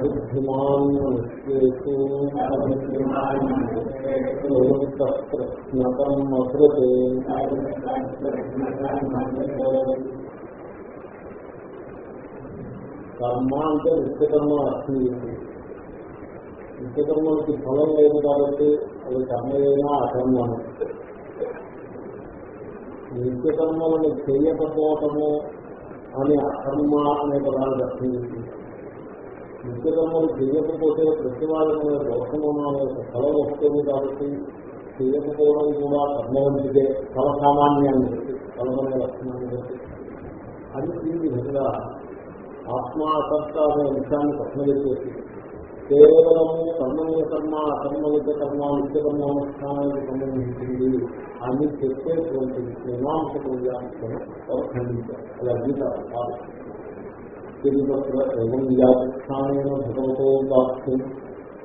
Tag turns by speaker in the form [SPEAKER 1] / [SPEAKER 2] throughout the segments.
[SPEAKER 1] బుద్ధిమాన్ మనుష్యేషు ప్రశ్నకర్మకృతే కర్మ అంటే నిత్యకర్మ అర్థం ఏంటి? నిత్యకర్మలకి ఫలం లేదు కాబట్టి అది కర్మ అయినా అకర్మ? నిత్యకర్మలను చేయకపోవటము అని అకర్మ అనే పదానికి దర్శించింది ఏంటి నిత్యకర్మలు చేయకపోతే ప్రతి వాళ్ళకి దోషము కళ వస్తుంది కాబట్టి చేయకపోవడం కూడా కర్మ వంటిదే కళ సామాన్యాన్ని బట్టి లక్షణాన్ని బట్టి. అది ఈ విధంగా ఆత్మాకర్త అనే అంశాన్ని పక్కన పెట్టేసి కేవలము కర్మయ కర్మ అకర్మణిక కర్మ నిత్యకర్మ అనుష్ఠానానికి సంబంధించింది అని చెప్పేటువంటి మీమాంసకు ఖండించారు అలా గీత కాదు ఏం వ్యాఖ్యాన భగవతో వాక్యం?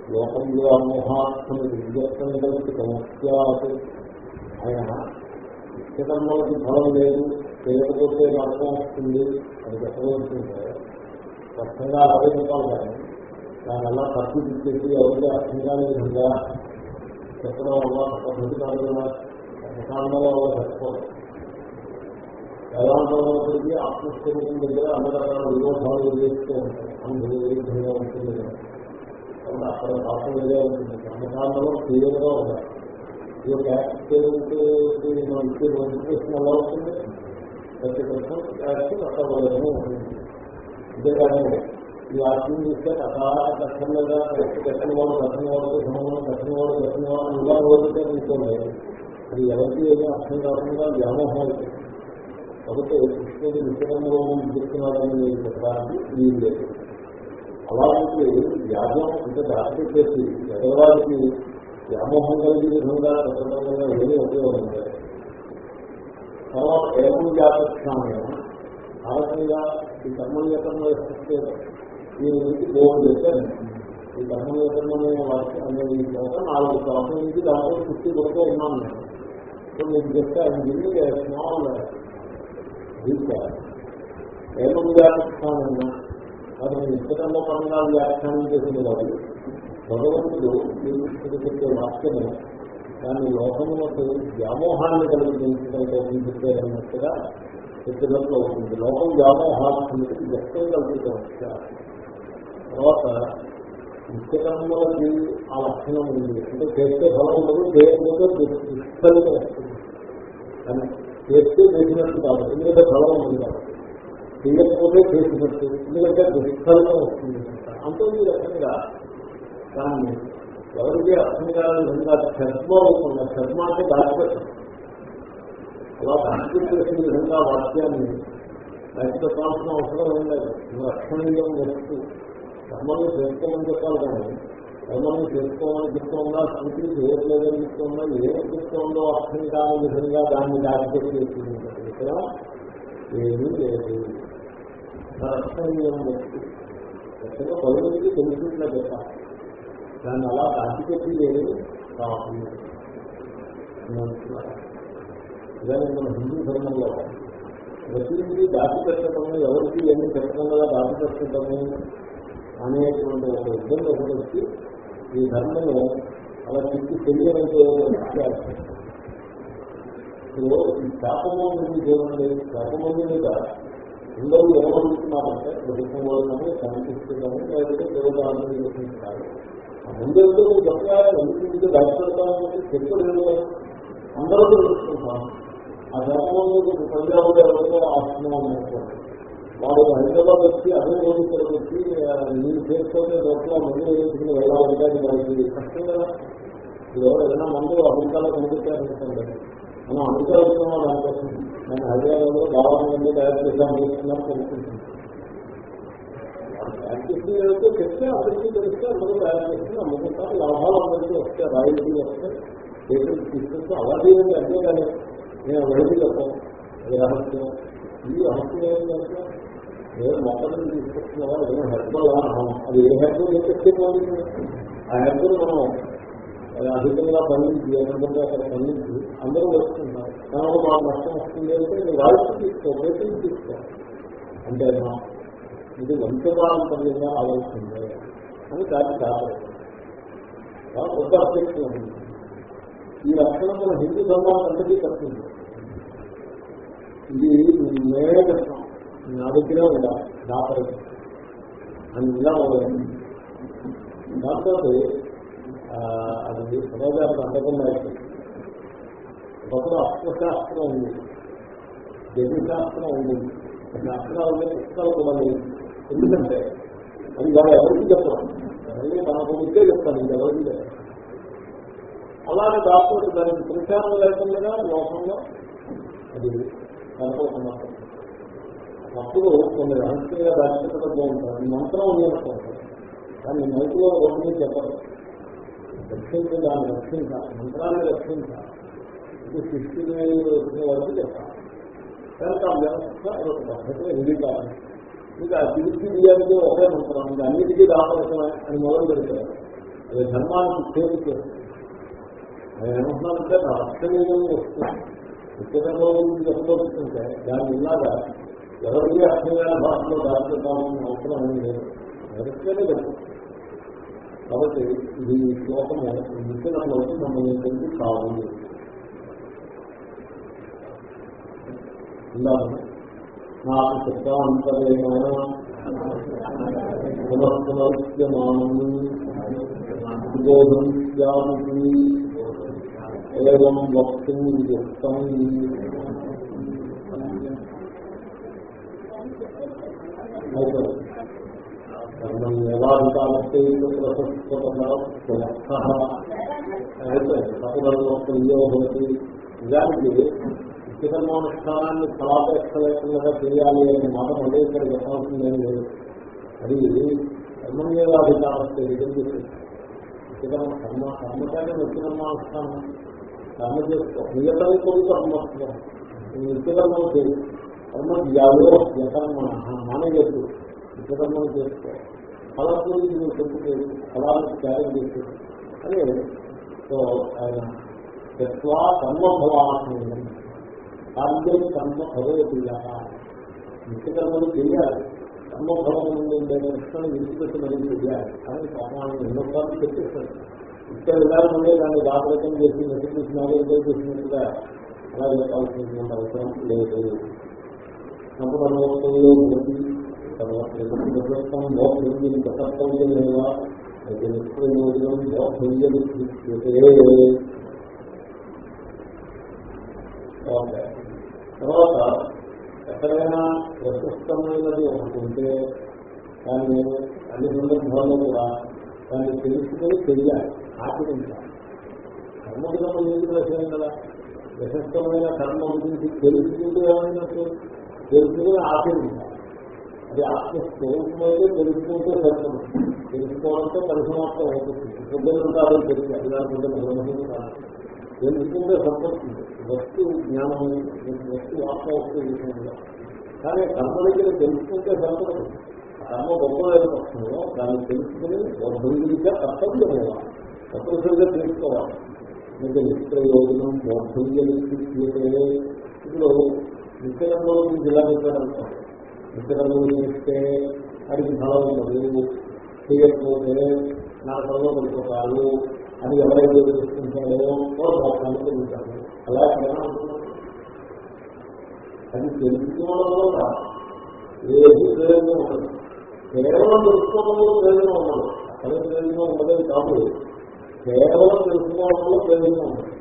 [SPEAKER 1] లోకంలో అమోహార్థం విద్యర్థం కలిసి సమస్యాత్ ఆయన నిత్యకర్మలకి ఫలం లేదు చేయకపోతే నష్టం వస్తుంది అది చెప్పవలసిందే స్పష్టంగా అరవై కానీ దాని అలా తప్పు ఇచ్చేసి ఎవరికి అర్థం కాని విధంగా చెప్పడం వల్ల పద్ధతి కాదు ప్రశాంతంలో వల్ల చెప్పడం వేదాంతంలోకి ఆత్మస్వరూపం దగ్గర అన్ని రకాల విరోధాలు వదిలేస్తూ ఉంటాయి. అందులో విరుద్ధంగా ఉంటుంది కాబట్టి అక్కడ పాపం వేరే ఉంటుంది. కర్మకాండలో తీవ్రంగా ఉండాలి. ఈ యొక్క యాక్సిడెంట్ మనం నోటిఫికేషన్ ఎలా ఉంటుంది ప్రతి ప్రశ్న యాక్సిడెంట్ అక్కడ ఉంటుంది అంతేకాదు ఈ వాక్యం చూస్తే అకాల కష్టంగా కట్టిన వాడు కట్టిన వాడు సంబంధం కట్టిన వాడు కట్టిన వాడు ఇలా ఓడితే తీసుకోలేదు అది ఎవరికి ఏమీ అర్థం కాకుండా వ్యామోహం అవుతుంది కాబట్టి కృష్ణుడు నిత్యకంలో చెప్తున్నాడని నేను చెప్పడానికి వీలు లేదు. అలాంటి వ్యామోహం అంటే దాటి చేసి ఎదగడానికి వ్యామోహం కలిగే విధంగా పెట్టడం ఏమీ ఉపయోగం ఉంటాయి తర్వాత ఏమం వ్యాపక్షామైన ఆ రకంగా ఈ కర్మన్యకరణ దీని నుంచి గోల్ చేశారు. ఈ కర్మన్యకరణ వాటి అనేది చోట నాలుగు శ్వాసం నుంచి దాంట్లో పుష్టి కొడుతూ ఉన్నాను నేను. సో మీకు చెప్తే ఆయన గిన్ని స్మాల్ ఏమని వ్యాఖ్యానం అది ఇష్టకంలో పరంగా వ్యాఖ్యానం చేసిన వాళ్ళు భగవంతుడు శ్రీకృష్ణుడు చెప్పే వాక్యము దాని లోకములకు వ్యామోహాన్ని కలిగించడం కోసం చెప్పారన్నట్టుగా చెప్పినట్లు అవుతుంది. లోకం వ్యామోహాత్మకి వ్యక్తం కల్పితం తర్వాత నిత్యకర్మలకి ఆ లక్షణం ఉంది. అంటే చేస్తే ఫలం ఉండదు చేయకపోతే దుష్ఫలితం వస్తుంది. కానీ చేస్తే చేసినట్టు కాదు. ఎందుకంటే ఫలం ఉంది కాబట్టి. చేయకపోతే చేసినట్టు. ఎందుకంటే దుష్ఫలితం వస్తుంది. అంతే ఈ రకంగా దాన్ని ఎవరికి అర్థం కాని విధంగా ఛర్మ అవుతుంది. ఛర్మ అంటే దాచిపెట్టడం అలా దాచిపెట్టేసిన విధంగా వాక్యాన్ని దాచిపెట్టాల్సిన అవసరం ఏం లేదు. రక్షణీయం వస్తూ ధర్మాన్ని చేసుకోమని చెప్పాలి కానీ ధర్మాన్ని చేసుకోమని చెప్తుందా స్థితిని చేయట్లేదని చెప్తుందా ఏం చెప్తుందో అర్థం కాని విధంగా దాన్ని దాచిపెట్టి ఇక్కడ ఏమీ లేదు. రక్షణీయం ఖచ్చితంగా రక్షణ పలువురికి తెలుసుకుంటే చెప్పాలి దాన్ని అలా దాచిపెట్టి లేదు కావాలి ఇదని మన హిందూ ధర్మంలో ప్రతిదీ దాచిపెట్టడము ఎవరికి ఏమి చెప్పకుండా దాచిపెట్టడము అనేటువంటి ఒక ఇబ్బంది ఒకటి ఈ ధర్మము అలా తిరిగి తెలియాలంటే ఇప్పుడు ఈ శాపము నుండి చూడండి శాపమంది మీద అందరూ ఏమనుకుంటున్నారంటే ప్రభుత్వం వాళ్ళని కనిపిస్తుందని లేకపోతే దేవదాన్ని చేస్తున్నారు. ముందు ఎందుకు చెప్పాలి ఎందుకు దాచిపెడతామని చెప్పలేదు అందరూ తెలుసుకుంటాం ఆ శాపం పంజాబ్ ఎవరితో ఆశ్రమం అనుకోండి వాడు హైదరాబాద్ వచ్చి అదే రోజు వచ్చి మీరు చేసుకునే రోజులో మందు వేసుకుని వెళ్ళాలంటే వారికి కష్టం కదా. ఇప్పుడు ఎవరు ఏదైనా మందులు అమెరికాలో కనిపించారనుకోండి మనం అమెరికా వచ్చిన వాళ్ళు అనుకుంటున్నాం నేను హైదరాబాద్లో మంది తయారు చేద్దాం అనుకుంటున్నాను తెలుసుకుంటున్నాను తయారు చేసిన ఏదైతే చెప్తే అందరికీ తెలిస్తే అందరూ తయారు చేస్తుంది అమ్ముకుంటారు లాభాలు అందరికీ వస్తాయి రాయితీ వస్తాయి. పేటెంట్ తీసుకొస్తే అలా చేయండి అంతే కానీ నేను వెళ్ళి చెప్పాను అది రహస్యం. ఈ రహస్యం ఏంటంటే నేను మొక్కలు తీసుకొస్తున్నావా ఏదో హెర్బల్ అది ఏ హెర్బల్ చెప్తే ఆ హెర్బల్ మనం అధికంగా పండించి ఎందుకంటే అక్కడ పండించి అందరూ వస్తున్నారు దానివల్ల మాకు నష్టం వస్తుంది అంటే నేను రాయితీ తీసుకో పేటెంట్ తీసుకో. అంటే ఇది వంశపారంపర్యంగా ఆలోచించింది అని దాన్ని కాదు. ఉదాహరణ ఈ లక్షణం మన హిందూ ధర్మాన్ని అంతకీ కట్టింది ఇది మేడ కష్టం. నా దగ్గరే ఉండాలి డాక్టర్ అని ఇలా ఉండాలి దాంతో అది సమాజానికి అందకుండా ఒకప్పుడు అస్త్రశాస్త్రం ఉంది. శాస్త్రం ఉంది. శాస్త్రాలు పుస్తకాలు కూడా లేవు ఎందుకంటే అది వాళ్ళు ఎవరికి చెప్పడం? మళ్ళీ తనకు ఉంటే చెప్తాను ఇంకెవరికి చెప్పాలి అలాగే దాంతో దానికి ప్రచారం లేకుండా లోకంలో అది కనపడుతున్నారు అప్పుడు కొన్ని రహస్యంగా దాచిపెట్టడంలో ఉంటారు మంత్రం ఉన్నట్టు దాన్ని మైకులో ఒకటి చెప్పరు. రక్షించి దాన్ని రక్షించాలి మంత్రాన్ని రక్షించాలి ఇది సృష్టిని వచ్చిన వరకు చెప్పాలి. కనుక ఆ వ్యవస్థ ఒక పద్ధతిలో ఎందుకు ఇంకా తిరిగి బియ్యానికి ఒకే మంత్రం. ఇంకా అన్నిటికీ రావాల్సిన అని మొదలు పెడతారు అది ధర్మానికి చేతి చేస్తుంది ఆయన ఏమంటున్నారంటే నా అర్థమేమో వస్తుంది ఉత్తరంలో చెప్పబోతుంటే దాని ఇలాగా ఎవరికి అర్థమైన భాషలో దాంట్లో దాచుతామని అవసరం ఏం లేదు. ఎవరికైనా లేదు కాబట్టి ఇది శ్లోకము. నిత్యంలో మమ్మల్ని తెలిసి కావాలి? ఉండాలి. నాకు శబ్దాంతరేణ పునఃపునరుద్యమానం బోధం ఏం వక్తుం యుక్తం కర్మం యథాధికాలస్తే అయితే తప్పుదర్మో నిజానికి నిత్యకర్మానుష్ఠానాన్ని ఫలాపేక్ష లేకుండా చేయాలి అనే మాట మళ్ళీ ఇక్కడ చెప్పాల్సిందేం లేదు అది కర్మన్యేవాధికారస్తే నిత్యకర్మ కర్మ కర్మకాయ నిత్యకర్మానుష్ఠానం కర్మ చేసుకో నియతని కొడుకు కర్మత్వం నిత్యకర్మం చేయాలి కర్మ యావో యకర్మ మానయ్యద్దు నిత్యకర్మం చేసుకో ఫలం గురించి నువ్వు చెప్పుకోదు ఫలానికి త్యాగం చేసి అని సో ఆయన తత్వా కర్మభవాన్ని కార్యం కర్మ భగవతీయాల నిత్యకర్మలు చేయాలి కర్మభవం నుండి దర్శనం విడిచిపెట్టి మరీ చేయాలి కానీ పాపాలను ఎన్నోసార్లు చెప్పేస్తాడు ఇచ్చే విధానం దాన్ని జాగ్రత్తం చేసి నటించిన నాలుగు చేసినట్టుగా అలా చెప్పాల్సినటువంటి అవసరం లేదు సంపదలో తర్వాత మోక్షం గతత్వం అయితే నిష్ప్రయోజనం మోక్షం తర్వాత ఎక్కడైనా ప్రశస్తమైనది ఒకటి ఉంటే దాన్ని అన్ని సందర్భాల్లో కూడా దాన్ని తెలుసుకొని తెలియాలి ఆచరించాలి కర్మకులం ఎందుకు విషయం కదా. ప్రశస్తమైన కర్మ గురించి తెలుసుకుంటూ ఏమైనట్టు తెలుసుకుని ఆచరించాలి అది ఆత్మస్వరూపమైతే తెలుసుకుంటే సరిపడుతుంది తెలుసుకోవడంతో పరిసమాప్తం అవుతుంది. పెద్దలు అదే తెలియాలి ఇలాంటి బ్రహ్మం కాదు తెలుసుకుంటే సరిపడుతుంది వస్తు జ్ఞానం వస్తు ఆత్మ విషయంలో. కానీ కర్మ దగ్గర తెలుసుకుంటే సరిపడదు కర్మ గొప్పదైన పక్షంలో దాన్ని తెలుసుకుని బౌద్ధంగా కర్తవ్యమేవా తప్పనిసరిగా తెలుసుకోవాలి. మీకు నిష్ప్రయోజనం బౌద్ధంగా ఇప్పుడు నిత్యంలో గురించి ఇలా చెప్పారనుకో నిత్యంలో చేస్తే వారికి ఫలం ఉండదు చేయకపోతే నా ఫలంలో పడిపోతారు అది ఎవరైతే తెలుసుకుంటారో వారు మోక్షాన్ని అలా అది తెలుసుకోవడం వల్ల ఏది ప్రయోజనం ఉండదు. కేవలం తెలుసుకోవడంలో ప్రయోజనం ఉండదు. అక్కడ ప్రయోజనం ఉండదు కాదు. కేవలం తెలుసుకోవడంలో ప్రయోజనం ఉండదు.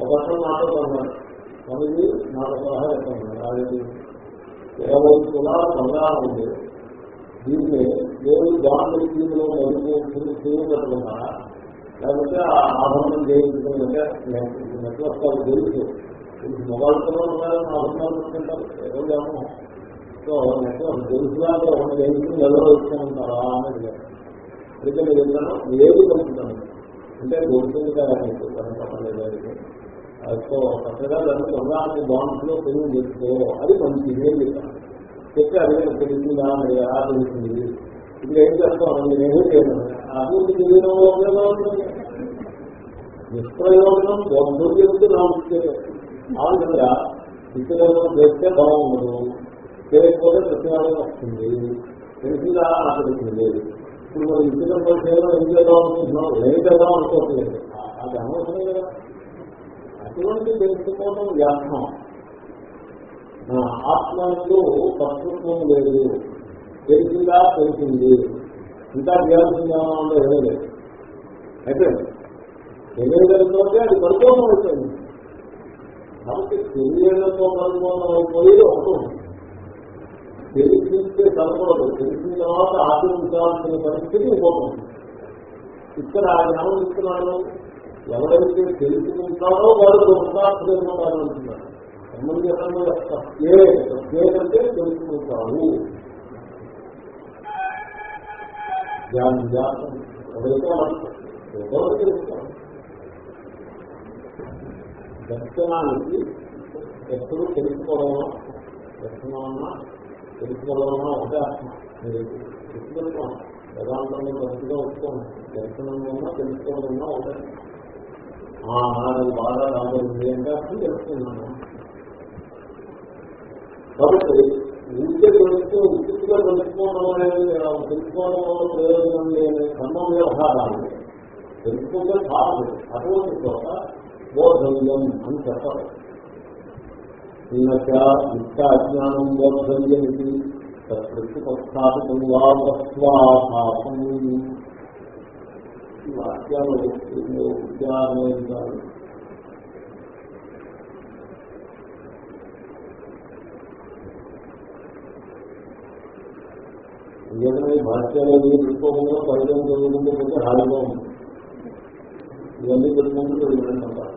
[SPEAKER 1] ఒక అర్థం మాట్లాడుతున్నాడు మనకి నాకు సలహా చెప్తున్నాడు అది కేవలం కూడా బంగారం ఉంది దీన్ని దేవుడు బాండ్ స్కీమ్లో మరుపు చేయబడుతున్నారా లేకపోతే ఆభరణం చేయించుకుంటే నెట్వర్క్ వాళ్ళు తెలుసు. మొబైల్తో ఉన్నారని ఆభరణాలు పెట్టుకుంటారు ఏదో ఏమో. సో నెట్వర్క్ తెలుసుగా ఒకటి చేయించుకుని ఎవరో వచ్చామంటారా అనేది లేదు. అందుకే నేను ఏది కలుగుతాను అంటే దొరుకుతుంది కదా మీకు కనుక సో కొత్తగా దాన్ని కొనడానికి బాండ్స్ తెలుగు పెరుగు చేసుకో అది మంచిది అని చెప్పాను చెప్తే అది తెలిసిందా మరి ఎలా తెలుస్తుంది ఇప్పుడు ఏం చేస్తాం? నేనేమీ చేయను? అభివృద్ధి తెలియడంలో ఉపయోగం ఉంటుంది నిష్ప్రయోజనం వద్దు చెప్తే నా విషయం ఆ విధంగా నిత్యయోగం చేస్తే బాగుండదు. చేయకపోతే ప్రతివాదం వస్తుంది. తెలిసిందా? నాకు తెలిసింది ఇప్పుడు మనం నిత్యం చేయడం ఏం చేద్దాం అనుకుంటున్నాం? ఏం చేద్దాం అనుకోవట్లేదు. అది అనవసరం కదా. అటువంటి తెలుసుకోవడం వ్యాఖ్యం. ఆత్మకు కర్తృత్వం లేదు. తెలిసిందా? తెలిసింది. ఇంకా చేయాల్సిందా ఉందో ఏమీ లేదు అయితే తెలియడంతో అది పరిపూర్ణం అయిపోయింది. కాబట్టి తెలియడంతో పరిపూర్ణం అయిపోయి అవుతుంది తెలిసిస్తే సరిపడదు. తెలిసిన తర్వాత ఆచరించాల్సిన పరిస్థితి ఇంకోటి ఇక్కడ ఆయన ఏమనిస్తున్నాడు ఎవరైతే తెలుసుకుంటారో వారు దృష్టార్థమైపోతాడు అంటున్నాడు సమంజసంలో సత్యే సత్యేదంటే తెలుసుకుంటాడు జ్ఞానం జాతం ఎవరైతే ఎవరు తెలుస్తారు. దర్శనానికి ఎప్పుడు తెలుసుకోవాలన్నా దర్శనమన్నా తెలుసుకోవాలన్నా ఒకటే ఆత్మ. మీరు తెలుసుకోవాలి వేదాంతంలో మంచిగా వస్తుంది దర్శనం ఉన్నా తెలుసుకోవాలన్నా ఉన్నా నాకు బాగా రాబోతుంది అంటే అర్థం కాబట్టి ఊరికే తెలుస్తూ ఉచితంగా తెలుసుకోవడం అనేది తెలుసుకోవడం వల్ల ప్రయోజనం లేని కర్మ వ్యవహారాలు తెలుసుకుంటే కాదు అటువంటి చోట బోధవ్యం అని చెప్పాలి నిత్య అజ్ఞానం బోధవ్యం ఇది ప్రతిపక్షాపితం వాస్వాభాసం ఈ వాక్యాలు విద్యార్థి ఎందుకంటే భాష్యాలు ఏది పెట్టుకోకుండా పరిచయం చదువుకుంటూ కొంచెం హాయిగా ఉంది ఇవన్నీ పెట్టుకుంటూ వెళ్ళంటారు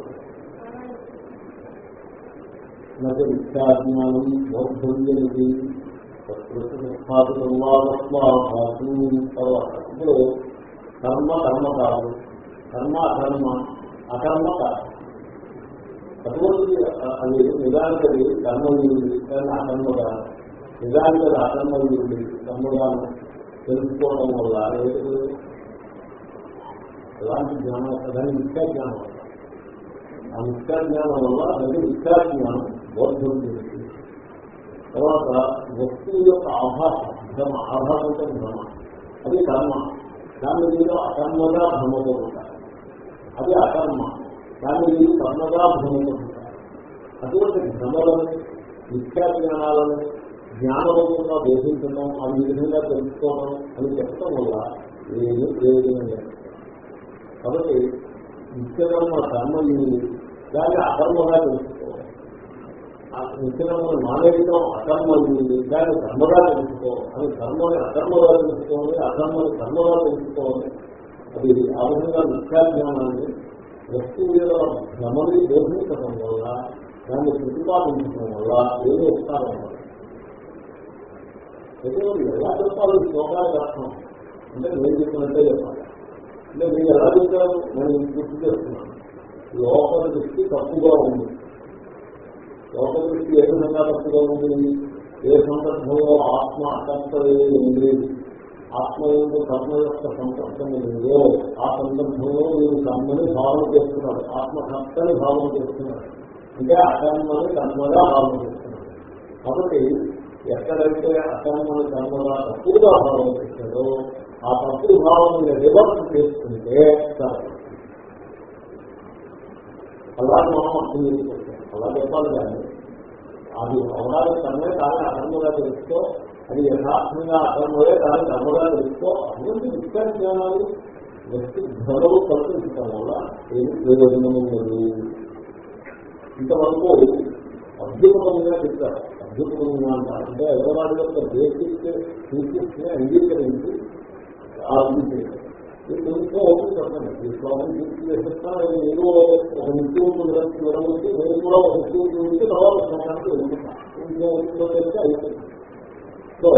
[SPEAKER 1] నాకు విద్యాజ్ఞానం బౌద్ధంజలిది స్థాపితం తర్వాత ఇప్పుడు కర్మ కర్మ కాదు. కర్మ అకర్మ అకర్మ కాదు. అటువంటి అది నిజానికి అది కర్మయుడి కానీ అకర్మ కాదు. నిజానికి అది అకర్మయుడి కర్మగాను తెలుసుకోవడం వల్ల ఎలాంటి జ్ఞానం? దాని మిథ్యా జ్ఞానం. ఆ మిథ్యా జ్ఞానం వల్ల అది మిథ్యా జ్ఞానం బోధం చేస్తుంది తర్వాత వస్తువు యొక్క ఆభాసం భ్రమ ఆభాసం అంటే భ్రమ అది కర్మ. దాన్ని మీరు అకర్మగా భ్రమతో ఉంటారు. అది అకర్మ. దాన్ని మీరు కర్మగా భ్రమతో ఉంటారు. అటువంటి భ్రమలను మిథ్యా జ్ఞానాలను జ్ఞానరూపంగా బోధించడం అవి విధంగా తెలుసుకోవడం అని చెప్పడం వల్ల ఏమీ ప్రయోజనం లేదు. కాబట్టి నిత్యకర్మ కర్మ దాన్ని అకర్మగా తెలుసుకోవాలి నిత్యకర్మను మానవికం అకర్మ దాన్ని కర్మగా తెలుసుకో అది కర్మని అకర్మగా తెలుసుకోవాలి. అకర్మని కర్మగా తెలుసుకోవాలి. అది ఆ విధంగా నిత్యాజ్ఞానాన్ని వస్తువుల భ్రమని బోధించడం వల్ల దాన్ని ప్రతిపాదించడం వల్ల ఏదో ఉపకారం అయితే ఎలా చెప్పాలి శ్లోకాలకు అర్థం అంటే నేను చెప్పినట్టే చెప్పాలి. అంటే మీరు ఎలా చెప్పారు నేను గుర్తు చేస్తున్నాను. లోపల దృష్టి తప్పుగా ఉంది. లోక దృష్టి ఏ విధంగా తప్పుగా ఉంది ఏ సందర్భంలో ఆత్మ అకర్తలే ఉంది? ఆత్మ యొక్క కర్మ యొక్క సంపర్కం ఉందో ఆ సందర్భంలో మీరు కర్మని భావన చేస్తున్నారు. ఆత్మకర్తని భావన చేస్తున్నారు. అంటే అకర్మని కర్మగా భావన చేస్తున్నారు. కాబట్టి ఎక్కడైతే అకర్మని కర్మగా తప్పుగా భావన చేస్తారో ఆ తప్పు భావనని రివర్స్ చేసుకుంటే అలా మనం అర్థం చేసుకుంటాం అలా చెప్పాలి కానీ అది అవడానికి కన్నే కానీ అర్థంగా తెలుసుకో అది యథార్థంగా అర్థమయ్యే కానీ అర్థంగా తెలుసుకో అటువంటి విద్యా జ్ఞానాలు వ్యక్తి ధరలు కల్పించడం వల్ల ఏమి ప్రయోజనం లేదు. ఇంతవరకు అద్భుతమైన చెప్తారు అద్భుతమైన అంటారు అంటే ఎవరాడి యొక్క బేసిక్ థీసిస్ని అంగీకరించి ఆలోచించారు మీరు కొంచెం చెప్పండి ఈ శ్లోకం చేసేస్తా నేను ఒక నిత్యం వివరించి నేను కూడా ఒక నిత్యం గురించి తర్వాత శ్లోకానికి వెళ్తున్నాను అయిపోయింది సో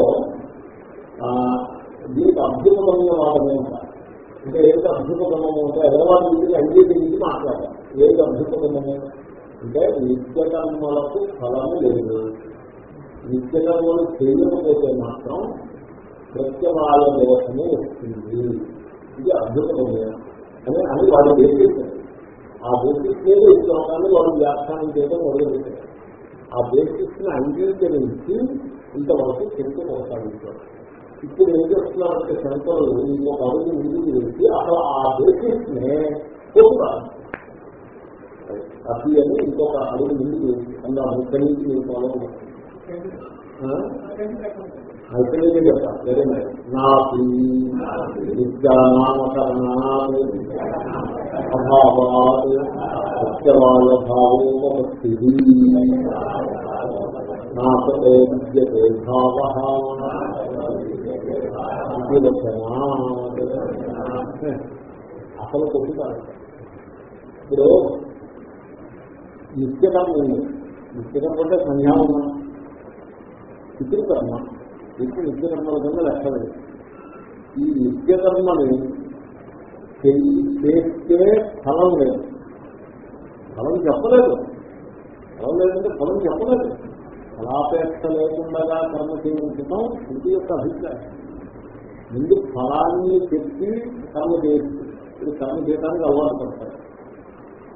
[SPEAKER 1] దీనికి అద్భుతమైన వాదమే అంటే ఏది అద్భుతమైన అంటే ఎదరవాడి ఇంటికి అంగీకరించి మాట్లాడాలి ఏది అద్భుతమైన అంటే నిత్యకర్మలకు ఫలము లేదు నిత్యకర్మలు చేయకపోతే మాత్రం ప్రత్యవాయ దోషమే వస్తుంది. ఇది అద్భుతమైన అని అని వాళ్ళు బేసిస్తారు ఆ బేసిస్ మీద ఈ శ్లోకాన్ని వాళ్ళు వ్యాఖ్యానం చేయడం మొదలుపెట్టారు. ఆ బేసిస్ని అంగీకరించి ఇంతవరకు చెప్తూ కొనసాగించారు. ఇప్పుడు ఏం చేస్తున్నారంటే శంకరులు ఇంకొక అడుగు ముందుకు వేసి అసలు ఆ బేసిస్ నే చెప్తారు అతి అని ఇంకొక అడుగు ముందుకు వేసి అందాము కలిగి మీరు ఫాలో అయితే నేను చెప్తాను వెరీ నైస్ నాకు విద్యానామకరణాత్ అభావాత్ సత్యవాయ భావోపస్థి నాతో విద్యతే భావ అసలు కొట్టుతారు ఇప్పుడు నిత్యకర్మ ఉంది నిత్యకర్మ అంటే సంధ్యావనం పితృకర్మ. వ్యక్తి నిత్యకర్మల కింద లెక్కలేదు ఈ నిత్యకర్మని చేస్తే ఫలం లేదు. ఫలం చెప్పలేదు. ఫలం లేదంటే ఫలం చెప్పలేదు. ఫలాపేక్ష లేకుండా కర్మ చేయించడం శృతి యొక్క అభిప్రాయం. ముందు ఫలాన్ని చెప్పి కర్మ చేస్తుంది ఇది కర్మ చేయడానికి అలవాటు పడతారు.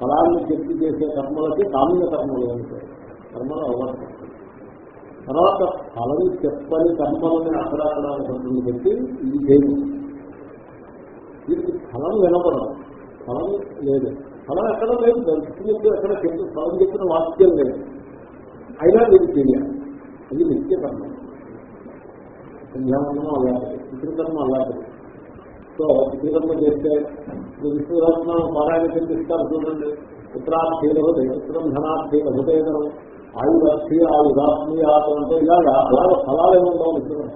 [SPEAKER 1] ఫలాన్ని చెప్పి చేసే కర్మలకి కామ్య కర్మలు ఉంటాయి కర్మలు అలవాటు తర్వాత ఫలం చెప్పని కర్మలని అక్కడక్కడ ఒకటి పెట్టి ఇది చేయదు దీనికి ఫలం వినపడం ఫలం లేదు. ఫలం ఎక్కడ లేదు దర్శనం ఎక్కడ చెప్పి ఫలం చెప్పిన వాక్యం లేదు. అయినా మీరు చేయాలి ఇది నిత్య కర్మ. సంధ్యావందనం అలాంటిది పితృకర్మ అలాంటిది సో పితృకర్మ చేస్తే ఇప్పుడు విష్ణురత్న పారాయణ చెందిస్తారు చూడండి. పుత్రార్థి లభతే పుత్రం ధనార్థి లభతేతరం ఆయుధార్థి ఆయుధాత్మి అంటే ఇలాగా అలాగే ఫలాలు ఏముండవు నిజంగా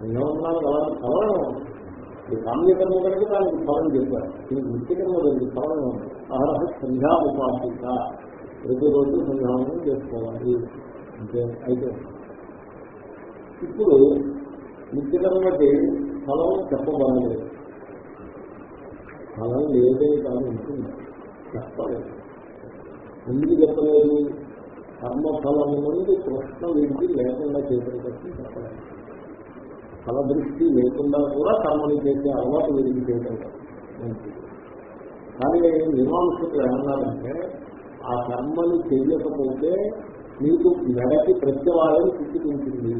[SPEAKER 1] సంధ్యావందనానికి అలాంటి ఫలం ఈ కామ్యకర్మ కనుక దానికి ఫలం చెప్పారు. దీనికి నిత్యకర్మ దానికి ఫలం ఉంది అర్హ సంధ్యా ఉపాసిక ప్రతిరోజు సంధ్యావనం చేసుకోవాలి. అంటే అయితే. ఇప్పుడు నిత్యకర్మకి ఫలం చెప్పబడలేదు. ఫలం లేదే కానీ ఉంటుంది చెప్పలేదు. ఎందుకు చెప్పలేదు? కర్మఫలము నుండి కృష్ణ వీడికి లేకుండా చేయడం చెప్పాలి. చెప్పలేదు ఫల దృష్టి లేకుండా కూడా కర్మలు చేసే అలవాటు వీడికి చేయడం మంచిది. కానీ మీమాంసకులు ఏమన్నారంటే ఆ కర్మని చేయకపోతే మీకు మెడకి ప్రత్యవాదం చుట్టుకుంటుంది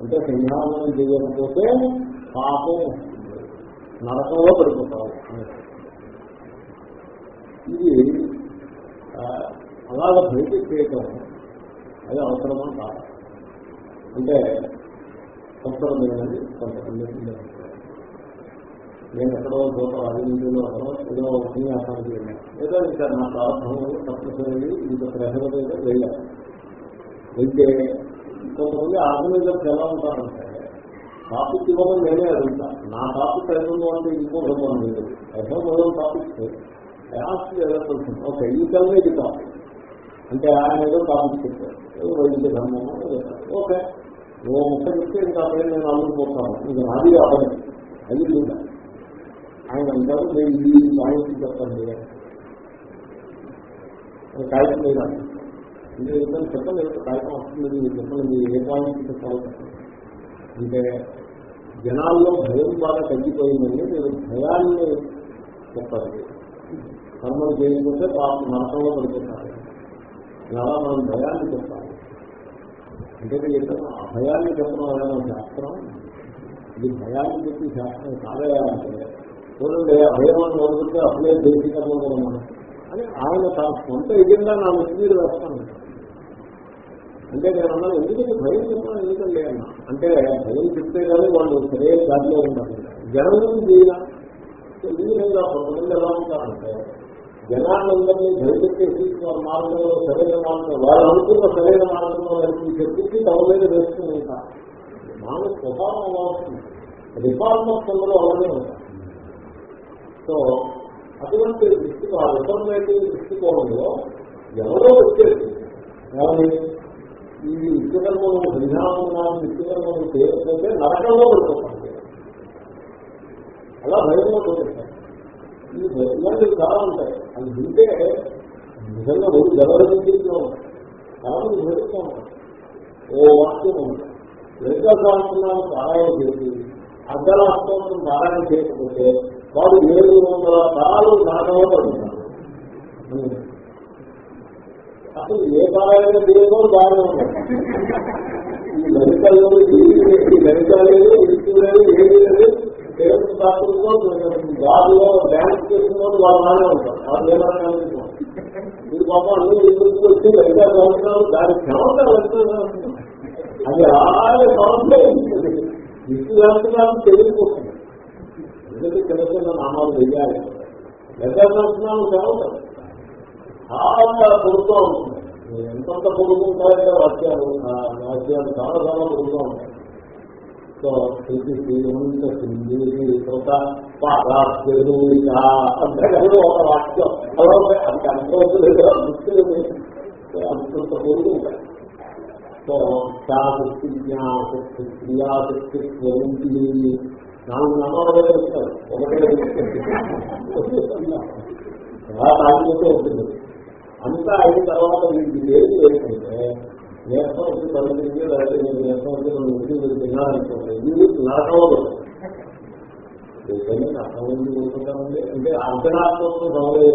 [SPEAKER 1] అంటే సంధ్యావనం చేయకపోతే పాపం వస్తుంది. నరకంలో పడిపోతారు ఇది అలాగ బయటకు చేయటం అది అవసరమా కాదు? అంటే అవసరమైనది కొంతమంది నేను ఎక్కడో చోట అభివృద్ధిలో ఏదో ఉపన్యాసానికి వెళ్ళాను. ఏదో ఇంకా నా ప్రారంభంలో తప్పనిసరి ఇంత ప్రెషర్ వెళ్ళాను అయితే కొంతమంది ఆర్గనైజర్స్ ఎలా ఉంటారంటే టాపిక్ ఇవ్వడం నేనే అడుగుతా. నా టాపిక్ ఏదో అంటే ఇంకో భగవాన్ లేదు ఎన్నో మొదలు టాపిక్స్ ఓకే ఈ కల్లా ఇది టాపిక్ అంటే ఆయన ఏదో టాపిక్ చెప్పారు. వైద్య ధర్మం ఓకే. నువ్వు ముక్క చెప్తే ఇంకా పైన నేను అల్లుకుపోతాను ఇది నాది అవ్వదు అది కూడా. ఆయన అంటారు నేను ఈ పాయింట్ చెప్పండి అని కాగితం లేదా మీరు ఏదైనా చెప్పండి ఏదో కాగితం వస్తుంది మీరు చెప్పండి మీరు ఏ పాయింట్ చెప్పాలి అంటే జనాల్లో భయం బాగా తగ్గిపోయిందండి మీరు భయాన్ని చెప్పాలి. కర్మలు చేయకపోతే పాప నరకంలో పడిపోతారు. అలా మనం భయాన్ని చెప్పాలి. అంటే చెప్పాను ఆ భయాన్ని చెప్పడం ఏదైనా శాస్త్రం. ఇది భయాన్ని చెప్పి శాస్త్రం కాదయా చూడండి అభయమని వదిలితే అసలే దేశీకరణ అని ఆయన తన సొంత ఎజెండా నా నెత్తి మీద వేస్తాను. అంటే నేను అన్నాను ఎందుకంటే భయం చెప్పడం ఎందుకండి అన్న అంటే భయం చెప్తే కానీ వాళ్ళు సరే దారిలో ఉంటారు జనం చేయాలి ఈ విధంగా కొంతమంది ఎలా ఉంటారంటే జనాలందరినీ భయపెట్టేసి వారి మార్గంలో సరైన మార్గం వాళ్ళు అనుకున్న సరైన మార్గంలో నడిపి చెప్పేసి తమ మీద వేస్తూ ఉంటారు మానవ స్వభావం అలా వస్తుంది రిఫార్మర్స్ అందరూ అలానే ఉంటారు. సో అటువంటి దృష్టి ఆ రిఫర్మేటివ్ దృష్టికోణంలో ఎవరో వచ్చేది కానీ ఈ నిత్యకర్మను భిన్నామన్నాను నిత్యకర్మను చేయకపోతే నరకంలో పడిపోతాం. అలా భయంలో పడిపోతాం. ఈ ఇలాంటివి చాలా ఉంటాయి. అది వింటే నిజంగా రోజు జలరించే ఉంటాయి చాలా మంది ఉంటాయి ఓ వాక్యం ఉంటాయి లలితా సహస్రనామం పారాయణ చేసి అద్దల అస్తోత్రం పారాయణ చేయకపోతే వాడు ఏడు వందల తరాలు నాటలో పడుతున్నారు. అసలు ఏ పారాయణ చేయడం బాగానే ఉన్నాయి ఈ లలితలు ఈ లలిత లేదు ఇస్తూ లేదు ఏది లేదు. దేవుడు శాస్త్రంలో గాలిలో డ్యాన్స్ చేసిన వాళ్ళు వాళ్ళు బాగానే ఉంటారు. వాళ్ళు ఏమన్నా మీరు పాపం అన్ని ఎందుకు వచ్చి లలిత చదువుతున్నారు దాని క్షమత అది అలాగే సమస్య విష్ణు శాస్త్రాలు తెలియకపోతుంది. ఎందుకంటే చిన్న చిన్న నామాలు వెయ్యాలి. లలిత సంవత్సరాలు క్షమత చాలా పొడుతూ ఉంటుంది. ఎంతంత పొడుగుంటాయంటే వాక్యాలు వాక్యాలు చాలా చాలా పొడుగుతూ ఉంటాయి. సో స్థితి శ్రీమంత సింధి కృత పాదాస్యూత ఒక వాక్యం అలా అది కనుకోవచ్చు అంతంత పొడుగు ఉంటాయి సో శాశక్తి జ్ఞాశక్తి క్రియాశక్తి నాలుగు నామాలు ఒకటే తాగిపోతూ ఉంటుంది అంతా అయిన తర్వాత వీటికి ఏది ఏంటంటే నేర్పం వచ్చి తల్లింది లేకపోతే నేను నేర్పం వచ్చి రెండు ఉద్యోగులు తినాలనుకోండి వీళ్ళు నరకంలో ఏదైనా నరకం ఎందుకు కోరుకుంటామండి అంటే అంతరాత్మకం సమలే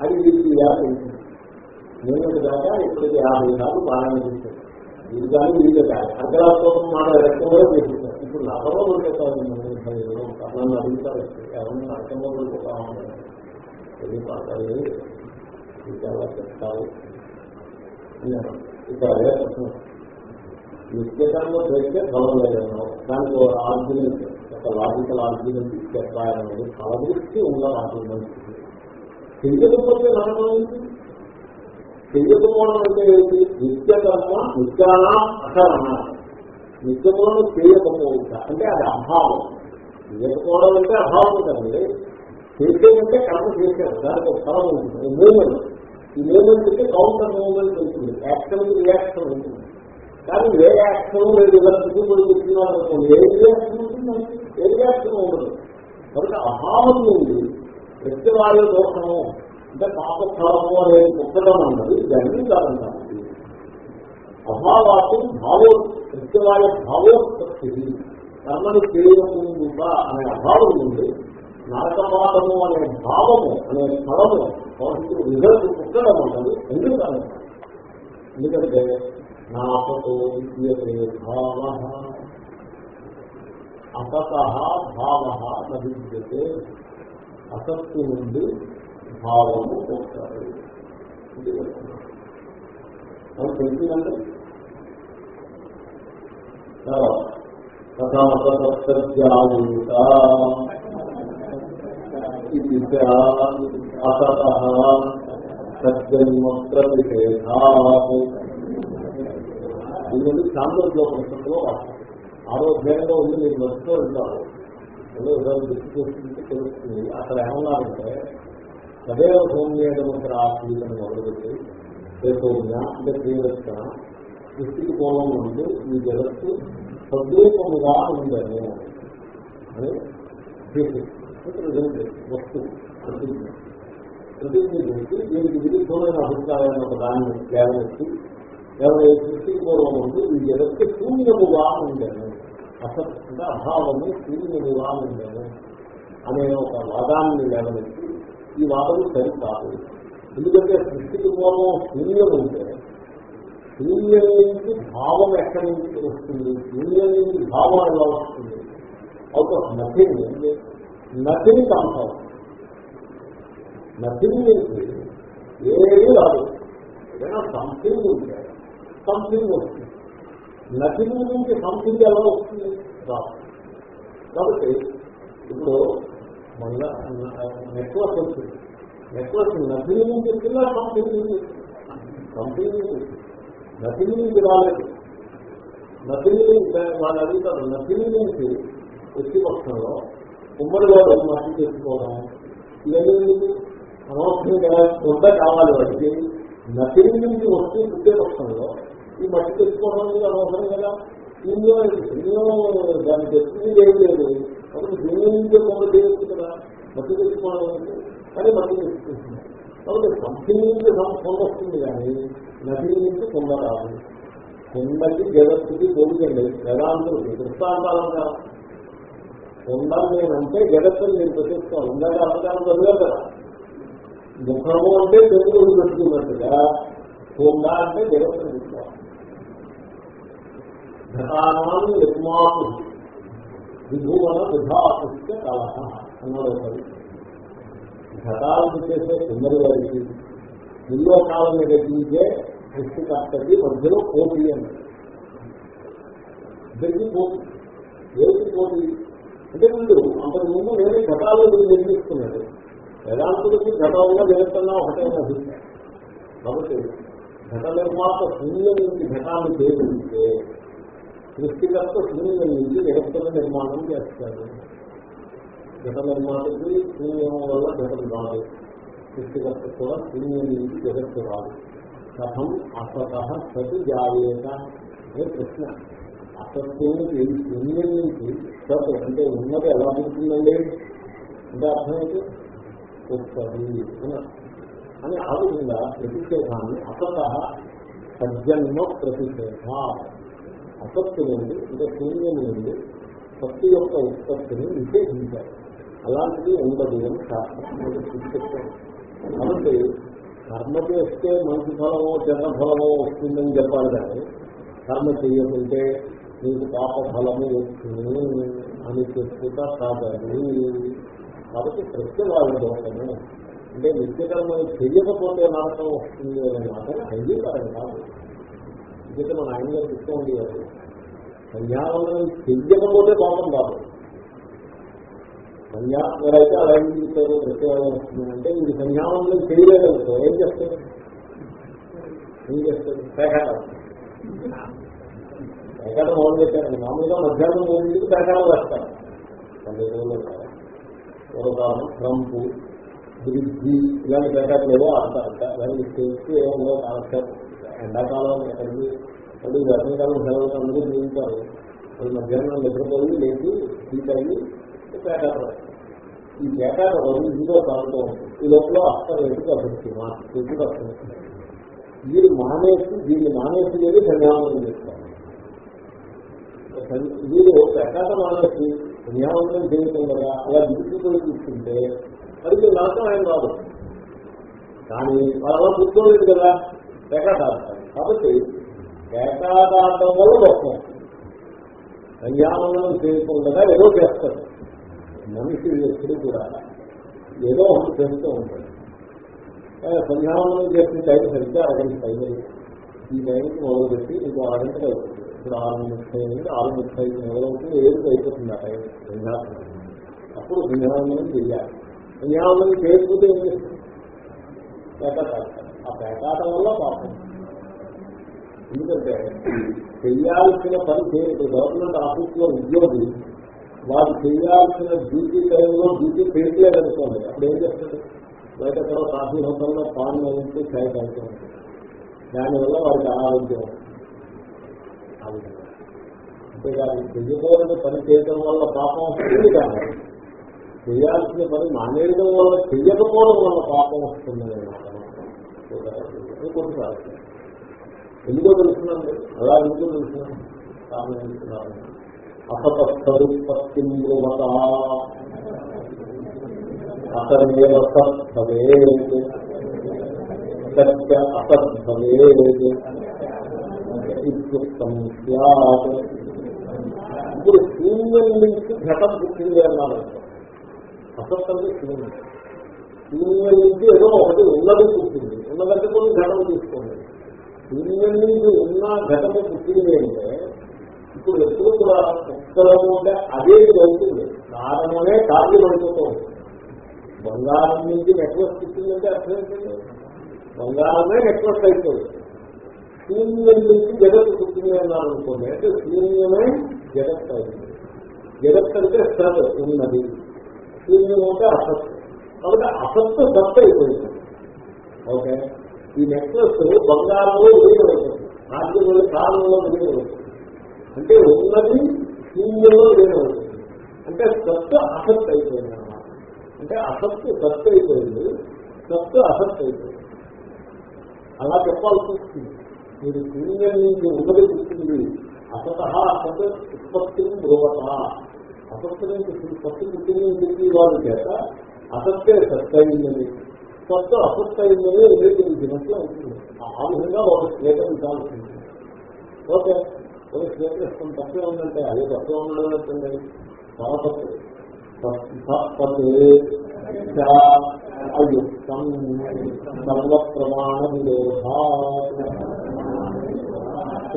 [SPEAKER 1] అది వీరికి యాభై నేను దాకా ఇప్పటికి యాభై సార్లు పాలన చేశాను ఇది కానీ వీళ్ళు కాదు అంతరాత్మకం మాట రక్తంలో చేసేసారు ఇప్పుడు నరకంలో పడిపోతాను నన్ను అడుగుతారు ఎవరైనా నరకంలో పడిపోతా ఉంటారు తెలియపాటాలి చాలా చెప్తారు ఇక్కడ అదే ప్రశ్న. నిత్యకాలంలో చేస్తే ఫలం లేదేమో దానికి ఒక ఆర్గ్యుమెంట్ ఒక లాజికల్ ఆర్గ్యుమెంట్ చెప్పాలనేది కాదృష్టి ఉన్న ఆర్గ్యుమెంట్ చెయ్యకపోతే నమ్మకం తెలియకపోవడం అంటే ఏంటి? నిత్యకర్మ నిత్యానా అకరణ నిత్యములను చేయకపోవచ్చా? అంటే అది అభావం. చేయకపోవడం అంటే అభావం కదండి. చేసేదంటే కర్మ చేశారు దానికి ఒక ఫలం ఉంటుంది. మూమెంట్ ఈ మూమెంట్కి కౌంటర్ మూమెంట్ ఉంటుంది యాక్షన్ రియాక్షన్ ఉంటుంది. కానీ ఏ యాక్షన్ లేదు ఇలా స్థితిపడి చెప్తున్నారు ఏ రియాక్షన్ ఉంటుంది ఏ రియాక్షన్ ఉండదు. కాబట్టి అభావం నుండి ప్రత్యవాయు దోషము అంటే పాపస్థలము అనేది పుట్టడం అన్నది దాన్ని కాదంటారు అభావాలు భావో ప్రత్యవాయ భావోత్పత్తి కర్మని చేయకుండా అనే అభావం నుండి నరకపాతము అనే భావము అనే స్థలము భవిష్యత్తు రిజల్ట్ పుట్టడం అన్నది ఎందుకు ఎందుకంటే నాపతో భావ. అసత భావ నవిద్యతే అసత్తు నుండి భావము పుట్టారు అది తెలిసిందంటే కథాసత్యాయుత ఇది అసత సజ్జన్మ ప్రతిషేధాత్ ఇది చాంద్రోపనిషత్తులో ఆరోగ్యంగా ఉంది మీరు వస్తూ ఉంటారు ఏదో విధాలు దృష్టి చేసుకుంటే తెలుస్తుంది అక్కడ ఏమన్నారంటే సదైవ సౌమ్యేదమంత్ర ఆశ్రీతను మొదలుపెట్టి ఏ సౌమ్య అంటే ప్రియరక్షణ దృష్టికి పూర్వం నుండి ఈ జగత్తు సద్రూపముగా ఉందని అని వస్తువు ప్రతిజ్ఞ ప్రతిజ్ఞ చేసి దీనికి విరుద్ధమైన అభిప్రాయాన్ని ఒక దాన్ని లేవనెత్తి ఎవరైతే సృష్టికి పూర్వం ఈ జగత్తు శూన్యముగా ఉండేను అసత్ అంటే అభావము శూన్యముగా ఉండేను అనే ఒక వాదాన్ని లేవనెత్తి ఈ వాదము సరికాదు ఎందుకంటే సృష్టికి పూర్వం శూన్యం ఉంటే శూన్యం నుంచి భావం ఎక్కడి నుంచి వస్తుంది శూన్యం నుంచి భావం ఎలా వస్తుంది out of nothing nothing comes nothing ఏది రాదు. ఏదైనా సంథింగ్ ఉంటే సంథింగ్ వస్తుంది. నథింగ్ నుంచి సంథింగ్ ఎలా వస్తుంది? రాదు. కాబట్టి ఇప్పుడు మళ్ళా నెట్వర్క్ వచ్చింది నెట్వర్క్ నథింగ్ నుంచి వచ్చిందా సంథింగ్ నుంచి సంథింగ్ నుంచి నథింగ్ నుంచి రాలేదు. నకిలీ వాళ్ళు అడుగుతారు నకిలీ నుంచి వచ్చి పక్షంలో ఉమ్మడి వాడు మట్టి తెచ్చుకోవడం ఇవన్నీ అనవసరం కదా శ్రద్ధ కావాలి వాటికి. నకిలీ నుంచి వస్తూ పుట్టే పక్షంలో ఈ మట్టి తెచ్చుకోవడం అనేది అనవసరం కదా. దీనిలో ఎన్నో దాన్ని తెచ్చింది ఏం లేదు. కాబట్టి దీని నుంచే కొంత చేయొచ్చు కదా. మట్టి తెచ్చుకోవడం అంటే కానీ మట్టి తెచ్చుకుంటున్నారు కాబట్టి సంథింగ్ నుంచి సంస్థ వస్తుంది కానీ నకిలీ నుంచి కొంద రాదు. కొండకి జగత్తుకి పోలికండి వేదాంతులకి దృష్టాంతాలంగా ఉండాలి నేనంటే జగత్తుని నేను ప్రతిస్తాను ఉండాలి అర్థాలు చదివే కదా. ముఖము అంటే తెలుగు పెట్టుకున్నట్టుగా ఉందా అంటే జగత్తుని తీసుకోవాలి ఘటానాన్ని యజ్మాపు విభువన విధాపుష్య కలహ అన్నాడు ఘటాలను చేసే సుందరి గారికి ఎన్నో కాలం గతించే సృష్టికర్తకి మధ్యలో పోటీ అంటే పోటీ. ఏది పోటీ? అంటే ముందు అంతకు ముందు నేను ఘటాలు నిర్మిస్తున్నాడు వేదాంతుడికి ఘటాలుగా జగత్తన్నా ఒకటే అభిప్రాయం కాబట్టి ఘట నిర్మాత శూన్యం నుంచి ఘటాలు చేరుకుంటే సృష్టికర్త శూన్యం నుంచి జగత్తుల నిర్మాణం చేస్తాడు. ఘట నిర్మాణకి శూన్యం వల్ల ఘటన రాదు. సృష్టికర్త కూడా శూన్యం నుంచి జగత్తు రాదు. కథం అసత సతి జాయేత అనే ప్రశ్న. అసత్వానికి శూన్యం నుంచి సత్ అంటే ఉన్నది ఎలా ఉంటుందండి అంటే అర్థమైతే వస్తుంది అని ఆ విధంగా ప్రతిషేధాన్ని అసత సజ్జన్మ ప్రతిషేధ. అసత్తు నుండి అంటే శూన్యం నుండి సత్తు యొక్క ఉత్పత్తిని నిషేధించారు అలాంటిది ఉండదు అని శాస్త్రం సూచిస్తాం కాబట్టి కర్మ చేస్తే మంచి ఫలమో చెడ్డ ఫలమో వస్తుందని చెప్పాలి కానీ కర్మ చేయకుంటే నీకు పాప ఫలము వస్తుంది అని చెప్పుకుంటా కాదని. కాబట్టి ప్రత్యేకాలు దోషము. అంటే నిత్యకర్మని చెయ్యకపోతే నరకం వస్తుంది అనే మాట అంగీకారం కాదు. ఎందుకంటే మన ఆయన గారు చెప్తూ ఉండేవారు సంధ్యావందనం చెయ్యకపోతే పాపం కాదు. సంధ్యావరైతే అలా ఏం చెప్తారు ప్రత్యేకం వస్తుందంటే ఇది సంధ్యావందనం చేయలేదు ఏం చేస్తారు? ఏం చేస్తారు? పేకాట పేకాట మొదలు పెట్టారు మామూలుగా మధ్యాహ్నం మూడింటికి పేకాట వేస్తారు. పల్లెటూరులో పూర్వకాలం ట్రంప్ బ్రిడ్జి ఇలాంటి పేకాటలు ఏవో ఆడతారు. దానికి తెలిసి ఏమో కాలక్షేపం. ఎండాకాలం ఎక్కడికి అది వర్షాకాలం సెలవులు అందరూ జీవితారు అది మధ్యాహ్నం నిద్రపోయి లేచి హీట్ అయ్యి పేకాట ఈ పేకాట రోజు ఇదిగో తాగుతూ ఉంటుంది ఈ లోపల అస్సలు ఎందుకు అభివృద్ధి మా ఎందుకు అభివృద్ధి వీరు మానేసి దీన్ని మానేసి లేదు సన్యామనం చేస్తారు వీరు పేకాట మానేసి సన్యామనం చేయకుండా అలా దిగుతుపోయి తీసుకుంటే అది మీరు నరకం ఆయన రాదు కానీ వాళ్ళు అలా కూర్చోలేదు కదా పేకాట ఆడతారు కాబట్టి పేకాట ఆడటం వల్ల దోషం సంయామనం చేయకుండా ఏదో చేస్తారు. మనిషి ఎప్పుడు కూడా ఏదో ఒకటి చేస్తూ ఉంటాడు. సంధ్యావనం చేసిన టైం సరిగ్గా అరగంట టైం ఈ టైంకి మొదలుపెట్టి ఇంకో అరగంట అయిపోతుంది ఇప్పుడు ఆరు ముప్పై నుండి ఆరు ముప్పై ఐదు మొదలవుతుంది ఏడుకు అయిపోతుంది ఆ టైం సంధ్యావనం అప్పుడు సంధ్యావనం చేయాలి సంధ్యావనం చేయకపోతే ఏం చేస్తుంది పేకాట ఆ పేకాటం వల్ల పాపం. ఎందుకంటే చేయాల్సిన పని చేయదు గవర్నమెంట్ ఆఫీస్లో ఉద్యోగి వారు చేయాల్సిన డ్యూటీ టైంలో డ్యూటీ చేయలేదనుకోండి అప్పుడు ఏం చేస్తుంది బయట ఎక్కడో కాఫీ హోటల్లో పాన్ వేయించి ఛాయ్ తాగుతూ ఉంటుంది దానివల్ల వారికి అనారోగ్యం అంతేగాని చెయ్యకూడని పని చేయడం వల్ల పాపం వస్తుంది కానీ చేయాల్సిన పని మానేయడం వల్ల చెయ్యకపోవడం వల్ల పాపం వస్తుందనే మాట కొన్నిసార్లు ఎందుకో తెలుసునండి అలా ఎందుకో తెలుసున్నాను కారణం తెలుసున్నాను అసతత్సరుపత్తి అతమేవ సత్భవేత్ సత్య అసద్భవేత్ ఇత్యుక్తం స్యాత్. ఇప్పుడు శూన్యం నుంచి ఘటం పుట్టింది అన్నారు. అసత్ అంటే శూన్యం. శూన్యం నుంచి ఏదో ఒకటి ఉన్నది పుట్టింది. ఉన్నదంటే కొన్ని ఘటన తీసుకోండి. శూన్యం నుంచి ఉన్న ఘటన పుట్టింది అంటే ఇప్పుడు ఎప్పుడు కూడా ఉత్తరము అంటే అదే అవుతుంది కారణమే కార్యం అయిపోతూ బంగారం నుంచి నెట్వర్క్ పుట్టిందంటే అర్థం బంగారమే నెట్వర్క్ అయిపోతుంది శూన్యం నుంచి జగత్తు పుట్టింది అన్నారు అనుకోండి అంటే శూన్యమే జగత్ అయింది జగత్ అంటే సత్ ఉన్నది. శూన్యం అంటే అసత్. కాబట్టి అసత్తు సత్ అయిపోయింది. ఓకే? ఈ నెక్లెస్ బంగారంలో విలీనమైపోతుంది రాజ్యంలో కాలంలో విలీనమైపోతుంది అంటే ఉన్నది శూన్యంలో విలీనమైపోతుంది అంటే సత్తు అసత్ అయిపోయింది అన్నమాట. అంటే అసత్తు సత్తు అయిపోయింది. సత్తు అసత్ అయిపోయింది. అలా చెప్పాల్సి వస్తుంది. మీరు శూన్యం నుంచి ఉన్నది పుట్టింది అసత అసత్ ఉత్పత్తి బ్రువత అసత్తు నుంచి సత్తు పుట్టింది చెప్పి వారి చేత అసత్తే సత్తయిందని సత్తు అసత్తయిందని నిరూపించినట్లు అవుతుంది. ఆ విధంగా ఒక స్వీకరించాల్సి ఉంటుంది ఓకే ఒక స్వీకరిస్తాం తప్పే ఉందంటే అదే తప్పే ఉండడం ఏంటండి? చాలా తప్పు అయుక్తం సర్వ ప్రమాణ విరోధ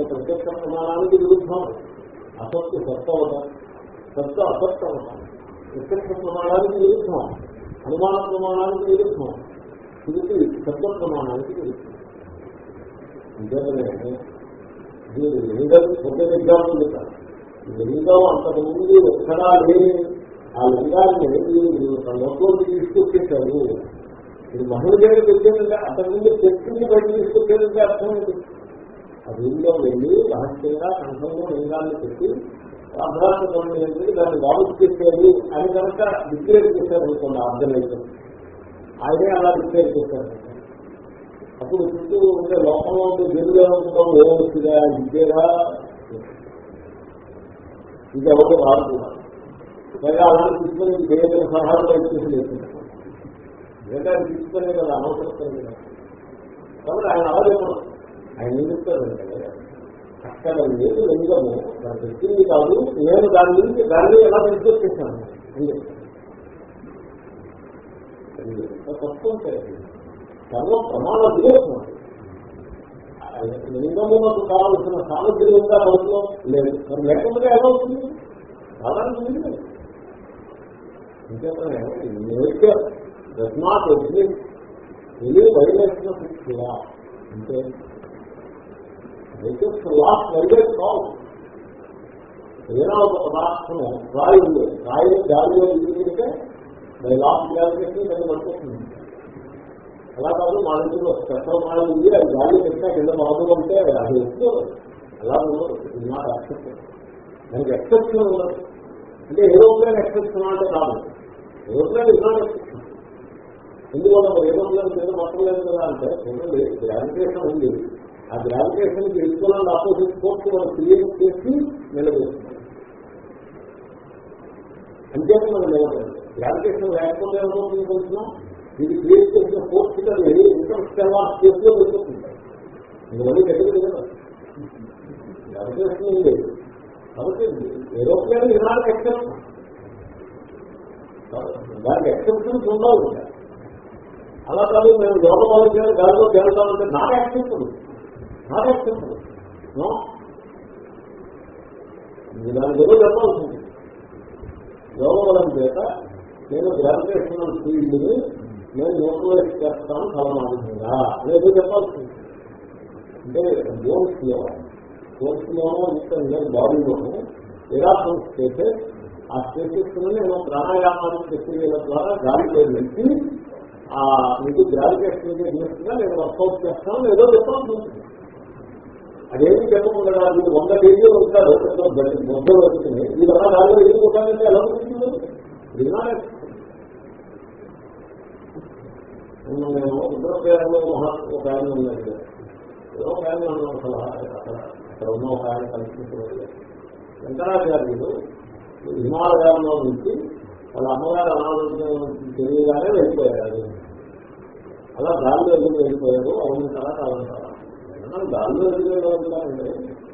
[SPEAKER 1] ప్రత్యక్ష ప్రమాణానికి విరుద్ధం. అసత్తు సత్త అవటం సత్తు అసత్త అవటం ప్రత్యక్ష ప్రమాణానికి విరుద్ధం. అనుమాన ప్రమాణానికి విరుద్ధం. ఇది సత్వ ప్రమాణానికి విరుద్ధం నిజంగానే మీరు లింగం పెద్ద ఎగ్జాంపుల్ చెప్పారు లింగం అంతకుముందు ఎక్కడా లేని ఆ లింగాన్ని మీరు నోట్లోకి తీసుకొచ్చేసారు మీరు మహిళ దగ్గరికి వచ్చేదంటే అంతకుముందు చెట్టుని బయట తీసుకొచ్చేదంటే అర్థమైంది. ఆ లింగంలో వెళ్ళి రహస్యంగా కంఠంలో లింగాన్ని పెట్టి అభ్యాసం ఏంటంటే దాన్ని బాగు చేసేది అని కనుక డిక్లేర్ చేశారు అనుకోండి అర్థమైతే ఆయనే అలా డిక్లేర్ చేశారు. అప్పుడు చుట్టూ ఉండే లోకంలో ఉండే దేవుడు ఏమనుకుంటాం ఏమవుతుందా ఇదేగా ఇది ఎవరు రాదు. కూడా అలాంటి తీసుకుని దేవుని సహాయం బయటకు లేదు. లేదా తీసుకునే కదా. అనవసరం కాబట్టి ఆయన అలా చెప్పడం. ఆయన ఏం చెప్తారంటే అక్కడ లేదు లింగము. దాని పెట్టింది కాదు. నేను దాని గురించి దాన్ని ఎలా తీసుకొచ్చేసాను తప్పు సర్వ ప్రమాణ విరోధం. లింగమునకు కావలసిన సామగ్రి ఉందా రోజులో లేదు. మరి లేకుండా ఎలా అవుతుంది? సాధారణ ఇంకేమైనా నేచర్ డస్ నాట్ ఎగ్జిస్ట్ ఇది వైలేషన్ అంటే వెంకట్ లాస్ట్ వెంకట్ కావు ఏదైనా ఒక పదార్థము రాయి ఉంది రాయి గాలిలో తీసుకుంటే మరి లాస్ట్ గ్రావిటేషన్ దాన్ని పట్టుకుంటుంది అలా కాదు మా ఇంట్లో స్పెషల్ మాల్ ఉంది. అది గాలి పెట్టినా కింద మామూలు ఉంటే అది ఎక్కువ అలా ఉండదు. నాకు నాట్ దానికి ఎక్సెప్షన్ ఉండదు అంటే ఏరోప్లేన్ ఎక్సెప్షన్ అంటే కాదు. ఏరోప్లేన్ ఇస్ నాట్ ఎక్సెప్షన్ ఎందువల్ల మరి ఏరోప్లేన్ కింద మొత్తం లేదు కదా అంటే గ్రావిటేషన్ ఉంది. ఆ గ్రావిటేషన్కి ఈక్వల్ ఆపోజిట్ ఫోర్స్ మనం క్రియేట్ చేసి నిలబెడుతున్నాం. అంతే మనం నిలబడండి గ్రావిటేషన్ లేకపోతే ఏమవుతుంది కొంచెం? ఇది క్రియేట్ చేసిన ఫోర్స్ అది ఇన్కమ్ స్టెల్లార్ చేతిలో వెళ్ళిపోతుంది ఇవన్నీ దగ్గర కదా. గ్రావిటేషన్ లేదు. కాబట్టి ఏరోప్లేన్ ఇలాంటి ఎక్సెప్షన్ దానికి ఎక్సెప్షన్స్ ఉండవు అలా కాదు మేము యోగ వాళ్ళు గాలిలో తేలుతామంటే నాకు ఉంది నాకు యాక్సెప్టబుల్ నో దాని ఏదో చెప్పాల్సింది. యోగ చేత నేను గ్రావిటేషనల్ ఫీల్డ్ని నేను న్యూట్రలైజ్ చేస్తాను ఫలమానంగా అనేది చెప్పాల్సింది. అంటే బోన్స్లో ఇంకా నేను బాడీలోనూ నిరాశం చేసే ఆ స్టేటెస్ నేను ప్రాణాయామానికి ప్రక్రియల ద్వారా గాలిలో వెళ్ళి ఆ మీకు గ్రావిటేషన్గా నేను వర్కౌట్ చేస్తాను ఏదో చెప్పాల్సి ఉంటుంది అదేమి చెప్పకుండా మీరు వంద కేజీలు ఉంటారు. మొద్దలు వస్తుంది మీరు అలా ఏది వెళ్ళిపోతానంటే ఎలా ఉంటుంది నేను ఉత్తరప్రదేశ్లో మహా ఒక ఆయన ఉన్నాడు ఏదో ఒక ఆయన అక్కడ ఉన్న ఒక ఆయన కనిపించలేదు శంకరాచార్యులు హిమాలయాల్లో నుంచి వాళ్ళ అమ్మగారు అనారోగ్యం తెలియగానే వెళ్ళిపోయారు. అలా దారిలో ఎందుకు వెళ్ళిపోయారు అవును కదా కాదంటారా గాల్లో ఎందుకు వెళ్ళగలుగుతారండి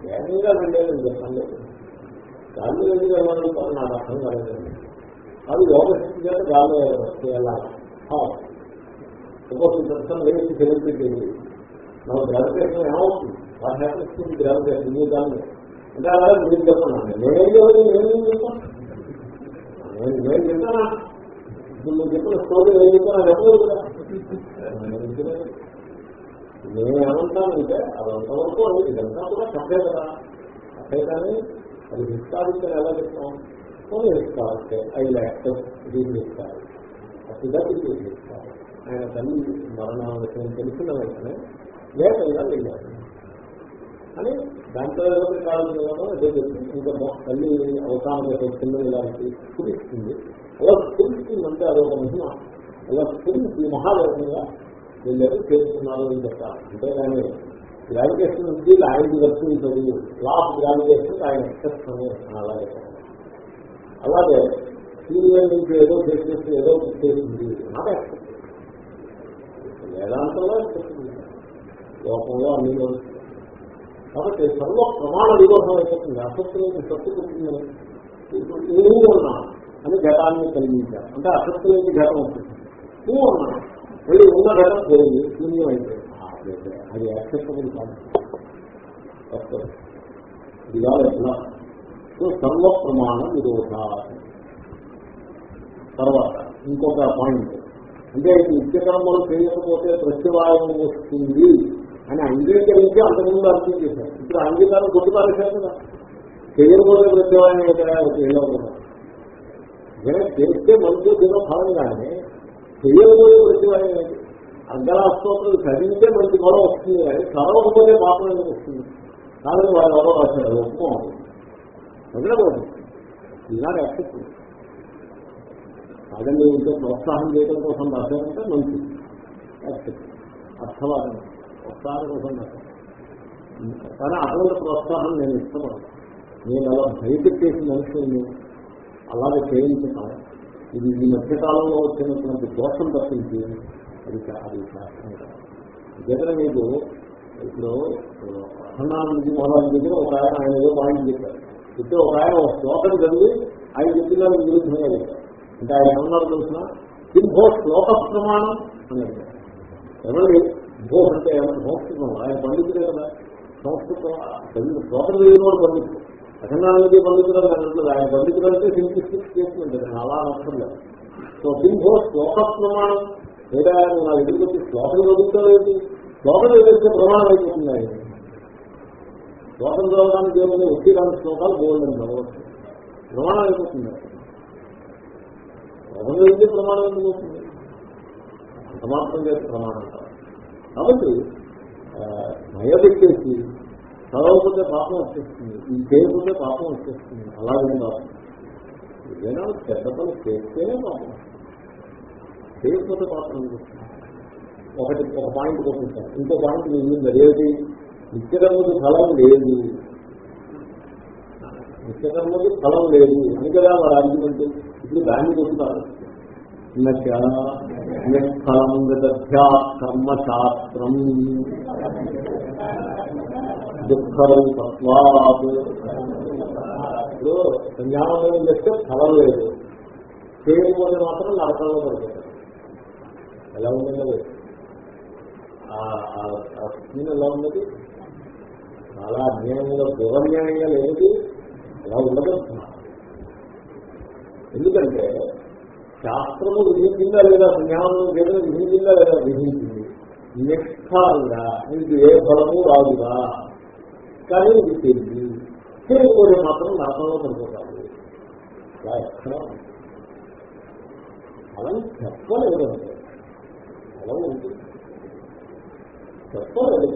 [SPEAKER 1] వేగంగా వెళ్ళేది చెప్పండి. గాల్లో ఎందుకు వెళ్ళగలుగుతారు నాకు అర్థం కాలేదండి అది యోగ స్థితి చేత గాలిలో వెళ్ళాలి సపోజ్ దర్శనం లేచి సెలబ్రిటీ మనం గ్రావిటేషన్ ఏమవుతుంది? వాట్ హ్యాపన్స్ టు గ్రావిటేషన్ మీ దాన్ని అంటే అలా మీరు చెప్పండి. నేనేం చెప్పదు నేనేం చెప్పాను? నేను నేను చెప్తానా ఇప్పుడు నువ్వు చెప్పిన స్టోరీ నేను చెప్పాను? చెప్పలేదు కదా. నేనేమంటానంటే అది అంతవరకు అది ఇదంతా కూడా తప్పే కదా. తప్పే కానీ అది హిస్టారికల్ ఎలా చెప్తాం? కొన్ని హిస్టారికే ఐ యాక్టర్స్ దీన్ని ఇస్తారు అతిగా దీన్ని ఇస్తారు ఆయన తల్లి మరణ విషయం తెలిసిన వెంటనే లేకుండా వెళ్ళారు అని దాంట్లో ఏదో కాలం అదే చెప్తుంది. ఇంకా తల్లి అవసానం వచ్చిందో ఇలాంటి కుదిస్తుంది అలా కుదిస్తుందంటే అదొక మహిమ. అలా కుదిసి మహావేగంగా వీళ్ళేదో చేస్తున్నారు అని చెప్తారు అంతేగాని గ్రావిటేషన్ నుంచి ఆయనకి వర్తించదు లా ఆఫ్ గ్రావిటేషన్ ఆయన ఎక్సెప్ట్ అని అలాగే అలాగే సూర్యుల నుంచి ఏదో చేసేసి ఏదో చేసింది. నాట్ ఎక్సెప్ట్ వేదాంతంలో ఎక్సెప్ట్ లోకంలో అన్ని కాబట్టి సర్వ ప్రమాణ విరోధం అయిపోతుంది. అసత్తు శక్తి సత్తు ఇప్పుడు నేను ఉన్నా అని ఘటాన్ని కలిగించారు అంటే అసత్తు ఘటం ఉంటుంది నువ్వు ఉన్నా మళ్ళీ ఉన్న ఘటం పోయింది శూన్యం అయిపోయింది అది యాక్సెప్టబుల్ కాదు. ఇది కాదు ఎట్లా సో సర్వ ప్రమాణ నిరోధ తర్వాత ఇంకొక పాయింట్ అంటే నిత్యకర్మలు చేయకపోతే ప్రత్యవాయం వస్తుంది అని అంగీకరించి అంతకుముందు అర్థం చేశారు. ఇప్పుడు అంగీకారం కొద్ది పారేశారు కదా. చేయకపోతే ప్రత్యవాయం చేయకూడదు చేస్తే మంచి ఏదో ఫలం కానీ చేయకపోతే ప్రత్యవాయం ఏంటి అర్ధరాష్ట్రోత్తులు చదివితే మంచి గొడవ వస్తుంది కానీ చదవకపోతే పాపం ఎందుకు వస్తుంది? కానీ వాళ్ళు ఎవరో రాశారు ఒప్పుకోవాలి. వదలకూడదు ఈనాడు యాక్సెప్ట్ అదండి ఇంట్లో ప్రోత్సాహం చేయడం కోసం రాశారంటే మంచిది. యాక్సెప్ట్ అర్థవాదం. ప్రోత్సాహం కోసం రాశారు. కానీ అటువంటి ప్రోత్సాహం నేను ఇష్టపడను. నేను అలా బయటకు చేసిన మనుషుల్ని అలాగే చేయించటం ఇది ఈ మధ్యకాలంలో వచ్చినటువంటి దోషం తప్పించి అది అది శాస్త్రం కాదు. మీకు ఇప్పుడు అహన్నానందజీ మహారాజు దగ్గర ఒక ఆయన ఆయన ఏదో పాయింట్ చెప్పారు. చెప్తే ఒక ఆయన ఒక శ్లోకం చదివి ఆయన చెప్పిన విరుద్ధంగా చెప్పారు. అంటే ఆయన ఏమన్నారు తెలిసిన? సింహో శ్లోక ప్రమాణం అని అడిగారు ఎవరి భో అంటే ఏమన్నా సంస్కృతం? ఆయన పండితుడే కదా. సంస్కృతం శ్లోకం చదివిన వాడు పండితులు అఖండానందజీ పండితుడు అన్నట్లు ఆయన పండితుడు అంటే సింప్లిస్టిక్ స్టేట్మెంట్ నేను అలా అనర్థం లేదు సో సింహో శ్లోక ప్రమాణం. లేదా ఆయన నా దగ్గరికి వచ్చి శ్లోకం చదువుతారేంటి శ్లోకం చదివిస్తే ప్రమాణం అయిపోతుంది ఆయన శ్లోకం చదవడానికి ఏమైనా వచ్చి రాని శ్లోకాలు గోల్డెన్ చదవచ్చు ప్రమాణం అయిపోతుంది. శ్లోకం చదివితే ప్రమాణం ఎందుకు వస్తుంది? అంత మాత్రం ప్రమాణం. కాదు కాబట్టి భయపెట్టేసి చదవకపోతే పాపం వచ్చేస్తుంది. ఈ చేయకపోతే పాపం వచ్చేస్తుంది. అలాగే కాదు. ఏదైనా పెద్ద పని చేస్తేనే పాపం చేయకపోతే పాత్ర ఒకటి ఒక పాయింట్ కొట్టించాను ఇంకో పాయింట్ మిగిలింది అదేమిటి? నిత్యకర్మకి ఫలం లేదు. నిత్యకర్మకి ఫలం లేదు. అని కదా వారి ఆర్గ్యుమెంట్ ఇప్పుడు దాన్ని కొట్టుతారు ఫలం దధ్యా కర్మశాస్త్రం. దుఃఖరూపత్వాత్ ఇప్పుడు సంజ్ఞానం చేస్తే ఫలం లేదు. చేయకపోతే మాత్రం నరకంలో పడుతుంది ఎలా ఉందండి ఆ స్కీమ్ ఎలా ఉన్నది? చాలా అన్యాయంగా దురన్యాయంగా లేనిది ఎలా ఉండగలుగుతున్నా ఎందుకంటే శాస్త్రము విధించిందా లేదా? జ్ఞానం చేయడం విధించిందా లేదా? విధించింది. నిష్ఠాంగా ఇది ఏ ఫలము రాదురా. కానీ ఇది తెలియదు. చేయకపోతే మాత్రం నరకంలో పడిపోతారు. అలా ఎక్కడ? అలా చెప్పలేదు అలా ఉంటుంది చెప్పలేదు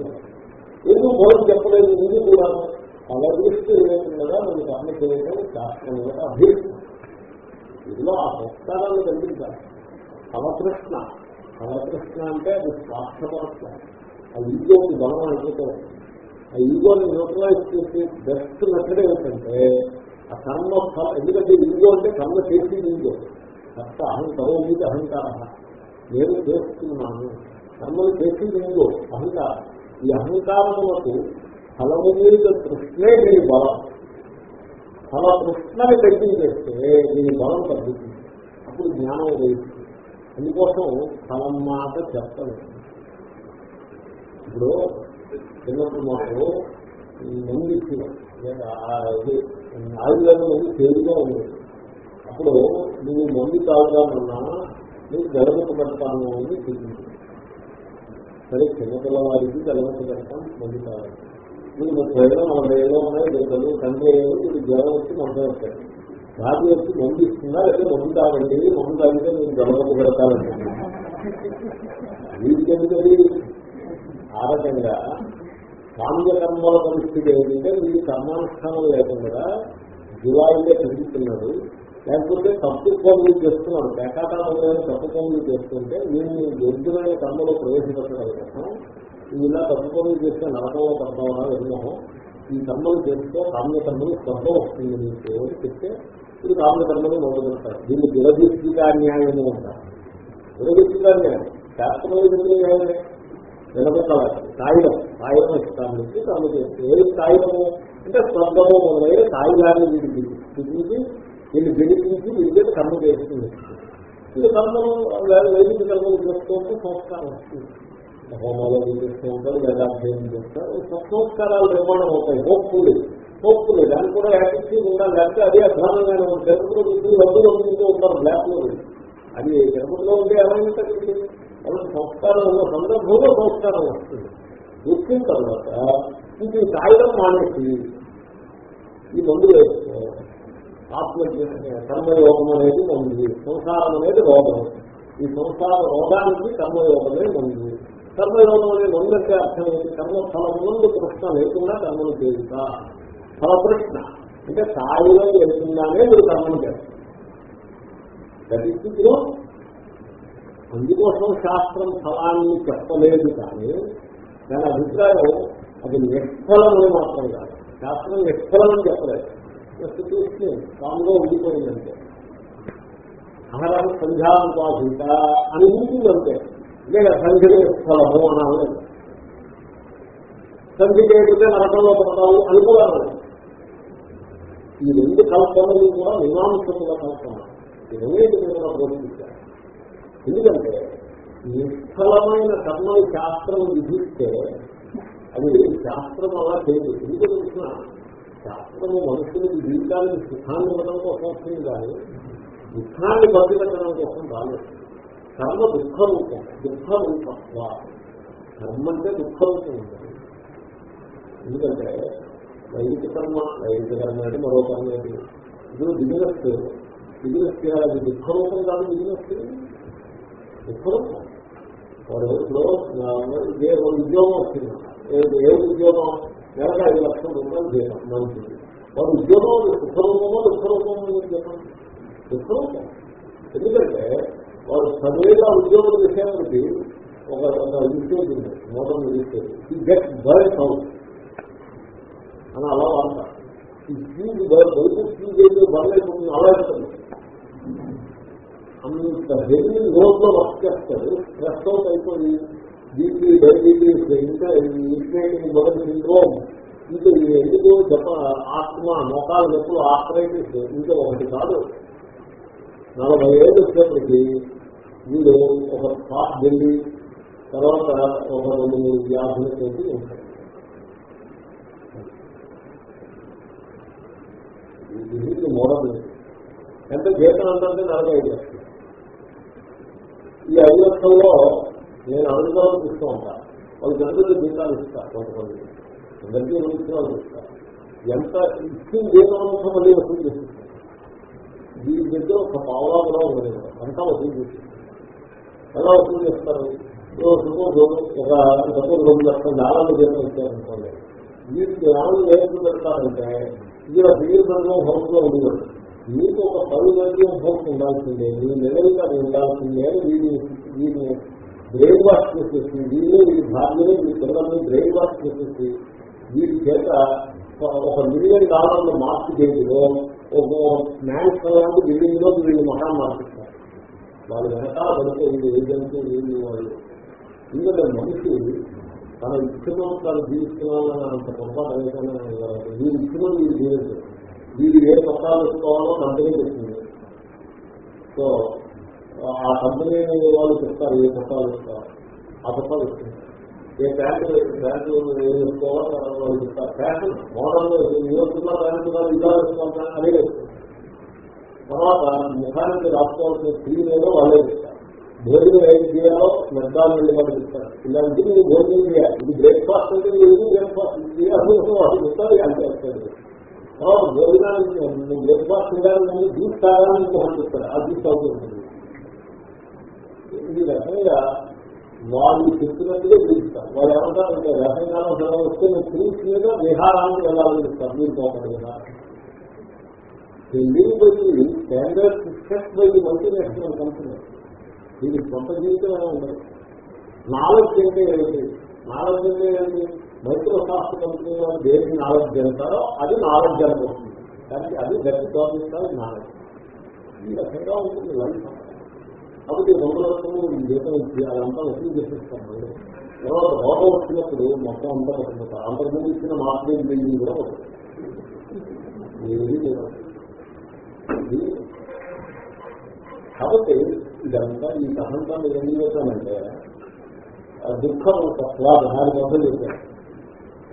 [SPEAKER 1] ఎందుకు మొదలు చెప్పలేదు? ఇది కూడా? అలదృష్టి లేకుండా మనం కర్మ చేయడం శాస్త్రం యొక్క అభివృద్ధి ఇందులో ఆ సంస్కారాన్ని కలిగించాలి సమకృష్ణ. సమకృష్ణ అంటే అది స్వార్థపరత్వం. అది ఈగోకి బలం అయిపోతే ఆ ఈగోని న్యూట్రలైజ్ చేసే బెస్ట్ మెథడ్ ఏమిటంటే ఆ కర్మ ఫలం ఎందుకంటే ఈగో అంటే కర్మ చేసి ఈగో కర్త అహంకరో మీద అహంకార. నేను చేస్తున్నాను. కర్మలు చేసి ఈగో అహంకారం. ఈ అహంకారములకు ఫలము మీద తృష్ణే నీ బలం. ఫల తృష్ణని తగ్గించేస్తే నీ బలం తగ్గుతుంది. అప్పుడు జ్ఞానం ఉదయిస్తుంది అందుకోసం ఫలం మాట చెప్పలేదు. ఇప్పుడు చిన్నప్పుడు మాకు మంది ఇచ్చిన ఆయుర్వేదం మంది తేలిగా ఉంది. అప్పుడు నువ్వు మంది తాగుదామన్నా నీకు గడపకు పెడతాను అని చూపించింది సరే చిన్నపిల్లవారికి జలమతి పెడతాం మంది తాగాలి మీరు ముప్పై ఏళ్ళు నలభై ఏళ్ళు ఉన్నాయి ఇద్దరు తండ్రి ఏదో మీరు జ్వరం వచ్చి మందు వస్తాయి రాజు వచ్చి మందు ఇస్తున్నా లేదా మందు తాగండి మందు తాగితే మీరు జలమతి పెడతానండి వీటికెందుకది ఆ రకంగా కామ్యకర్మల పరిస్థితి ఏంటంటే వీడి కర్మానుష్ఠానం లేకుండా జులాయిలో పెరుగుతున్నాడు లేకపోతే తప్పు పనులు చేస్తున్నాడు పేకాటాలు తప్పు పనులు చేస్తుంటే వీడిని దొరికిన కర్మలో ప్రవేశపెట్టడం కోసం ఇలా తప్పు పనులు చేస్తే నరకంలో పడతామా విన్నాము ఈ కర్మలు చేస్తే కామ్యకర్మలు స్వర్గం వస్తుంది మీకు అని చెప్తే ఇది కామ్యకర్మలు మొదలుపెడతారు దీన్ని దురదృష్టిగా న్యాయము అంటారు. దురదృష్టిగా న్యాయం శాస్త్రం న్యాయమే నిలబెట్టాలి. కాగితం కాగితం ఇస్తాను నుంచి ఏది కాగితము అంటే స్వర్గము మొదలైన కాగితాన్ని వీడికి చూపించి వీళ్ళు గెలిపించి వీళ్ళకి కర్మ చేస్తుంది. ఇది కర్మలు వైదిక కర్మలు చేస్తుంటే సంస్కారం వస్తుంది. హోమాలు చేస్తూ ఉంటారు వేదాధ్యయనం చేస్తారు సంస్కారాలు నిర్మాణం అవుతాయి. హోప్ఫుల్ హోప్ఫుల్ దాన్ని కూడా యాక్టివిటీ ఉండాలి. లేకపోతే అదే అధ్వానంగానే ఉంటాయి ఇప్పుడు వద్దు వద్దు ఉంటారు. బ్లాక్లో అది తిరుపతిలో ఉంటే ఏమైంది వాళ్ళకి సంస్కారం ఉన్న సందర్భంలో సంస్కారం వస్తుంది. వచ్చిన తర్వాత ఇది ఈ మానేసి ఈ మందు వేసుకో ఆత్మ కర్మయోగం అనేది మంది సంసారం అనేది రోగం. ఈ సంసార రోగానికి కర్మయోగమే మంది. కర్మయోగం అనే మందు అర్థం ఏంటి? కర్మ ఫలం ముందు ప్రశ్న లేకుండా కర్మను చేయుట. ఫల ప్రశ్న అంటే స్థాయిలో లేకుండానే మీరు కర్మను చేస్తారు. అందుకోసం శాస్త్రం ఫలాన్ని చెప్పలేదు కానీ దాని అభిప్రాయం అది నిష్ఫలమని మాత్రం కాదు. శాస్త్రం నిష్ఫలమని చెప్పలేదు. జస్ట్ చూసి కామ్గా ఉండిపోయిందంటే అహరం సంధ్యానుపాధిత అని ఉంటుందంటే లేదా సంధ్య నిష్ఫలము అని అనలేదు సంధి చేయకపోతే నరకంలో పడతావు అనుకోవాలి ఈ రెండు కల్పనలు కూడా మీమాంసకుల కల్పన. ఈ రెండింటి మీద ఎందుకంటే నిష్ఫలమైన కర్మలు శాస్త్రం విధిస్తే అది శాస్త్రం అలా చేయదు. ఎందుకు తెలిసిన శాస్త్రము మనుషులకి జీవితానికి సుఖాన్ని ఇవ్వడం కోసం వస్తుంది కానీ దుఃఖాన్ని బతిపెట్టడం కోసం రాలేదు. కర్మ దుఃఖ రూపం దుఃఖ రూపత్వ కర్మ అంటే దుఃఖ రూపం ఉంటుంది ఎందుకంటే వైదిక కర్మ వైదిక కర్మ అంటే మరో కర్మ ఏంటి? ఇప్పుడు బిజినెస్. బిజినెస్ చేయాలి దుఃఖ రూపం కాదు బిజినెస్. ఇప్పుడు వాడు ఇప్పుడు ఇదే ఉద్యోగం వచ్చింది. ఏ ఉద్యోగం? నెలకు ఐదు లక్షల రూపాయలు చేయడం మంచిది వాడు ఉద్యోగం సుఖరూపమో దుఃఖరూపమో చెప్పండి దుఃఖరూపం. ఎందుకంటే వాడు చదివేగా ఉద్యోగం చేసేందుకు ఒక ఒక యూసేజ్ ఉంది మోడల్ యూసేజ్ ఈ గెట్ బర్న్ హౌస్ అని అలా వాడతారు ఈ ఫ్యూజ్ బయట ఫ్యూజ్ బర్న్ అయిపోతుంది అలా అవుతుంది అంత హెవీ లోడ్లో వర్క్ చేస్తాడు స్ట్రెస్ అవుట్ అయిపోయి బీపీ డయాబెటీస్ ఇంకా ఇన్ఫ్లేటింగ్ బోర్డ్ సిండ్రోమ్. ఇంకా ఎందుకు చెప్ప ఆత్మ మొఖాలు నొప్పులు ఆర్థరైటిస్ ఇంకా ఒకటి కాదు. నలభై ఏళ్ళు వచ్చేప్పటికి వీడు ఒక స్పాట్ వెళ్ళి తర్వాత ఒక రెండు మూడు వ్యాధులతో ఉంటాయి ఇది మోడల్ ఎంత జీతం అంటే నలభై ఐదు లక్షలు ఈ ఐదు నేను అనుభవాలు చూస్తూ ఉంటాను వాళ్ళు జనరల్ జీతాలు ఇస్తారు కొంతమంది అందరికీ అనుభవాలు ఇస్తారు ఎంత ఇచ్చిన జీతాంశం మళ్ళీ వసూలు చేస్తారు దీని దగ్గర ఒక పావులా కూడా ఉండదు అంతా వసూలు చేస్తారు ఎలా వసూలు చేస్తారు? సపోజ్ ఒక సపోజ్ రెండు లక్షల డాలర్ల జీతం ఇచ్చారనుకోండి. వీటికి ఏమైనా ఏం పెడతారంటే ఇది బిగిన సంఘం హౌస్లో ఉండేవాడు మీకు ఒక పది మంది హోప్ ఉండాల్సిందే. మీ నిలవిగా ఉండాల్సిందే అని వీడి వీడిని బ్రెయిన్ వాష్ చేసేసి వీళ్ళు వీడి భార్యని వీడి పిల్లల్ని బ్రెయిన్ వాష్ చేసేసి వీటి చేత ఒక మిలియన్ డాలర్ల మార్పు చేయడంలో ఒక మ్యాన్స్ లాంటి బిల్డింగ్లో వీళ్ళు మహా మార్పిస్తారు. వాళ్ళు వెనకాల పడితే వీళ్ళు ఏజెంట్ వీళ్ళు వాళ్ళు ఎందుకంటే మనిషి తన ఇష్టం తాను జీవిస్తున్నానని అంత పొరపాటు అయిపోయినా వీళ్ళు ఇష్టం వీళ్ళు జీవించారు వీళ్ళు ఏ పత్రాలు ఇసుకోవాలో కంపెనీ చెప్తుంది. సో ఆ కంపెనీ వాళ్ళు చెప్తారు ఏ పత్రాలు ఇసుకోవాలి ఆ పత్రాలు ఇస్తుంది. ఏ బ్యాంకు బ్యాంకు ఏం ఇసుకోవాలో వాళ్ళు చెప్తారు. ఫ్యాషన్ మోడల్ యూఎస్లో బ్యాంకు ఇలా ఇసుకోవాలి అదే చెప్తుంది. తర్వాత ముఖానికి రాసుకోవాల్సిన స్క్రీన్ ఏదో వాళ్ళే చెప్తారు. భోజనం ఏం చేయాలో మెద్దాలు వెళ్ళి వాళ్ళు చెప్తారు. ఇలాంటివి భోజనం చేయాలి ఇది బ్రేక్ఫాస్ట్ అంటే ఇది బ్రేక్ఫాస్ట్. ఇది చేయాలి వాళ్ళు చెప్తారు. అని చేస్తారు తర్వాత భోజనానికి నువ్వు బ్రేక్ఫాస్ట్ తినాలని జ్యూస్ చెప్తారు ఆ జ్యూస్ తాగుతూ ఈ రకంగా వాళ్ళు చెప్పినట్టుగా పిలుస్తారు వాళ్ళు ఏమంటారంటే రసాయనాలు సెలవు వస్తే నేను ఫ్రూట్స్ మీద విహారానికి వెళ్ళాలని చెప్తాను మీరు పోతారు విహారం live by standard systems by multinational company. దీనికి సొంత జీవితం ఉండదు నాలెడ్జ్ అంటే ఏమిటి? నాలెడ్జ్ అంటే ఏంటి మైక్రోసాఫ్ట్ కంపెనీ వాళ్ళు దేనికి నాలెడ్జ్ జరుగుతారో అది నాలెడ్జ్ అనుకుంటుంది. దానికి అది గట్టి తోపిస్తారు నాలెడ్జ్. ఈ రకంగా ఉంటుంది లైఫ్. కాబట్టి రెండు రకము జీతం ఇచ్చి అదంతా వసూలు చేసేస్తాం తర్వాత రోగం వచ్చినప్పుడు మొత్తం అంతా పట్టుకుంటారు అంతకుముందు ఇచ్చిన మార్కెట్ బిల్డింగ్ కూడా పట్టుకుంటారు కాబట్టి ఇదంతా ఈ కథంతా మీరు ఏం చేశానంటే దుఃఖం దుఃఖ దాని మొదలు చేశాను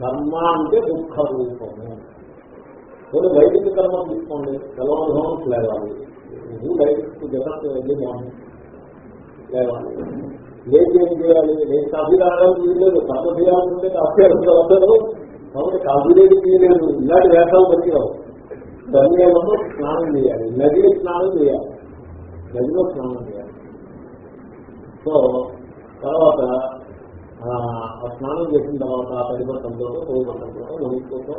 [SPEAKER 1] కర్మ అంటే దుఃఖ రూపము కొన్ని వైదిక కర్మ తీసుకోండి. తెల్లవధం లేవాలి. నువ్వు వైదిక జగత్ వెళ్ళి మార్నింగ్ లేవాలి. లేచి ఏం చేయాలి? నేను కాఫీ తాగడానికి వీల్లేదు కర్మ చేయాలంటే కాఫీ అందరూ కాబట్టి కాఫీ లేదు తీయలేదు. ఇలాంటి వేషాలు పట్టిరావు ధన్యంలో స్నానం చేయాలి. నదిలో స్నానం చేయాలి. నదిలో స్నానం చేయాలి. సో తర్వాత స్నానం చేసిన తర్వాత ఆ తడిపట్టంతో తోడుపట్టంతో నడుచుకోవటం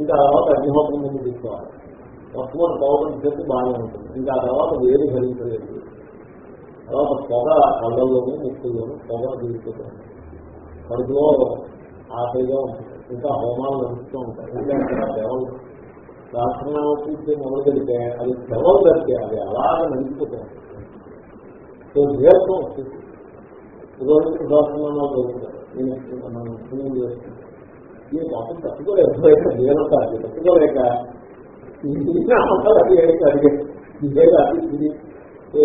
[SPEAKER 1] ఇంకా ఆ తర్వాత అగ్నిహోత్రం ముందు తీసుకోవాలి. మొట్టమొదటి పౌరం చేసి బాగానే ఉంటుంది. ఇంకా ఆ తర్వాత వేడి భరించలేదు తర్వాత పొగ కళ్ళల్లోనూ ముక్కుల్లోనూ పొగ తీసుకుంటుంది కడుపులో ఆశగా ఉంటుంది. ఇంకా హోమాలు నడుస్తూ ఉంటాయి. ఇంకా అక్కడ దేవలు శాస్త్రనామ పూజ మొదలు పెడితే అది శవం దొరికే అది అలాగే నడిచిపోతుంది సో జీవితం వస్తుంది. రోజు శాస్త్రనామాలు మనం పుణ్యం చేస్తున్నాం ఈ పాపం తట్టుకోలేక జీవనత అది తట్టుకోలేక అడిగేది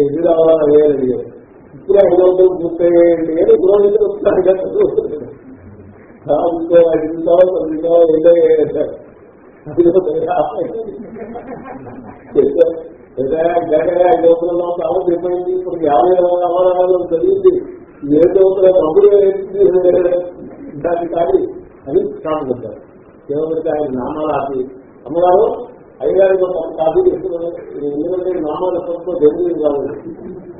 [SPEAKER 1] ఇది రావాలని వేరే అడిగారు ఇప్పుడే ఐదు వందలు పూర్తయ్యేయండి అని పురోహితులు వస్తారు కదా ఇంకో ఐదు కావాలి పది కావాలి ఏదో ఐదవతలలో కాలం కావాలి ఇప్పుడు యాభై అమరాలు చదివింది ఏదో దేవతల దాన్ని కాదు అని స్టార్ట్ పెట్టారు కేవలం ఆయన నామాలు ఆపి అమ్మగారు అయ్యారు కాఫీ చేస్తున్నాను ఎందుకంటే నామాల ఎప్పటికో దేవుడు కాదు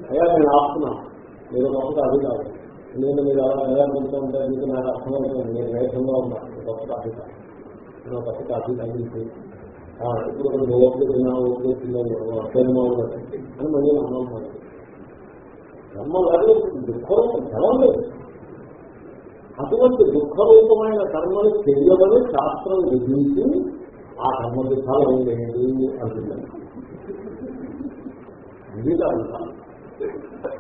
[SPEAKER 1] అయ్యా నేను ఆపుతున్నాను. మీరు గొప్ప కాదు కాదు. నేను మీరు అలా నిలబడుతూ ఉంటే మీకు నాకు అర్థమవుతుంది నేను వేగంగా ఉన్నాను గొప్ప కాదు కాదు. నేను తగ్గించి ఇప్పుడు కొన్ని తిన్నా ఓట్లు అని మళ్ళీ అమ్మ అమ్మ గారు ధనం లేదు. అటువంటి దుఃఖరూపమైన కర్మలు చెయ్యమని శాస్త్రం విధించి ఆ కర్మ దుఃఖాలు ఏం లేదు అంటున్నాను ఇది కాదు.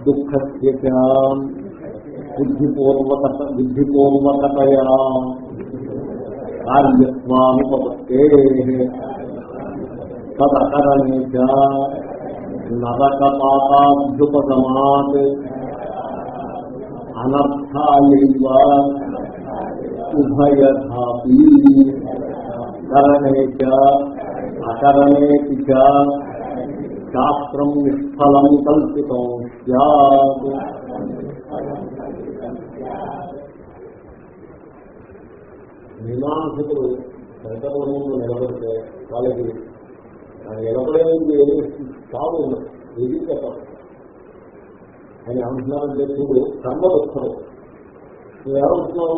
[SPEAKER 1] దుఃఖస్య బుద్ధిపూర్వకత బుద్ధిపూర్వకతయా కార్యత్వానుపత్తే తదకరణే నరకపాతాభ్యుపగమాత్ అనర్థాయైవ ఉభయధాపి. కరణే అకరణేపి శాస్త్రం నిష్ఫలం కల్పితం సత్ మీమాంసకులు శంకరములు నిలబడితే వాళ్ళకి నిలబడేందుకు ఏది చావు ఏది ఆయన ఏమంటున్నారంటే నువ్వు కర్మ దుఃఖం నువ్వేమంటున్నావు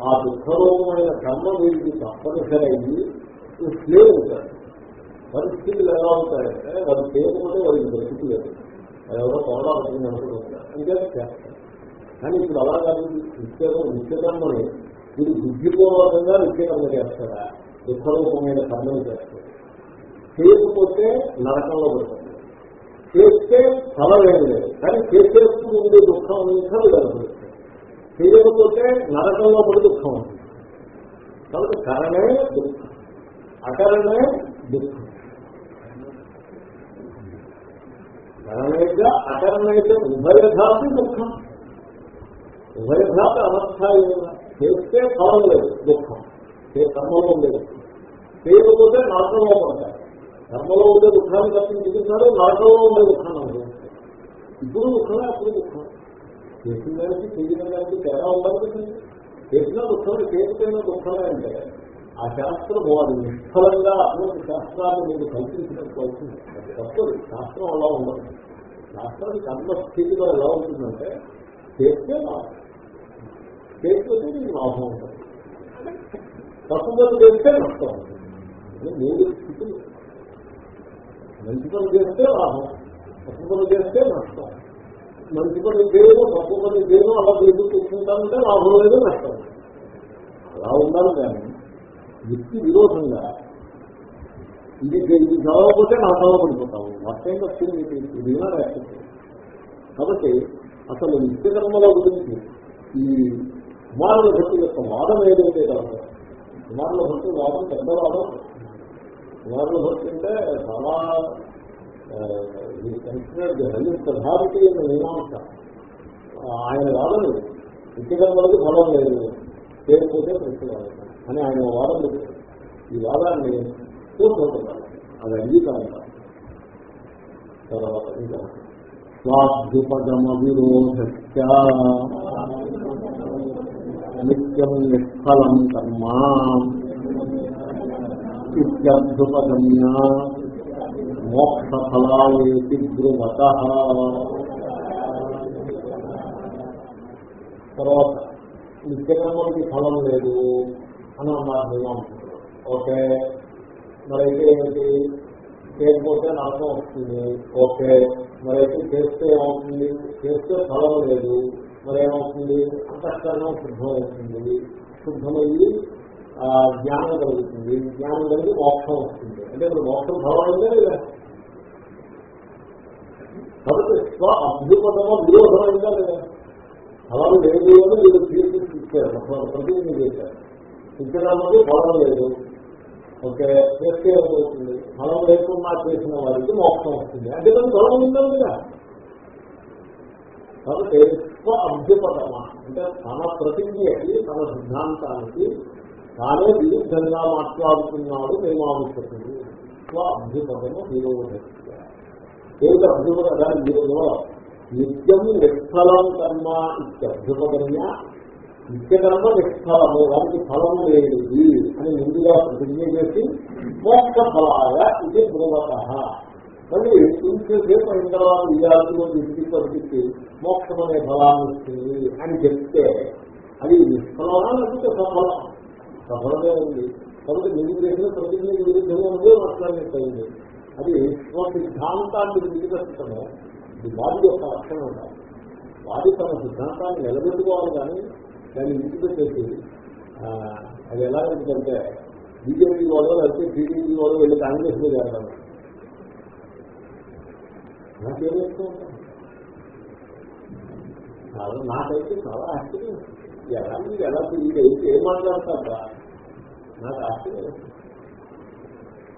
[SPEAKER 1] ఆ దుఃఖరూపమైన కర్మ వీరికి తప్పనిసరైంది. నువ్వు స్లేవ్ ఉంటాడు పరిస్థితులు ఎలా ఉంటాయంటే వాడు చేయకపోతే వాడికి బ్రతికి లేదు ఎవరో పోరాడుతుంది అనుకుంటుంటారు అంటే చేస్తారు. కానీ ఇప్పుడు అలా కాదు నిత్యకం నిత్యకర్మని. వీడు బుద్ధిపూర్వకంగా నిత్యకర్మ చేస్తారా దుఃఖరూపమైన కర్మలు చేస్తారు చేయకపోతే నరకంలో పడుతుంది. చేస్తే ఫలం ఏం లేదు. కానీ చేసేస్తూ ఉండే దుఃఖం ఇంకా కనపడుతుంది చేయకపోతే నరకంలో పడి దుఃఖం ఉంటుంది కాబట్టి కరణే దుఃఖం. అకరణే దుఃఖం. కరణైతే అకరణైతే ఉభయధాపి దుఃఖం. ఉభయధాపి అవస్థ చేస్తే ఫలం లేదు దుఃఖం. ఏ కర్మలో లేదు. చేయకపోతే నరకంలో పడతాయి. కర్మలో ఉండే దుఃఖాన్ని తప్పని తప్పించుకుంటున్నాడు నరకంలో ఉండే దుఃఖాన్ని అనుభవిస్తాడు ఇప్పుడు దుఃఖమే అప్పుడు దుఃఖం. చేసిన దానికి చేసిన దానికి తేడా ఉండాలి చేసిన దుఃఖమే చేయకపోయిన దుఃఖమే అంటే ఆ శాస్త్రం వాడు నిష్ఫలంగా అటువంటి శాస్త్రాన్ని మీరు కల్పించినట్టు అవుతుంది తప్పదు. శాస్త్రం అలా ఉండదు. శాస్త్రానికి కర్మస్థితిలో ఎలా ఉంటుందంటే చేస్తే లాభం. చేయకపోతే నీకు లాభం ఉంటుంది. తప్పుదలు చేస్తే నష్టం ఉంటుంది. ఇది మూడు స్థితులు. మంచి పని చేస్తే లాభం తప్పు పని చేస్తే నష్టం. మంచి పని చేయను తప్పు పని చేయను అలా చేసి కూర్చుంటానంటే లాభం లేదు నష్టం. అలా ఉండాలి కానీ వ్యక్తి విరోధంగా ఇది ఇది చదవకపోతే నా చదవబడిపోతాము మొత్తం వచ్చింది ఇది కాబట్టి అసలు నిత్య కర్మల గురించి ఈ కుమారుల భక్తి యొక్క వాదం ఏదైతే కాదు కుమారుల భక్తి వాదం పెద్ద వాదం కుమారుల భక్తి అంటే చాలా కన్సిడర్డ్ హైయెస్ట్ అథారిటీ అనే మీమాంస. ఆయన వాదం వ్యక్తిగత వరకు కర్మలకి ఫలం లేదు చేయకపోతే ప్రశ్న అని ఆయన వాదం ఈ వాదాన్ని చూసుకుంటున్నారు అది అంగీకారం. తర్వాత ఇంకా స్వాభ్యుపగమ విరోధస్య నిత్యం నిష్ఫలం కర్మ. ఇత్యభ్యుపగమ్య మోక్షఫలాయేతి ధ్రువత తర్వాత నిత్యకర్మలకి ఫలం లేదు అని అన్నారు మీమాంసకులు ఓకే మరైతే ఏమిటి? చేయకపోతే నరకం వస్తుంది. ఓకే మరైతే చేస్తే ఏమవుతుంది? చేస్తే ఫలం లేదు. మరేమవుతుంది? అంతఃకరణం శుద్ధమవుతుంది. శుద్ధమయ్యి జ్ఞానం కలుగుతుంది. జ్ఞానం కలిగి మోక్షం వస్తుంది. అంటే ఇప్పుడు మోక్షం ఫలం లేదా కాబట్టి స్వ అభ్యుపదమ విరోధమైందా లేదా? ఫలాలు లేదు అని వీళ్ళు తీర్పు ఇచ్చారు ప్రతిజ్ఞ చేశారు. ఇచ్చడానికి ఫలం లేదు. ఓకే చేస్తే ఏమవుతుంది? ఫలం లేకుండా చేసిన వారికి మోక్షం వస్తుంది. అంటే దాన్ని ఫలం ఉండాలి కదా. కాబట్టి స్వ అభ్యుపదమ అంటే తన ప్రతిజ్ఞకి తన సిద్ధాంతానికి తానే విరుద్ధంగా మాట్లాడుతున్నాడు మీమాంసకుడు అభ్యుపదము విరోధస్య. ఏమిటి అభ్యుపద? దాని విరోధం. నిత్యం నిష్ఫలం కర్మ ఇత్యభ్యుపదమ్య నిత్యకర్మ నిష్ఫలము. దానికి ఫలము లేనిది అని ముందుగా ప్రతిజ్ఞ చేసి మోక్ష ఫలాయ ఇది బ్రువత మళ్ళీ ఇంతసేపు అయిన తర్వాత విద్యార్థులు ఇంటికి మోక్షం అనే ఫలాన్ని ఇస్తుంది అని చెప్తే అది నిష్ఫలమా లేకపోతే సఫలం సఫలమే ఉంది. కాబట్టి మీరు చేసిన ప్రతిజ్ఞ విరుద్ధంగా ఉందే మాట్లాడినట్టయింది అది స్వ సిద్ధాంతాన్ని విడిపెట్టడము ఇది వారి యొక్క లక్షణం ఉండాలి. వారి తన సిద్ధాంతాన్ని నిలబెట్టుకోవాలి కానీ దాన్ని విడిచిపెట్టేసి అది ఎలా ఉంటుందంటే బీజేపీ వాళ్ళు లేకపోతే టీడీపీ వాళ్ళు వెళ్ళి కాంగ్రెస్లో చేరడం నాకేం చేస్తూ ఉంటాను నాకైతే చాలా ఆశ్చర్యం ఎలా మీరు ఎలా వీడైతే ఏం మాట్లాడతారా నాకు ఆశ్చర్యం వేస్తుంది.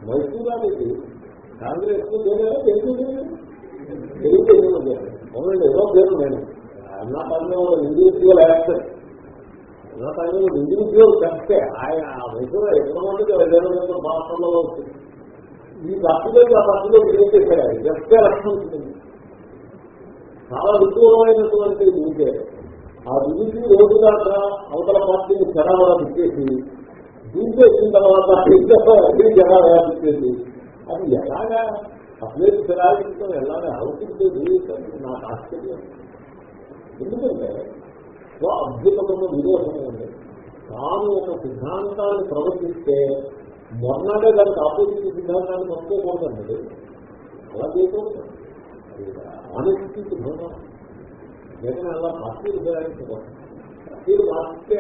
[SPEAKER 1] మైసూరానికి కాంగ్రెస్లో చేరారా తెలుగు తెలుగు అవునండి ఏదో పేరు నేను. అన్నా పని ఇండివిజువల్ యాక్టర్ అన్నా పని ఇండివిజువల్ కరెక్టే. ఆయన మైసూరు ఎక్కడ ఉంటుంది ఏదైనా భాషల్లో వస్తుంది ఈ పార్టీలో ఆ పార్టీలో ఏం చేశారు. జస్ట్ రక్షణ ఉంటుంది. చాలా విదూరమైనటువంటి దిగితే ఆ దిగిసి రోజు అవతల పార్టీని చెరవడా తిప్పేసి దించేసిన తర్వాత అన్ని జనాభా పెట్టేసి అది ఎలాగా? అసలే చెరాయించడం ఎలాగా? అవుతుంది నాకు ఆశ్చర్యం. ఎందుకంటే సో అద్భుతమైన విరోధం ఉంది. తాను ఒక సిద్ధాంతాన్ని ప్రవర్తిస్తే మొన్నడే దానికి ఆపోజిట్ సిద్ధాంతాన్ని మొత్తం మర్చిపోకూడదండి. అలా చేయకూడదు. ఆనెస్టీకి భంగం జగన్ అలా పార్టీలు చేయాల్సుకోవాలి పార్టీలు మార్చితే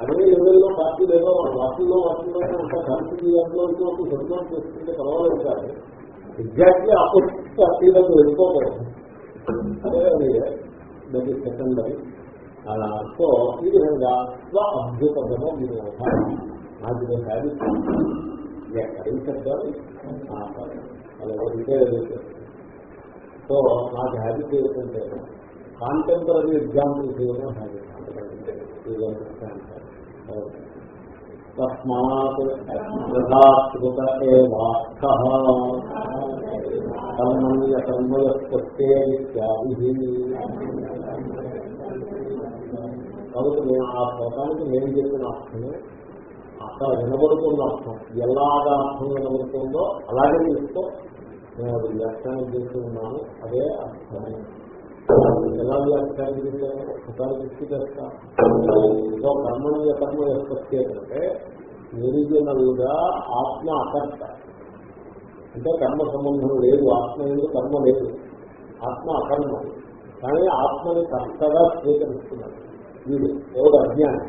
[SPEAKER 1] అన్ని లెవెల్లో పార్టీలు ఏదో వాటిల్లో వాటిల్లోనే ఉంటాయి రాజకీయాల్లో ఇటువంటి సంతోషం చేసుకుంటే పర్వాలేదు కాదు ఎగ్జాక్ట్లీ ఆపోజిట్ పార్టీలకు వెళ్ళిపోకూడదు. అదే దట్ ఈస్ సెకండరీ సో ఈ విధంగా స్వ మీరు నాకు నేను హ్యాబిట్ ఎక్కడికి అలా సో నాకు హ్యాబిట్ ఏంటంటే కాంటెంపరీ ఎగ్జాంపుల్స్ ఇవ్వడం తస్మాత్ యథాశ్రుత ఏవార్థ కర్మణ్య కర్మయస్తే ఇత్యాది కాబట్టి నేను ఆ శ్లోకానికి నేను చెప్పిన అర్థమే అక్కడ వినబడుతున్న అర్థం. ఎలాగా అర్థం వినబడుతుందో అలాగే తీసుకో నేను అది వ్యాఖ్యానం చేస్తున్నాను అదే అర్థం ఎలా వ్యాఖ్యానం చేశాను ఒకసారి దృష్టి చేస్తా సో కర్మ అంటే ఒరిజినల్గా ఆత్మ అకర్త. అంటే కర్మ సంబంధం లేదు ఆత్మ లేదు కర్మ లేదు. ఆత్మ అకర్మ. కానీ ఆత్మని కర్తగా స్వీకరిస్తున్నాడు వీడు ఎవరు అజ్ఞాని?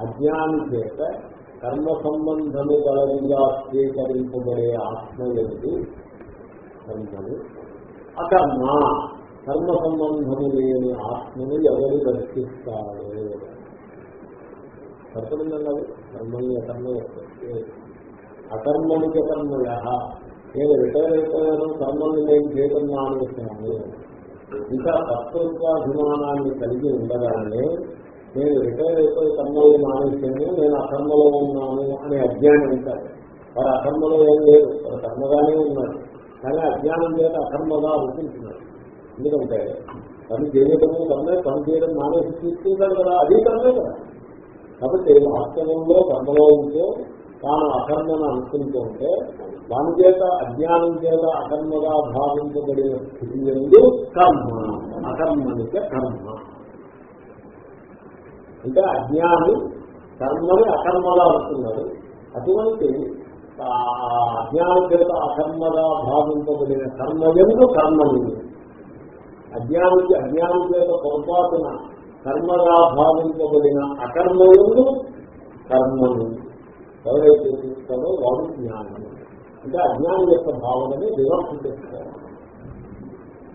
[SPEAKER 1] అజ్ఞాని చేత కర్మ సంబంధము గలవిగా స్వీకరింపబడే ఆత్మ లేదు కర్మని అకర్మ. కర్మ సంబంధము లేని ఆత్మను ఎవరు దర్శిస్తారు? సరిపడిందండి కర్మని అకర్మ అకర్మనికి కర్మయ నేను రిటైర్ అయిపోయాను కర్మల్ని నేను చేయడం మానేశాను ఇంకా తత్వత్వాభిమానాన్ని కలిగి ఉండగానే నేను రిటైర్ అయిపోయి కర్మల్ని మానేసాను నేను అకర్మలో ఉన్నాను అనే అజ్ఞానం ఉంటారు వారు అకర్మలో ఏం లేదు వారు కర్మగానే ఉన్నారు కానీ అజ్ఞానం చేత అకర్మగా అనుకుంటున్నారు ఎందుకంటే పని చేయడము కన్నా పని చేయడం మానేసి తీసుకుంటాడు కదా అది కర్మే కదా. కాబట్టి వాస్తవంలో కర్మలో ఉంటే తాను అకర్మను అనుకుంటూ ఉంటే దాని చేత అజ్ఞానం చేత అకర్మగా భావించబడిన స్థితి ఎందు కర్మ అకర్మనిక కర్మ. అంటే అజ్ఞాని కర్మని అకర్మగా అనుకున్నాడు. అటువంటి అజ్ఞానం చేత అకర్మగా భావింపబడిన కర్మ ఎందు కర్మని అజ్ఞానికి అజ్ఞానం చేత పొరపాటున కర్మగా భావింపబడిన అకర్మ కర్మను ఎవరైతే చూస్తారో వాడు జ్ఞానము అంటే అజ్ఞానం యొక్క భావనని వివర్తం చేస్తారు.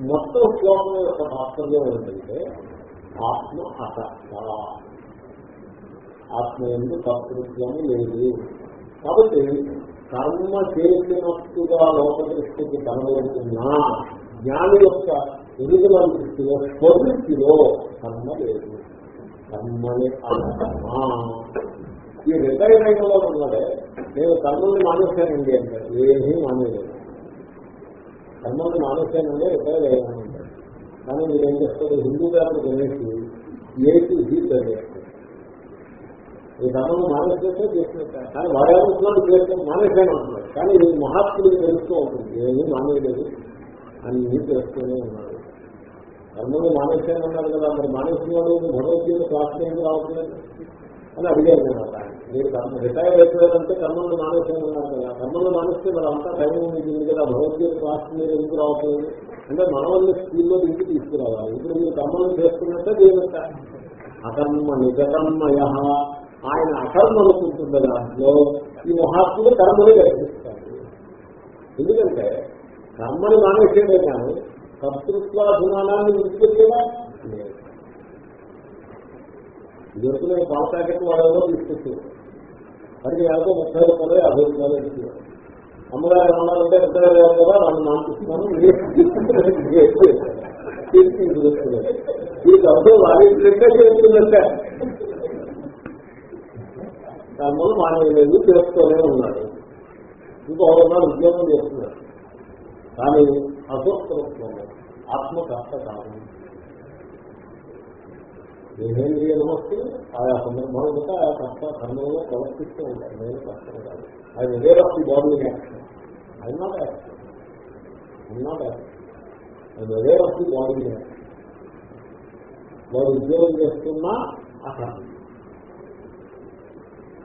[SPEAKER 1] మొత్తం శ్లోకం యొక్క తాత్పర్యం ఏంటంటే ఆత్మ అసత్త. ఆత్మ ఎందుకు కర్తృత్వము లేదు. కాబట్టి కర్మ చేసినట్టుగా లోక దృష్టికి కనబడుతున్నా జ్ఞాని యొక్క ఎదుగుల దృష్టిలో స్వదృష్టిలో కర్మ లేదు. కర్మని ఈ రిటైర్ అయిన వాళ్ళు ఉన్నాడే నేను కర్మల్ని మానేశానండి అంటే ఏమీ మానేయలేదు కర్మల్ని మానేశానండి రిటైర్ అయ్యాను కానీ మీరు ఏం చేస్తారు? హిందూ గారిని కొనేసి ఏకి జీ ఈ కర్మను మానేసేస్తే చేసినట్ట. కానీ వాడేమవుతున్నాడు చేస్తే మానేసాను అంటున్నాడు కానీ ఇది మహాత్ముడికి తెలుస్తూ ఉంటుంది. ఏమీ మానేయలేదు అన్ని చేస్తూనే ఉన్నాడు కర్మను మానేశానన్నాడు కదా మరి మానేసిన వాడు భగవద్గీత శాస్త్రీయంగా రావట్లేదు? అని అడిగారు నేను మీరు కర్మ రిటైర్ అయిపోయారంటే కర్మలు మానేసేయమన్నారు కదా. కర్మలు మానేస్తే మరి అంతా టైం ఉంది కదా భగవద్గీత క్లాస్ ఎందుకు రావట్లేదు? అంటే మనవల్ని స్కూల్లో ఇంటికి తీసుకురావాలి. ఇప్పుడు మీరు కర్మలు చేస్తున్నట్టే దీనిక అకర్మ నిజకర్మయ ఆయన అకర్మ అనుకుంటున్న దాంట్లో ఈ మహాత్ముడు కర్మలే కల్పిస్తారు ఎందుకంటే కర్మని మానేసేదే కానీ కర్తృత్వాభిమానాన్ని విడిచిపెట్టేదా లేదు. ఇదివరకు నేను పాల ప్యాకెట్ వాడేవో తీసుకొచ్చేవాడు. అది యాభై ముప్పై రూపాయలు యాభై రూపాయలు ఇచ్చేవాడు. అమ్మగారు ఏమన్నారంటే పెద్ద గారు కదా నన్ను మానిపిస్తున్నాను ఈ డబ్బు వాడించే చేస్తుందంటే కర్మలు మానేయలేదు చేస్తూనే ఉన్నాడు. ఇంకొకరున్నాడు ఉద్యోగం చేస్తున్నాడు. కానీ అస్వస్థత్వం ఆత్మకర్త కాదు దేహేంద్రియ నమస్తే ఆయా సందర్భాలు బట్టి ఆయా కష్ట కర్మంలో ప్రవర్తిస్తూ ఉంటారు నేను కష్టం కాదు. ఆయన wear of the body action. I not action I not action అది wear of the body action. వాడు ఉద్యోగం చేస్తున్నా అసలు.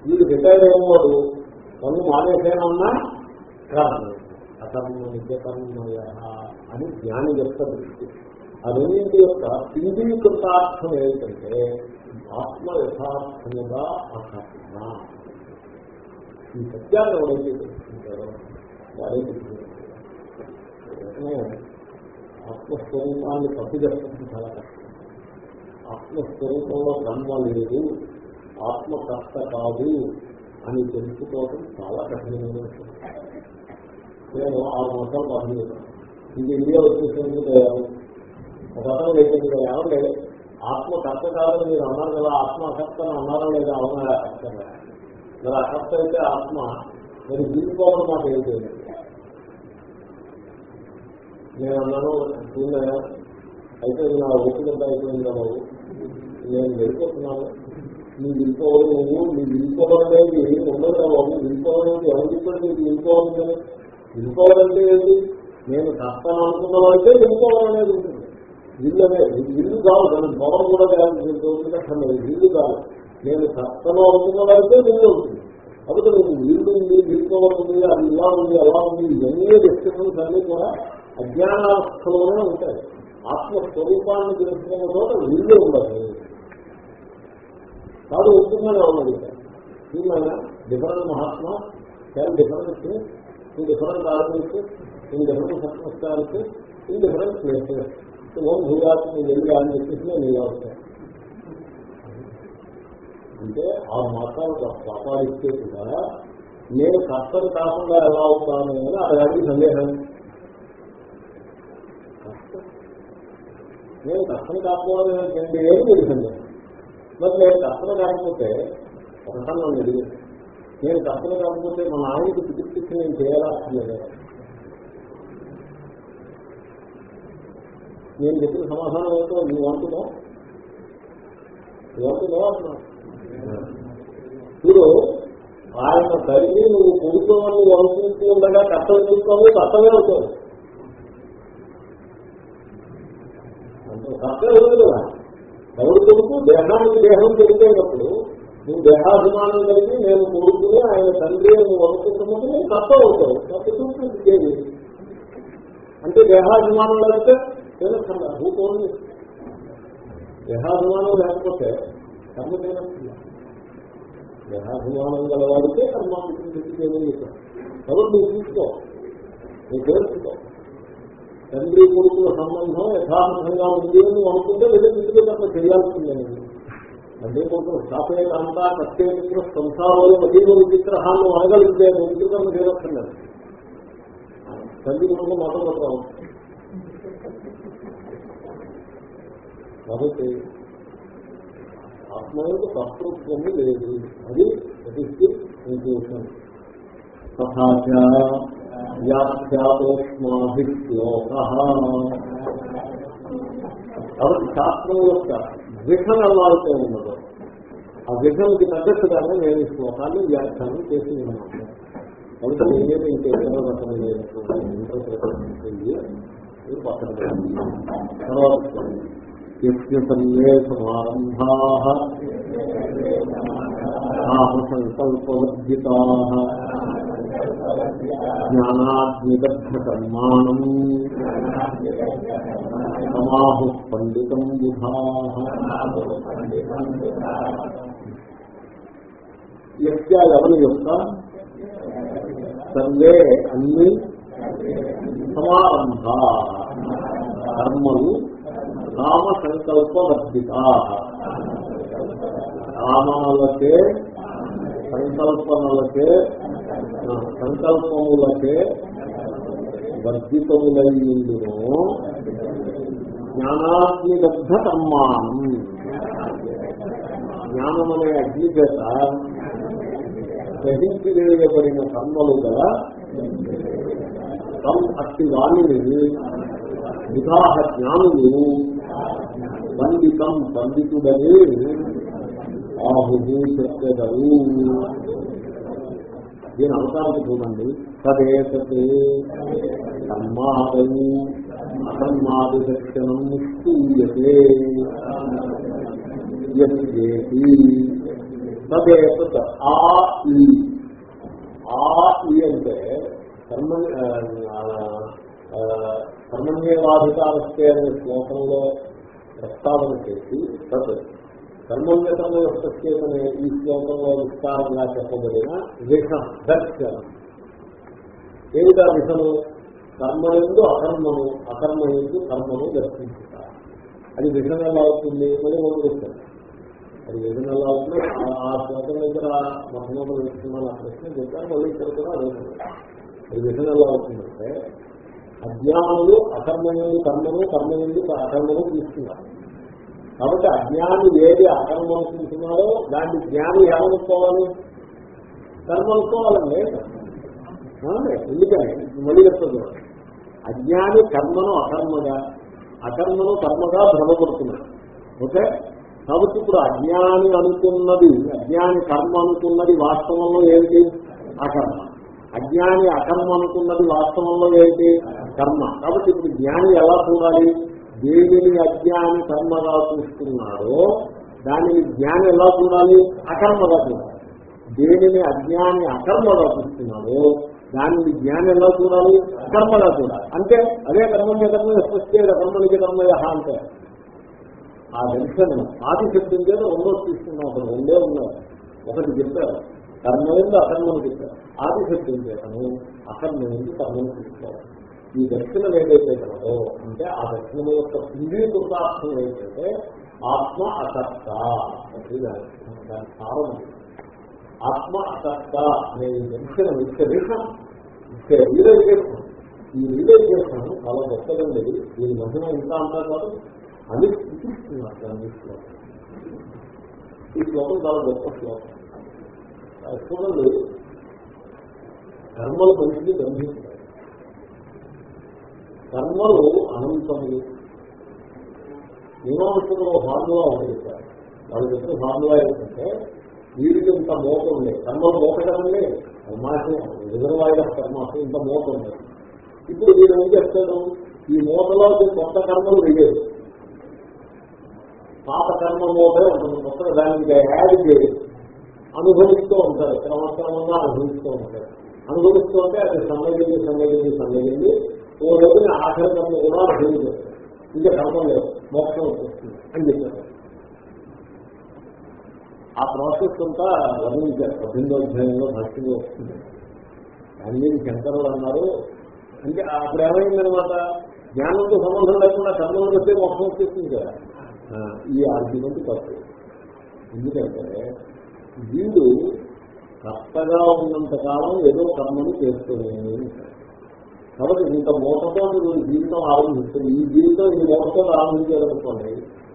[SPEAKER 1] వీడు రిటైర్ అయినవాడు పనులు మానేసేనన్నా కర్మ అకర్మ నిజకర్మయ అని జ్ఞాని యొక్క దృష్టి. ఆ రెండింటి యొక్క పిండీకృతార్థం ఏమిటంటే ఆత్మ యథార్థముగా అకర్మ. ఈ సత్యాన్ని ఎవరైతే తెలుసుకుంటారో వారే ఆత్మస్వరూపాన్ని తప్పిదర్శనం చాలా కష్టం. ఆత్మస్వరూపంలో కర్మ లేదు ఆత్మకర్త కాదు అని తెలుసుకోవడం చాలా కఠినమైన విషయం నేను ఆరు సంవత్సరాలు పాఠం చేశాను. ఇంక ఇండియా వచ్చేసేందుకు ఒక అతను లేకుండా ఏమంటే ఆత్మకర్త కాదని మీరు అన్నారు కదా ఆత్మకర్త అని అన్నారా లేదా అవునా? కష్టంగా మరి అసక్త అయితే ఆత్మ. మరి దీనికోవడం మాట ఏంటి నేను అన్నాను నిన్న అయితే ఇది నా ఓపికంతా అయిపోయింది బాబు? నేను వెళ్ళిపోతున్నాను. నీ వెళ్ళిపోవడం నువ్వు నీ వెళ్ళిపోవడం అనేది ఉండదు కదా బాబు. వెళ్ళిపోవడం అనేది ఎవరు చెప్పాడు నీకు వెళ్ళిపోవడం కానీ ఏంటి? నేను కష్టం అనుకున్న వాళ్ళకే వెళ్ళిపోవడం ఉంటుంది. ఇల్లు అనే ఇల్లు కాదు దానికి భవనం కూడా తయారు కష్టం లేదు ఇల్లు కాదు. నేను కష్టం అనుకున్న వాళ్ళకే ఇల్లు ఉంటుంది. కాబట్టి నీకు ఇల్లు ఉంది వెళ్ళిపోవడం అది ఇలా ఉంది అలా ఉంది ఇవన్నీ డిస్కషన్స్ అన్నీ కూడా అజ్ఞానావస్థలోనే ఉంటాయి. ఆత్మస్వరూపాన్ని తెలుసుకున్న చోట ఇల్లు ఉండదు. కాదు ఉంటుందని ఉన్నది ఏమైనా డిఫరెంట్ మహాత్మ చాలా different in different orders in different circumstances in different places ఓం భూయాత్మ వెళ్ళి అని చెప్పేసి నేను ఇలా అంటే ఆ మతాలు కాపాడిస్తే కూడా నేను కష్టం కాకుండా ఎలా అవుతాను అని అతగాడికి సందేహం. నేను కష్టం కాకపోవడం ఏంటంటే ఏమి మీకు మరి నేను కష్టం కాకపోతే ఒకటం నన్ను ఎదిగి నేను కష్టం కాకపోతే మా నాయనకి చికిత్స నేను చేయాల్సిందే నేను చెప్పిన సమాధానం ఏంటో నీ అంటున్నావు నువ్వు ఇప్పుడు ఆయన తల్లి నువ్వు కొడుకోవాలని అనుకుంటూ ఉండగా కష్టం చూసుకోవు కష్టమే అవుతావు కష్టం ఎవరు కదా. ఎవరు కొడుకు దేహానికి దేహం తెలిపోయినప్పుడు నువ్వు దేహాభిమానం కలిగి నేను కొడుకుని ఆయన తండ్రి నువ్వు అనుకుంటున్నప్పుడు నేను తప్ప అవుతావు. కష్టం చూస్తుంది అంటే దేహాభిమానం లేకపోతే తెలుస్తుంది భూతోని. దేహాభిమానం లేకపోతే కర్మ చేయనప్పుడు దేహాభిమానం గలవాడితే కర్మ చేయలేదు కాబట్టి నువ్వు చూసుకో. నువ్వు తెలుసుకో. తండ్రి కొడుకుల సంబంధం యథార్థంగా ఉంది అని నువ్వు అనుకుంటే వెళ్ళి ఇంటికి తప్ప చేయాల్సిందే తండ్రి కొడుకులు స్థాపే కాంతా కట్టే సంసారంలో మధ్యలో విగ్రహాన్ని అనగలిగితే నువ్వు విగ్రహం చేయవక్కర్లేదు తల్లి కొడుకు మాత్రం కాబట్టి ఆత్మ యొక్క కర్తృత్వము లేదు. అది ఇంక్లూషన్ వ్యాఖ్యాతోష్మాభిశ్లోక కాబట్టి శాస్త్రం యొక్క విషం ఎలా అయితే ఉన్నదో. ఆ విషంకి తగ్గట్టుగానే నేను ఈ శ్లోకాన్ని వ్యాఖ్యానం చేసి ఉన్నాను కాబట్టి నేనేమి ఇంకేదో రకం మీరు పక్కన తర్వాత సంకల్పవర్జితా జ్ఞానాగ్నిదగ్ధకర్మాణం సమాహు పండితం బుధా యజ్ఞ ఎవరి యొక్క సర్వే అన్ని సమారంభ కర్మలు నామ సంకల్పవర్జితా నామాలకే సంకల్పనలకే సంకల్పములకే వర్జితములయ్యిందును జ్ఞానాగ్నిదగ్ధ కర్మాణం జ్ఞానమనే అగ్ని చేత గ్రహించివేయబడిన కర్మలు గల అట్టి వాణిని విధాహ జ్ఞానులు పండితం పండితుడని ఆహు చెప్పెదరు దీని అవసరానికి చూడండి. తదేతత్ కర్మాదయు అకర్మాది దర్శనం నిశ్చూయతే తదేతత్ ఆ ఈ. ఆ ఈ అంటే కర్మ కర్మణ్యవాధికారస్తే అనే శ్లోకంలో ప్రస్తావన చేసి తత్ కర్మవ్యతము యొక్క చేతనే ఈ శ్లోకంలో విస్తారంగా చెప్పబడిన విషం దర్శనం. ఏమిటా విషము? కర్మ ఎందు అకర్మము అకర్మ ఎందు కర్మను దర్శించుట. అది విషం ఎలా అవుతుంది? మళ్ళీ మొదలుస్తాను అది విషం ఎలా అవుతుంది ఆ శ్లోకం దగ్గర మొట్టమొదటి వేసుకున్నాను ఆ ప్రశ్న చెప్పాను మళ్ళీ ఇక్కడ కూడా అదే అది విషం ఎలా అవుతుందంటే అజ్ఞానులు అకర్మయందు కర్మను కర్మయందు అకర్మను తీసుకున్నారు. కాబట్టి అజ్ఞాని ఏది అకర్మ అనుకుంటున్నాడో దాన్ని జ్ఞాని ఏమనుకోవాలి కర్మ అనుకోవాలండి ఎందుకని? మళ్ళీ చెప్తుంది అజ్ఞాని కర్మను అకర్మగా అకర్మను కర్మగా భ్రమపడుతున్నాడు ఓకే? కాబట్టి ఇప్పుడు అజ్ఞాని అనుకున్నది అజ్ఞాని కర్మ అనుకున్నది వాస్తవంలో ఏంటి అకర్మ. అజ్ఞాని అకర్మ అనుకున్నది వాస్తవంలో ఏంటి కర్మ. కాబట్టి ఇప్పుడు జ్ఞాని ఎలా చూడాలి? దేనిని అజ్ఞాని కర్మగా చూస్తున్నాడో దానిని జ్ఞాని ఎలా చూడాలి? అకర్మగా చూడాలి. దేనిని అజ్ఞాని అకర్మగా చూస్తున్నాడో దానిని జ్ఞాని ఎలా చూడాలి? అకర్మగా చూడాలి. అంటే అదే కర్మని కర్మ స్పష్టే కర్మనికి కర్మయ అంటే ఆ దర్శనం ఆది శబ్దం చేత రెండో తీసుకున్నాం. అక్కడ రెండే ఉన్నారు ఒకటి చెప్పారు. కర్మ ఎందు అకర్మను చెప్పారు. ఆది శబ్దం చేతను అకర్మ ఎందు కర్మను తీసుకోవాలి ఈ దర్శనం ఏదైతే కలదో అంటే ఆ దర్శనం యొక్క పిండీకృతార్థం ఏంటంటే ఆత్మ అసత్త అంటే దాని దాని సారం ఆత్మ అసత్త అనే ఈ దర్శనం ఇచ్చే విషయం ఇచ్చే రియలైజేషన్. ఈ రియలైజేషన్ చాలా గొప్పదండి. దీని మధ్యన ఇంకా అంతా కాదు అని చూపిస్తున్నారు దాన్ని ఈ శ్లోకం. ఈ శ్లోకం చాలా గొప్ప శ్లోకం. చూడండి కర్మలు మనిషిని గంభీరంగా కర్మలు అనంతములు. మీమాంసకులు ఫార్ములా ఉంది సార్ వాళ్ళు చెప్పిన ఫార్ములా ఏంటంటే వీరికి ఇంత మోత ఉంది. కర్మలు మోత కదండి కర్మాశం రిజర్వాయర్ కర్మాశం ఇంత మోత ఉంది. ఇప్పుడు వీరు ఏం చేస్తాడు? ఈ మోతలో కొత్త కర్మలు వేయదు పాత కర్మ మోతే ఉంటుంది. కొత్త దానికి యాడ్ చేయదు అనుభవిస్తూ ఉంటారు క్రమక్రమంగా అనుభవిస్తూ ఉంటారు అనుభవిస్తూ ఉంటే అది సన్నగింది సన్నగింది సన్నగింది ఓ రోజున ఆఖరి కర్మ కూడా అనుభవించారు ఇంకా కర్మం లేదు మోక్షం వచ్చేస్తుంది అని చెప్పారు. ఆ ప్రాసెస్ అంతా వర్ణించారు పద్దెనిమిదో అధ్యాయంలో భాష్యంలో వస్తుంది. అన్ని శంకరులు అన్నారు. అంటే అప్పుడు ఏమైందనమాట జ్ఞానంతో సంబంధం లేకుండా కర్మం వస్తే మోక్షం వచ్చేస్తుంది కదా. ఈ ఆర్గ్యుమెంట్ తప్పు. ఎందుకంటే వీడు కర్తగా ఉన్నంత కాలం ఏదో కర్మను చేస్తూనే ఉంటారు కాబట్టి ఇంత మూటతో మీరు జీవితం ఆరంభిస్తుంది. ఈ జీవితం ఈ మూటతో ఆరంభించాలనుకోండి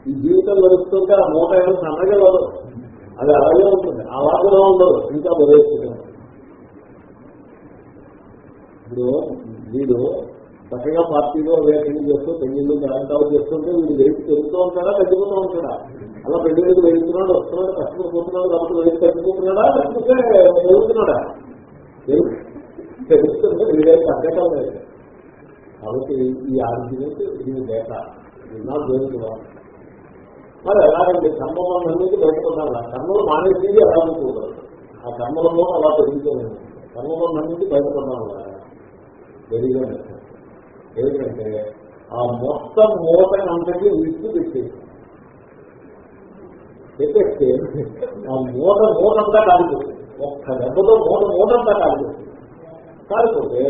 [SPEAKER 1] ఈ జీవితం గడుపుతుంటే ఆ మూట ఏమో సన్నగా ఉండదు. అది అలాగే ఉంటుంది. అలాగే ఉండదు. ఇంకా వదిలేస్తుంది ఇప్పుడు వీడు చక్కగా పార్టీలో వేటింగ్ చేస్తూ పెళ్ళిళ్ళు గ్రాంతాలు చేస్తుంటే వీడు వెయిట్ పెరుగుతూ ఉంటాడా తగ్గిపోతూ ఉంటాడా? అలా పెళ్ళిళ్ళకి వెళ్తున్నాడు వస్తున్నాడు కష్టపడిపోతున్నాడు కాబట్టి వెయిట్ తగ్గిపోతున్నాడా లేకపోతే పెరుగుతున్నాడా? తెలుస్తుంటే వీడైతే తగ్గటం లేదు కాబట్టి ఈ ఆర్గ్యుమెంట్ ఇది డేట నా దేవుడు మరి ఎలాగంటే కర్మం అనేది బయటపడాలి కర్మలు మానేసేది ఎలా అనుకోకూడదు ఆ కర్మలలో అలా పెరుగుతుంది. కర్మలో నుంచి బయటపడాలి పెరిగిన ఏంటంటే ఆ మొత్తం మూట అంతకి విడిచి పెట్టేది పెట్టేస్తే ఆ మూట మూటంతా కాలిపోతుంది. ఒక్క దెబ్బతో మూట మూటంతా కాలిపోతుంది. కాకపోతే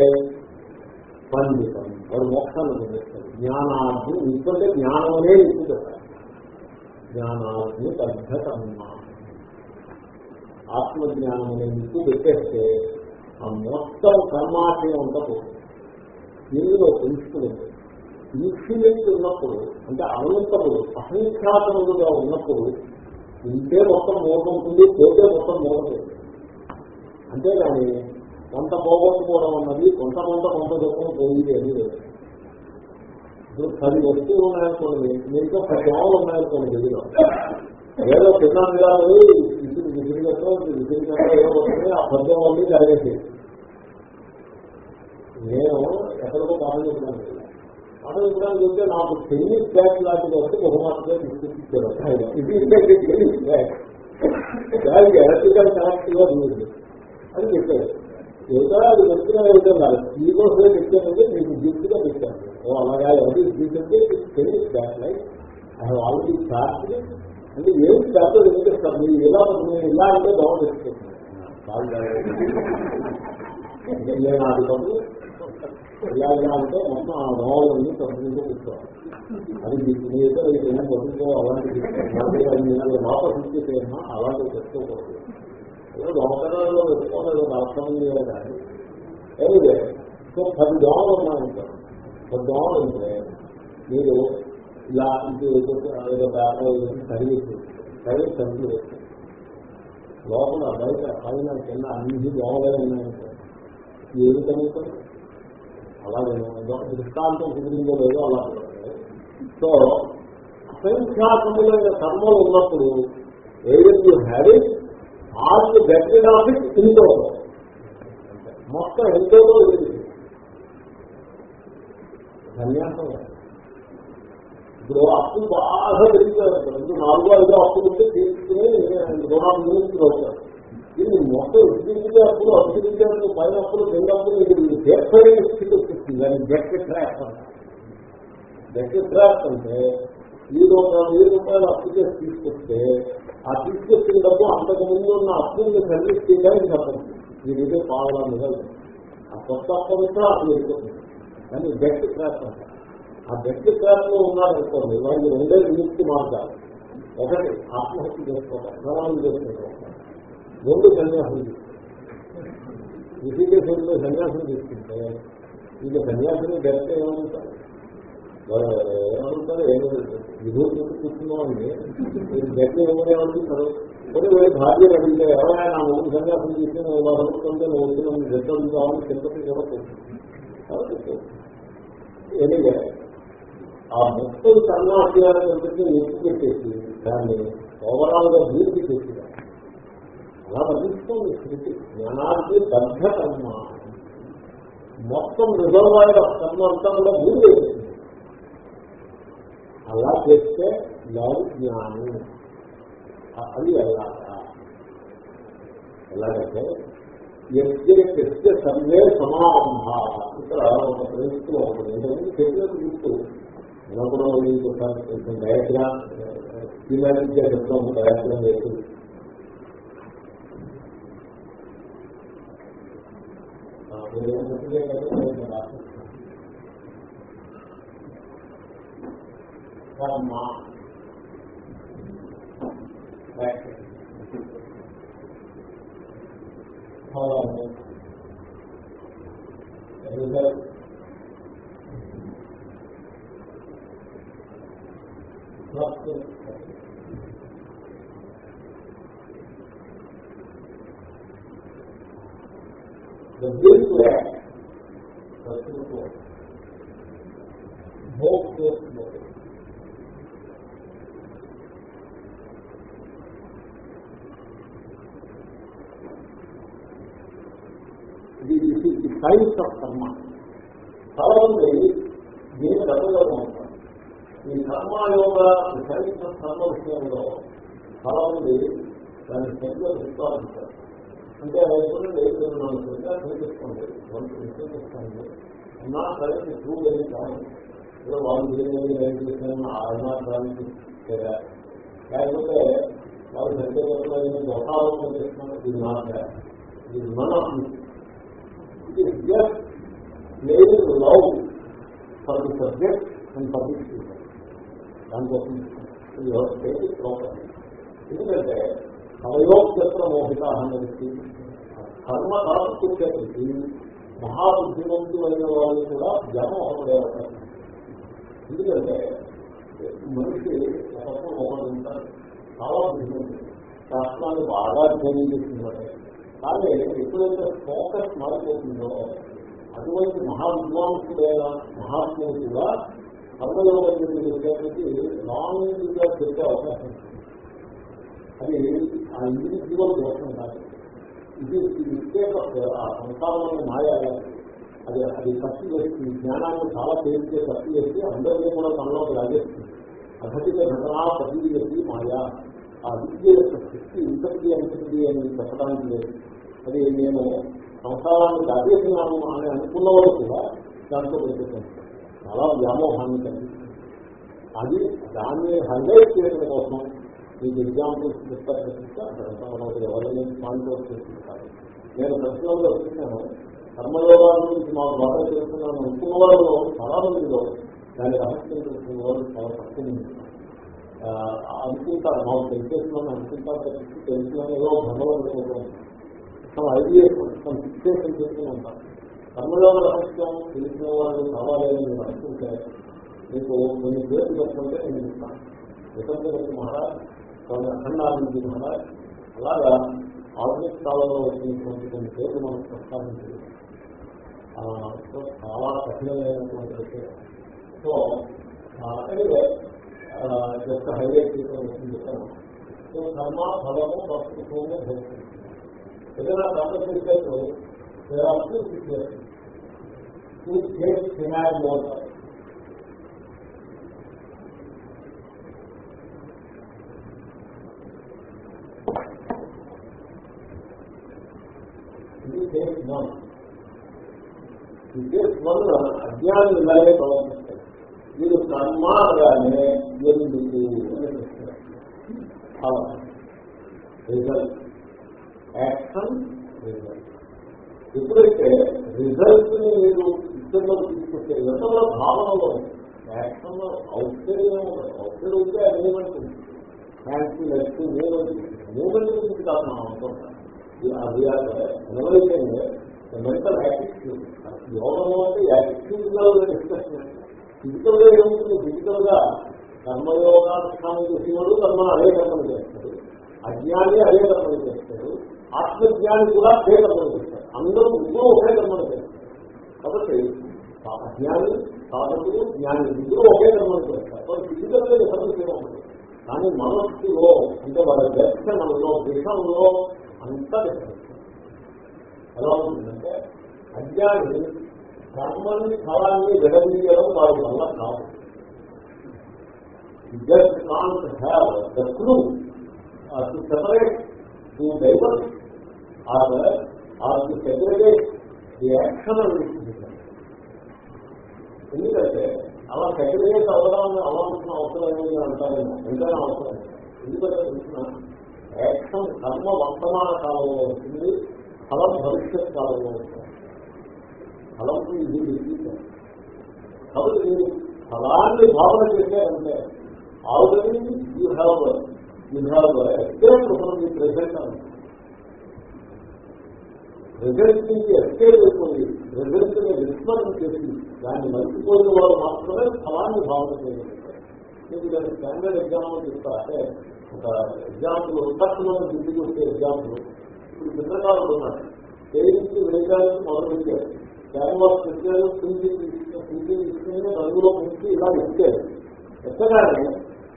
[SPEAKER 1] పండితం వాడు మోక్షాన్ని పొందిస్తాడు. జ్ఞానాన్ని ఇంకొంటే జ్ఞానం అనే ఇస్తూ పెట్టాలి జ్ఞానాన్ని ఆత్మజ్ఞానం అనే ఇస్తూ పెట్టేస్తే ఆ మొత్తం కర్మాశయం అంతా పోతుంది. దీనిలో ప్రిన్సిపల్ ఇన్ఫినిట్ ఉన్నప్పుడు అంటే అనంతముడు అసంఖ్యాతములుగా ఉన్నప్పుడు ఉంటే మొత్తం మూట ఉంటుంది పోతే మొత్తం మూట ఉంటుంది. అంతేగాని కొంత పోగొట్టుకోవడం అన్నది కొంత కొంత కొంత దుఃఖం పోయింది అని లేదు. ఇప్పుడు పది వస్తువులు ఉన్నాయనుకోండి మీతో పది దోమలు ఉన్నాయనుకోండి గదిలో ఏదో తిన్నాను కదా విసిరి విసిరిగట్టో విసిరిగట్టో ఏదో వస్తుంది ఆ పద్యం వల్ల జరిగేది నేను ఎక్కడికో పాఠం చెప్తున్నాను. పాఠం చెప్పడానికి చెప్తే నాకు టెన్నిస్ బ్యాట్ లాంటిది వస్తే బహుమానంగా తీసుకొచ్చారు ఇది టెన్నిస్ బ్యాట్ దానికి ఎలక్ట్రికల్ కనెక్ట్గా ఉంది అని చెప్పారు. ఏదో అది వెళ్తున్నా వెళ్తున్నారు మీకోసమే పెట్టానంటే మీకు గిఫ్ట్గా పెట్టాను ఓ అలాగా ఎవరి తీసుకుంటే tennis bat light I already charge అంటే ఏం చేస్తారో ఎందుకు మీరు ఎలా నేను ఇలా అంటే బాగుంటుంది నేను అది కాదు ఇలా ఇలా అంటే మొత్తం ఆ నోవాలని తప్పుకుంటూ కూర్చోవాలి. అది మీతో ఏదైనా పట్టుకో అలాంటివి తెచ్చుకోకూడదు. ఏదో దోమకరాల్లో పెట్టుకోలేదు అర్థం లేదు కానీ. ఎనివే సో పది దోమలు ఉన్నాయంటారు పది దోమలు ఉంటే మీరు ఇలా ఇది ఏదో ఏదో పేపర్ వేసి సర్వీస్ సర్వీస్ సంఖ్యలు వేస్తారు లోపల బయట పైన కింద అన్ని దోమలే ఉన్నాయంటారు ఏది కలుగుతారు అలాగే దృష్టాంతం కుదిరిందో లేదో అలా సో అసంఖ్యాకములైన కర్మలు ఉన్నప్పుడు ఏదైతే habit it all the of it ఇంతో మొత్తం ఎంతో సన్యాసం ఇప్పుడు అప్పులు బాగా పెరిగిపోయారు నాలుగు ఐదు అప్పులు ఉంటే తీసుకుని రుణాలు నిలుస్తుంది అవుతారు దీన్ని మొత్తం ఉద్యోగించే అప్పులు అభివృద్ధి పైన అప్పులు రెండు అప్పులు ఇది చేర్పడిన స్థితి వచ్చింది. దాన్ని గట్టి ట్రాక్ అంటారు గట్టి ట్రాక్ అంటే మీరు ఒక వెయ్యి రూపాయలు అప్పు చేసి తీసుకొస్తే ఆ తీసుకొచ్చిన డబ్బు అంతకు ముందు ఉన్న అప్పుని సర్వీస్ చేయడానికి చెప్పండి మీరు ఏదో పావులా మిగలదు ఆ కొత్త అప్పు కూడా అప్పు వెళ్ళిపోతుంది కానీ గట్టి ట్రాక్ ఆ గట్టి ట్రాక్లో ఉన్నారనుకోండి వాళ్ళు రెండే విముక్తి మార్గాలు. ఒకటి ఆత్మహత్య చేసుకోవటం ప్రమాణం చేసుకోవటం. రెండు సన్యాసం ఋషికేశ్వరులో సన్యాసం తీసుకుంటే ఇక సన్యాసం గట్టి ఏమంటారు ఏమంటారు ఏమో విధులు కూర్చున్నామండి మీరు గట్టి ఏమని కొన్ని వేరే భార్యలు అడిగితే ఎవరైనా నా ముందు సన్యాసం చేసి నువ్వు అనుకుంటే నువ్వు వచ్చిన గట్టలు కావాలి తిరుపతి కూడా ఎనివే ఆ మొత్తం సన్యాసాలను ఎత్తి పెట్టేసి దాన్ని ఓవరాల్గా దీనికి చేసి అలా వర్ణిస్తుంది స్థితి జ్ఞానానికి బద్ధ కర్మ. మొత్తం రిజర్వాయర్ కర్మ అంతా కూడా మీరు అలా చేస్తే లవ్ జ్ఞాని. అది ఎలాగా ఎలాగంటే ఎస్య సర్వే సమారంభ. ఇక్కడ ఒక ప్రయత్నం ఉంటుంది. ఎందుకంటే చెప్పినట్టు గుర్తు మనం కొంచెం డయాగ్రామ్ హ్యూమానిటీ చెప్తాము డయాగ్రామ్ లేదు వేసి కర్మ ఫలము result The will to act, pursuit to act. Hope to motive. This is the science of karma. చాలా మంది దీని రకంగా ఉంటారు ఈ కర్మయోగ సైన్స్ ఆఫ్ కర్మ విషయంలో చాలా మంది దాన్ని సరిగ్గా విశ్వాసిస్తారు అంటే చూడండి నేను నన్ను సరిగ్గా చూపిస్తుంది వాళ్ళు విశ్వసిస్తుంది నా సరైన ట్రూ అని కాదు. ఏదో వాళ్ళు ఏదైనా రైతు చేసిన అరుణాచారానికి లేకపోతే వాళ్ళు సరిగ్గా దోషాలను చేస్తున్నారు ఇది నాకు ఇది మన it is just playing love for the subject and for the speaker దానికోసం ఎందుకంటే కవయోక్షేత్ర మోహిత అన్నది కర్మ కాపుచ్చేపటికి మహాబుద్ధిమంతులైన వాళ్ళు కూడా జనం అవడే అవకాశం ఎందుకంటే మనిషి ఒకప్పుడు ఒకరు ఉంటారు చాలా బుద్ధిమంతులు శాస్త్రాన్ని బాగా అధ్యయనం చేస్తున్నారు కానీ ఎప్పుడైతే ఫోకస్ మారిపోతుందో అటువంటి మహావిద్వాంసుడైన మహాత్ముడు కూడా కర్మయోగం జరిగేటువంటి లాంగ్గా జరిగే అవకాశం అది ఆ ఇండివిజువల్ దోషం కాదు. ఇది ఇచ్చే ఆ సంసారంలో మాయ అది అది ఖర్చు చేసి జ్ఞానాన్ని చాలా తేలికే ఖర్చు చేసి అందరినీ కూడా మనలోకి లాగేస్తుంది. అఘటిత ఘటనా ప్రతి వ్యక్తి మాయా. ఆ విద్య యొక్క శక్తి ఇంతటి అంతటి అని చెప్పడానికి లేదు. అది నేను సంసారాన్ని దాటేసినాము అని అనుకున్న వాళ్ళు కూడా దాంతో పెట్టుకుంటారు చాలా వ్యామోహాన్ని కలిగిస్తుంది అది దాన్ని హైలైట్ చేయడం కోసం మీకు ఎగ్జాంపుల్స్ చెప్తారు మనకి ఎవరైనా పాయింట్ అవుట్ చేస్తుంటారు. నేను ప్రశ్నలో వచ్చినాను కర్మయోగాల గురించి మాకు బాగా చేస్తున్నాను అనుకున్న వాళ్ళు చాలా మందిలో దాన్ని రహస్యం తెలుసుకున్న వాళ్ళు చాలా తక్కువ అనుకుంటారు మాకు తెలిసేస్తున్నాను అనుకుంటారు తప్పించి తెలుసుకున్నాను ఏదో భగవంతుడు some ideas, some ఫిక్సేషన్ చేసుకుని ఉంటారు కర్మయోగ రహస్యం తెలిసిన వాళ్ళు కావాలని నేను అనుకుంటే మీకు కొన్ని పేరు చెప్పుకుంటే నేను ఇస్తాను విసర్జనకి మహారాజ్ కొన్ని అఖండానంది మహారాజ్ అలాగా ఆధునిక కాలంలో వచ్చినటువంటి కొన్ని పేర్లు మనం ప్రస్తావించాలి చాలా కఠినమైనటువంటి విషయం. సో ఎనివే జస్ట్ హైలైట్ విషయం చెప్పాను. సో కర్మ ఫలము ప్రస్తుతము భవిష్యత్తు ఏదైనా కర్మ చేసేటప్పుడు there ఇది కేస్ వన్ ఈ కేస్ వన్ అజ్ఞానం ఇలాగే ప్రవర్తిస్తారు మీరు కర్మ అనగానే ఎందుకు అని యాక్షన్ రిజల్ట్. ఎప్పుడైతే రిజల్ట్ని మీరు ఇద్దరిలో తీసుకొస్తే ఇతరుల భావనలో యాక్షన్ ఔషధం ఔషధం ఉంటే మూమెంట్ ఉంది. ఫ్యాన్సీ లెఫ్ట్ మూమెంట్ మూమెంట్ గురించి కాదు మనం అనుకుంటాం. అది ఎనవైతే మెంటల్ యాటిట్యూడ్ యోగం అంటే యాటిట్యూడ్గా డిస్కషన్ ఫిజికల్గా ఏముంటుంది? ఫిజికల్గా కర్మయోగానుష్ఠానం చేసేవాడు కర్మ అదే కర్మలు చేస్తాడు. అజ్ఞాని అదే కర్మలు చేస్తాడు. ఆత్మజ్ఞాని కూడా అదే కర్మలు చేస్తారు. అందరూ ఇద్దరు ఒకే కర్మలు చేస్తారు. కాబట్టి అజ్ఞాని సాధకుడు జ్ఞాని ఇద్దరు ఒకే కర్మలు చేస్తారు. కాబట్టి ఫిజికల్గా సమస్య కానీ మనస్సులో అంటే వాళ్ళ దర్శనంలో విషయంలో అంతా ఎలా ఉంటుందంటే అజ్ఞాని కర్మని ఫలాన్ని విడదీయడం వారి వల్ల కాదు. Just can't have the clue to separate to divorce or or to segregate the action ఎందుకంటే అలా సెగ్రిగేట్ అవ్వడం అవ్వాల్సిన అవసరం ఏమి అంటారు ఎంతైనా అవసరం. ఎందుకంటే తెలిసిన యాక్షన్ కర్మ వర్తమాన కాలంలో ఉంటుంది ఫలం భవిష్యత్ కాలంలో ఉంటుంది. ఫలం ఇది కాబట్టి మీరు ఫలాన్ని భావన చేశారంటే already you have you have escape from present అంటే రిజల్ట్ నుంచి ఎస్కేప్ అయిపోయింది రిజల్ట్ని విస్మరణ చేసి దాన్ని మర్చిపోయిన వారు మాత్రమే ఫలాన్ని భావన చేయగలుగుతారు. మీకు దాన్ని స్టాండర్డ్ ఎగ్జాంపుల్ చెప్తా అంటే ఒక ఎగ్జాంపుల్ ఉత్పత్తిలో దిద్దుకు వచ్చే ఎగ్జాంపుల్ ఇప్పుడు చిత్రకారులు ఉన్నారు. చేయించి వేయడానికి మొదలుపెట్టారు. క్యాన్వాస్ పెట్టారు ప్రింటింగ్ ప్రింటింగ్ తీసుకుని రంగులో పెంచి ఇలా ఎక్కారు ఎక్కగానే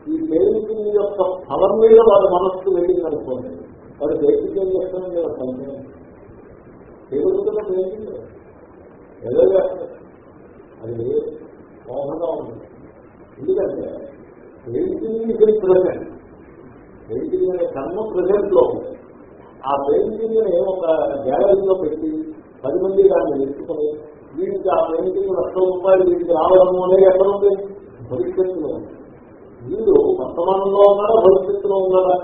[SPEAKER 1] ఈ పెయింటింగ్ యొక్క ఫలం మీద వాళ్ళ మనస్సు వెళ్ళింది అనుకోండి వాడు పెయింటింగ్ ఏం చేస్తారని నేను సందేహం తెలుగుతున్న పెయింటింగ్ ఏదో అది మోహంగా ఉంది. ఎందుకంటే పెయింటింగ్ ఇది ప్రజెంట్ పెయింటింగ్ అనే కర్మ ప్రజెంట్లో ఉంది. ఆ పెయింటింగ్ ఒక గ్యాలరీలో పెట్టి పది మంది దాన్ని నేర్చుకుని వీటికి ఆ పెయింటింగ్ లక్ష రూపాయలు వీటికి రావడము అనేది ఎక్కడ ఉంది? భవిష్యత్తులో ఉంది. వీడు వర్తమానంలో ఉన్నాడా? భవిష్యత్తులో ఉన్నాడా?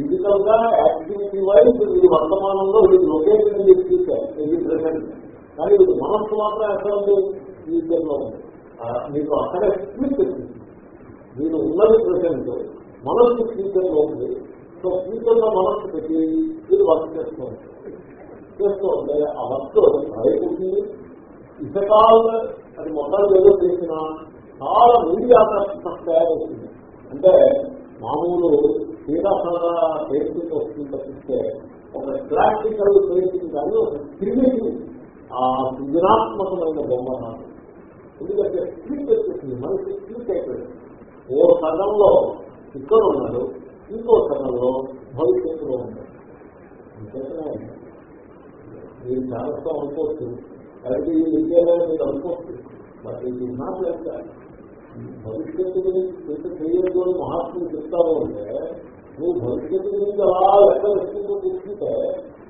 [SPEAKER 1] ఫిజికల్గా యాక్టివిటీ వైజ్ వీడు వర్తమానంలో వీడు లొకేషన్ చూశారు. ఇది ప్రెసెంట్ కానీ ఇది మనస్సు మాత్రం ఎక్కడ ఉంది? ఫ్యూచర్ ఉంది. మీకు అక్కడే స్ప్లిట్ మీరు ఉన్నది ప్రెసెంట్ మనస్సు ఫ్యూచర్లో ఉంది. సో ఫ్యూచర్లో మనస్సు పెట్టి మీరు వర్క్ చేస్తూ ఉంటారు. చేస్తూ ఉంటే ఆ వర్క్ అయిపోతుంది ఇసకాల అది మొత్తం ఏదో చేసినా చాలా మీడియా ఆకర్షణ తయారవుతుంది అంటే మామూలు శ్రీరాసన పెయింటింగ్ వస్తుంది తప్పిస్తే ఒక క్లాసికల్ పెయింటింగ్ కానీ ఒక క్రియేటివ్ ఆ సృజనాత్మకమైన బొమ్మ నాకు. ఎందుకంటే స్పీక్ వచ్చేసింది మనిషి స్పీక్ అయిపోయింది. ఓ సగంలో ఇక్కడ ఉన్నాడు ఇంకో సగంలో భవిష్యత్తులో ఉన్నాడు అంతేకానే మీరు జాగ్రత్తగా అనుకోవచ్చు. అది విద్యాలయం మీరు అనుకోవచ్చు. బట్ ఇది నాట్ లైక్ భవిష్యత్తు గురించి ఎంత మహాత్ములు చెప్తారు అంటే నువ్వు భవిష్యత్తు గురించి అలా లెక్క వ్యక్తితో కూర్చుంటే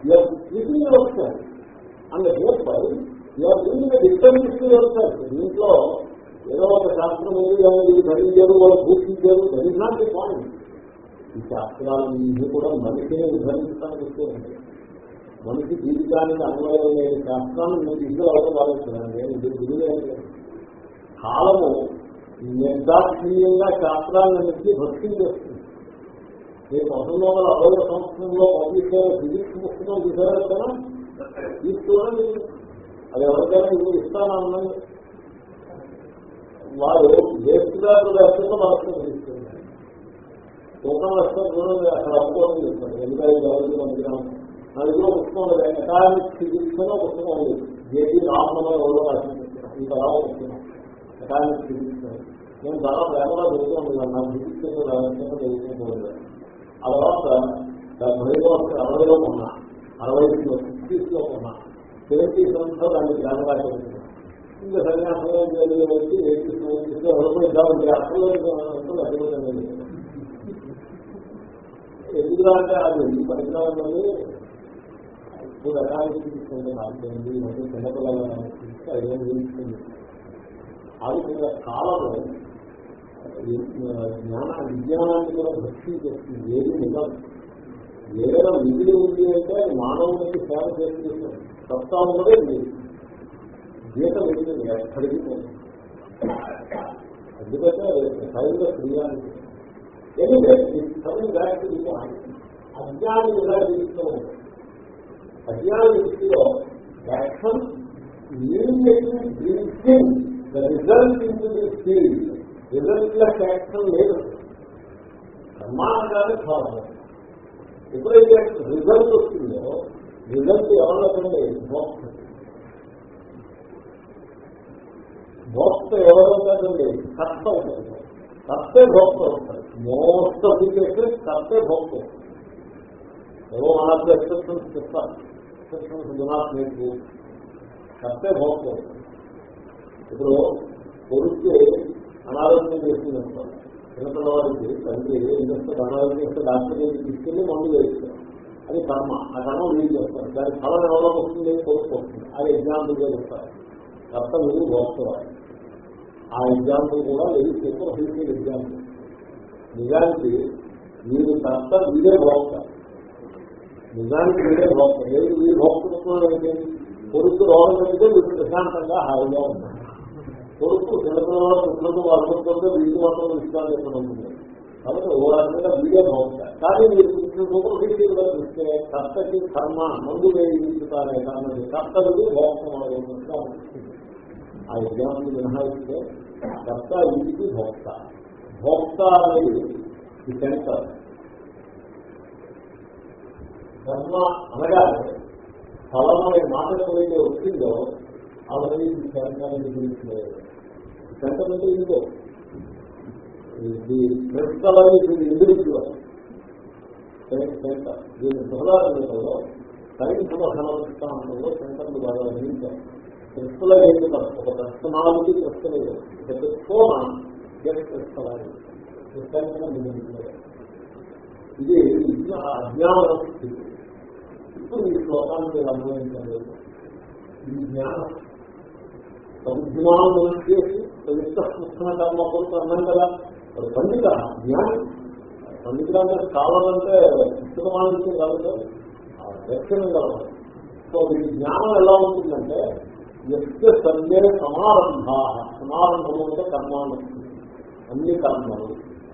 [SPEAKER 1] యూఆర్ వస్తాయి and here by you're doing వస్తాయి దీంట్లో ఏదో ఒక శాస్త్రం ఉంది వీళ్ళు ధరించారు వాళ్ళు పూర్తించారు ధరించడానికి పాయింట్ ఈ శాస్త్రాలు ఇది కూడా మనిషిని ఉద్ధరించడానికి వస్తూ ఉంటాయి. మనిషి జీవితానికి అన్వయం లేని శాస్త్రాన్ని నేను ఇందులో అవసరం నేను ఇది గురువు కాలము నిర్దాక్షిణ్యంగా శాస్త్రాలన్నింటినీ భక్తి చేస్తుంది మీరు పంతొమ్మిది వందల అరవై సంవత్సరంలో పబ్లిష్ ఫిజిక్స్ పుస్తకం చూసారా కదా ఈ అది ఎవరికైనా ఇప్పుడు ఇస్తానన్నది వారు దేశదారులు వేస్తున్న మనసులో తెలుస్తుంది. తూకం వేస్తారు అక్కడ అప్పుకోవడం చేస్తారు ఎందుకంటే ఎవరికి పంపించడం నా దగ్గర పుస్తకం లేదు. ఎకాడమిక్ ఫిజిక్స్ అని పుస్తకం లేదు జేపీ రామలో ఎవరో రాసింది ఇంత వస్తున్నాం ఎకాడమిక్ ఫిజిక్స్ నేను చాలా వేగంగా చదువుతున్నాను. నా ఫిజిక్స్ రాసిన చదువుకుంటూ ఆ తర్వాత డెబ్బైలో అరవైలో కొన్నా. అరవై ఐదులో సిక్స్టీస్లో కొన్నా. సెవెంటీస్ అంతా దాన్ని గ్రామంగా చదువుతున్నాను ఇంకా సన్యాసం వచ్చి ఎయిటీస్ నైన్టీస్లో ఎవరికో ఇద్దామంటే అసలు అభివృద్ధి ఎందుకురా అంటే అది ఈ పనికిరావాలి ఇప్పుడు రకాలకి తీసుకుంటే నాలుగైంది మొదటి చిన్నపిల్లల ఐదేళ్ళు తీసుకుంది ఆ విధంగా కాలంలో జ్ఞాన విజ్ఞానాన్ని కూడా భక్తి చేస్తుంది. ఏది నిజం? ఏదైనా విధులు ఉంది అంటే అది మానవునికి సేవ చేస్తుంది. సత్తా కూడా లేదు గీత వెళ్ళింది ఎక్కడికి పోయింది ఎందుకంటే సైన్య క్రియానికి అజ్ఞాని ఎలా జీవిస్తూ ఉంటాడు? అజ్ఞాన దృష్టిలో action breathing the result in the field resultless action లేదు. కర్మానగానే ఫారం ఎప్పుడైతే రిజల్ట్ వస్తుందో రిజల్ట్ ఎవరికండి మోక్ష మోక్ష ఎవరవుతారండి కర్త అవుతుంది కర్తే భోక్త అవుతారు మోస్ట్ ఆఫ్ ది కేసెస్ కర్తే భోక్త ఏవో మనకు ఎక్సెప్షన్స్ చెప్తారు. ఎక్సెప్షన్స్ దునాట్ మీకు కర్తే భోక్త ఇప్పుడు కొడుకు అనారోగ్యం చేస్తున్నారు చిన్నపిల్లవాడికి తండ్రి ఇండస్ట్రీ అనారోగ్యం చేస్తే డాక్టర్ దగ్గరికి తీసుకెళ్ళి మందు వేస్తారు అది కర్మ. ఆ కర్మ వీలు చేస్తారు. దాని ఫలం ఎవరో వస్తుంది? కొడుకు వస్తుంది. అది ఎగ్జాంపుల్గా చెప్తారు. కర్త మీరు భోక్తవాడు ఆ ఎగ్జాంపుల్ కూడా వెరీ సూపర్ ఫిజికల్ ఎగ్జాంపుల్. నిజానికి మీరు కర్త మీరే భోక్తారు నిజానికి మీరే భోక్తారు లేదు వీరు భోక్తృత్వం ఏంటి కొడుకు రోగం అయితే మీరు ప్రశాంతంగా హాయిగా ఉన్నారు కొడుకు చిన్నపిల్లల పుట్టినప్పుడు వాళ్ళతో వీటి మాత్రం విషయాలు ఎక్కడ ఉంటుంది కాబట్టి ఓ రకంగా వీడే బాగుంటాయి కానీ మీరు పుట్టినప్పుడు ఫిజికల్గా చూస్తే కర్తకి కర్మ మందు వేయించుతారే కానీ కర్తకి భోక్తం ఆ ఎగ్జాంపుల్ మినహాయిస్తే కర్త వీటికి భోక్త భోక్త అనేది ఈ సెంటర్ కర్మ అనగా ఫలం అనే మాట ఏదైతే వచ్చిందో అవన్నీ ఈ సెంటర్ గురించలేదు సెంటర్ అంటే ఇదిగో ఇది ప్రిన్సిపల్ అనేది ఇండివిజువల్ సెంటర్ దీని బృహదారంలో సైన్స్లో సెంటర్లు బాగా అందించారు ప్రిన్సిపల్ ఏంటి? ఒక దర్శనానికి ప్రశ్నలేదు ఫోన్ ప్రశ్నలాగి ఇది అజ్ఞాన స్థితి. ఇప్పుడు ఈ శ్లోకాన్ని మీరు అన్వయించలేదు ఈ జ్ఞాన సముజ్ఞానం చేసి ప్రయుక్త కృష్ణ కర్మ కొరకు అన్నాం కదా పండిత జ్ఞాని పండితులంటే కావాలంటే పుస్తకమానికి కాదు దర్శనం కావాలి సో ఈ జ్ఞానం ఎలా ఉంటుందంటే ఎస్య సందే సమారంభ సమారంభము అంటే కర్మాలు అన్ని కర్మలు